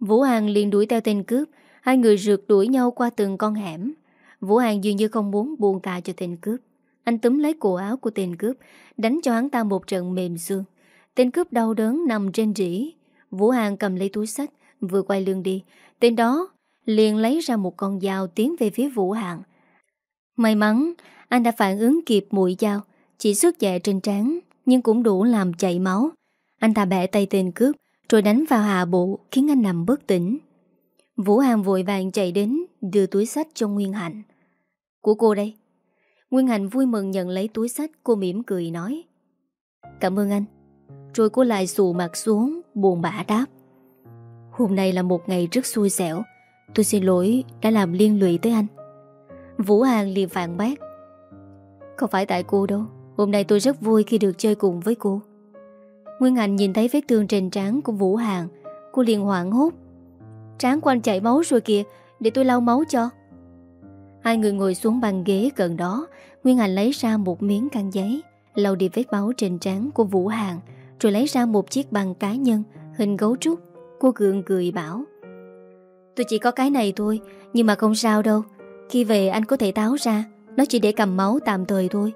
Vũ Hàng liền đuổi theo tên cướp. Hai người rượt đuổi nhau qua từng con hẻm. Vũ Hàng dường như không muốn buông tà cho tên cướp. Anh túm lấy cổ áo của tên cướp, Đánh cho hắn ta một trận mềm xương. Tên cướp đau đớn nằm trên rỉ. Vũ Hàng cầm lấy túi sách Vừa quay lưng đi. Tên đó liền lấy ra một con dao tiến về phía Vũ Hàng May mắn anh đã phản ứng kịp mũi dao, Chỉ xuất nhẹ trên trán, Nhưng cũng đủ làm chảy máu. Anh ta bẻ tay tên cướp, Rồi đánh vào hạ bộ, khiến anh nằm bất tỉnh. Vũ Hàng vội vàng chạy đến, Đưa túi sách cho Nguyên Hạnh. Của cô đây. Nguyên Hạnh vui mừng nhận lấy túi sách, Cô mỉm cười nói. Cảm ơn anh. Rồi cô lại xù mặt xuống, Buồn bã đáp. Hôm nay là một ngày rất xui xẻo, Tôi xin lỗi đã làm liên lụy tới anh. Vũ Hàng liền phản bác. Không phải tại cô đâu. Hôm nay tôi rất vui khi được chơi cùng với cô. Nguyên Anh nhìn thấy vết thương trên trán của Vũ Hàng Cô liền hoảng hốt. Trán của anh chảy máu rồi kìa. Để tôi lau máu cho. Hai người ngồi xuống bàn ghế gần đó. Nguyên Anh lấy ra một miếng khăn giấy, lau đi vết máu trên trán của Vũ Hàng Rồi lấy ra một chiếc băng cá nhân, Hình gấu trúc. Cô gượng cười bảo, Tôi chỉ có cái này thôi, Nhưng mà không sao đâu. Khi về anh có thể táo ra. Nó chỉ để cầm máu tạm thời thôi.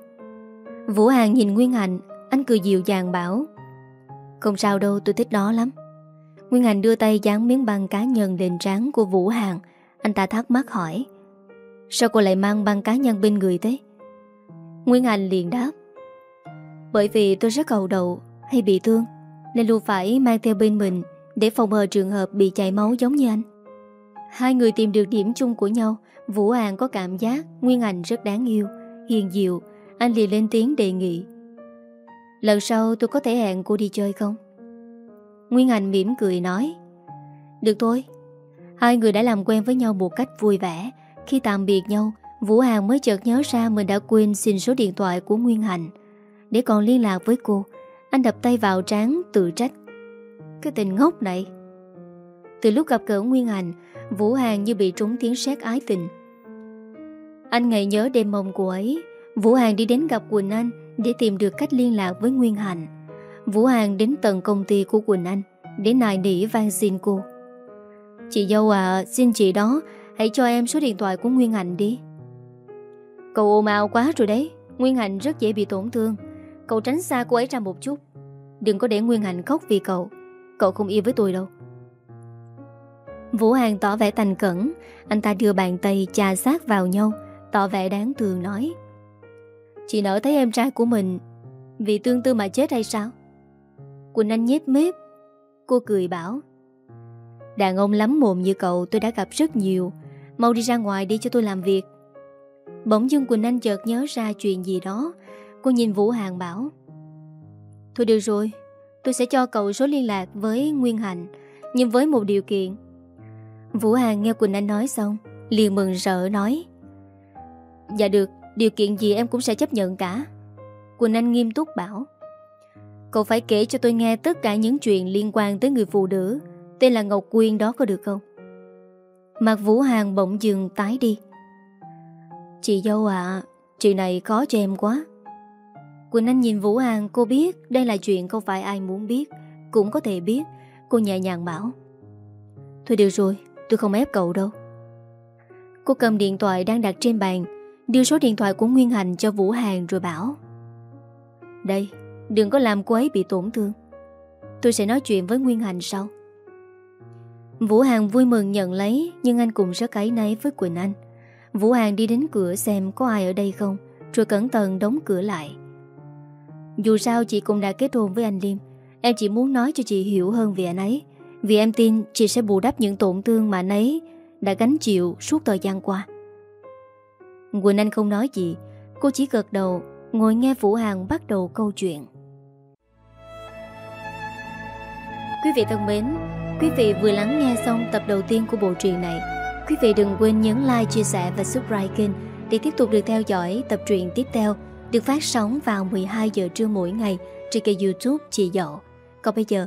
Vũ Hàng nhìn Nguyên Hạnh, Anh cười dịu dàng bảo, Không sao đâu, tôi thích nó lắm. Nguyên Hạnh đưa tay dán miếng băng cá nhân lên trán của Vũ Hàng Anh ta thắc mắc hỏi, Sao cô lại mang băng cá nhân bên người thế? Nguyên Hạnh liền đáp, Bởi vì tôi rất cầu đầu Hay bị thương, Nên luôn phải mang theo bên mình để phòng hờ trường hợp bị chảy máu giống như anh. Hai người tìm được điểm chung của nhau Vũ An có cảm giác Nguyên Anh rất đáng yêu. Hiền diệu, Anh liền lên tiếng đề nghị. Lần sau tôi có thể hẹn cô đi chơi không? Nguyên Anh mỉm cười nói. Được thôi. Hai người đã làm quen với nhau một cách vui vẻ. Khi tạm biệt nhau, Vũ Hàng mới chợt nhớ ra mình đã quên xin số điện thoại của Nguyên Hạnh Để còn liên lạc với cô, Anh đập tay vào trán tự trách. Cái tình ngốc này. Từ lúc gặp cỡ Nguyên Hành Vũ Hàng như bị trúng tiếng sét ái tình. Anh ngày nhớ đêm mộng của ấy. Vũ Hàng đi đến gặp Quỳnh Anh Để tìm được cách liên lạc với Nguyên Hành Vũ Hàng đến tận công ty của Quỳnh Anh Để nài nỉ van xin cô. Chị dâu à Xin chị đó, Hãy cho em số điện thoại của Nguyên Hành đi. Cậu ồn ào quá rồi đấy, Nguyên Hành rất dễ bị tổn thương. Cậu tránh xa cô ấy ra một chút. Đừng có để Nguyên Hành khóc vì cậu. Cậu không yêu với tôi đâu. Vũ Hàng tỏ vẻ thành cẩn Anh ta đưa bàn tay chà sát vào nhau, Tỏ vẻ đáng thương nói. Chị nỡ thấy em trai của mình Vì tương tư mà chết hay sao? Quỳnh Anh nhếch mép, Cô cười bảo. Đàn ông lắm mồm như cậu, tôi đã gặp rất nhiều. Mau đi ra ngoài đi cho tôi làm việc. Bỗng dưng Quỳnh Anh chợt nhớ ra chuyện gì đó. Cô nhìn Vũ Hàng bảo. Thôi được rồi, Tôi sẽ cho cậu số liên lạc với Nguyên Hạnh, Nhưng với một điều kiện. Vũ Hàng nghe Quỳnh Anh nói xong liền mừng rỡ nói Dạ được Điều kiện gì em cũng sẽ chấp nhận cả. Quỳnh Anh nghiêm túc bảo Cậu phải kể cho tôi nghe tất cả những chuyện liên quan tới người phụ nữ Tên là Ngọc Quyên đó có được không? Mặt Vũ Hàng bỗng dừng tái đi. Chị dâu ạ à, Chuyện này khó cho em quá. Quỳnh Anh nhìn Vũ Hàng Cô biết đây là chuyện không phải ai muốn biết Cũng có thể biết Cô nhẹ nhàng bảo. Thôi được rồi tôi không ép cậu đâu. Cô cầm điện thoại đang đặt trên bàn, Đưa số điện thoại của Nguyên Hành cho Vũ Hàng rồi bảo, Đây, Đừng có làm cô ấy bị tổn thương. Tôi sẽ nói chuyện với Nguyên Hành sau. Vũ Hàng vui mừng nhận lấy, Nhưng anh cũng rất cái nấy với Quỳnh Anh. Vũ Hàng đi đến cửa xem có ai ở đây không, Rồi cẩn thận đóng cửa lại. Dù sao chị cũng đã kết hôn với anh Liêm, Em chỉ muốn nói cho chị hiểu hơn về anh ấy. Vì em tin chị sẽ bù đắp những tổn thương mà anh ấy Đã gánh chịu suốt thời gian qua. Quỳnh Anh không nói gì Cô chỉ gật đầu Ngồi nghe Vũ Hàng bắt đầu câu chuyện. Quý vị thân mến Quý vị vừa lắng nghe xong tập đầu tiên của bộ truyện này. Quý vị đừng quên nhấn like, chia sẻ và subscribe kênh để tiếp tục được theo dõi tập truyện tiếp theo được phát sóng vào 12 giờ trưa mỗi ngày trên kênh youtube Chị Dậu. Còn bây giờ,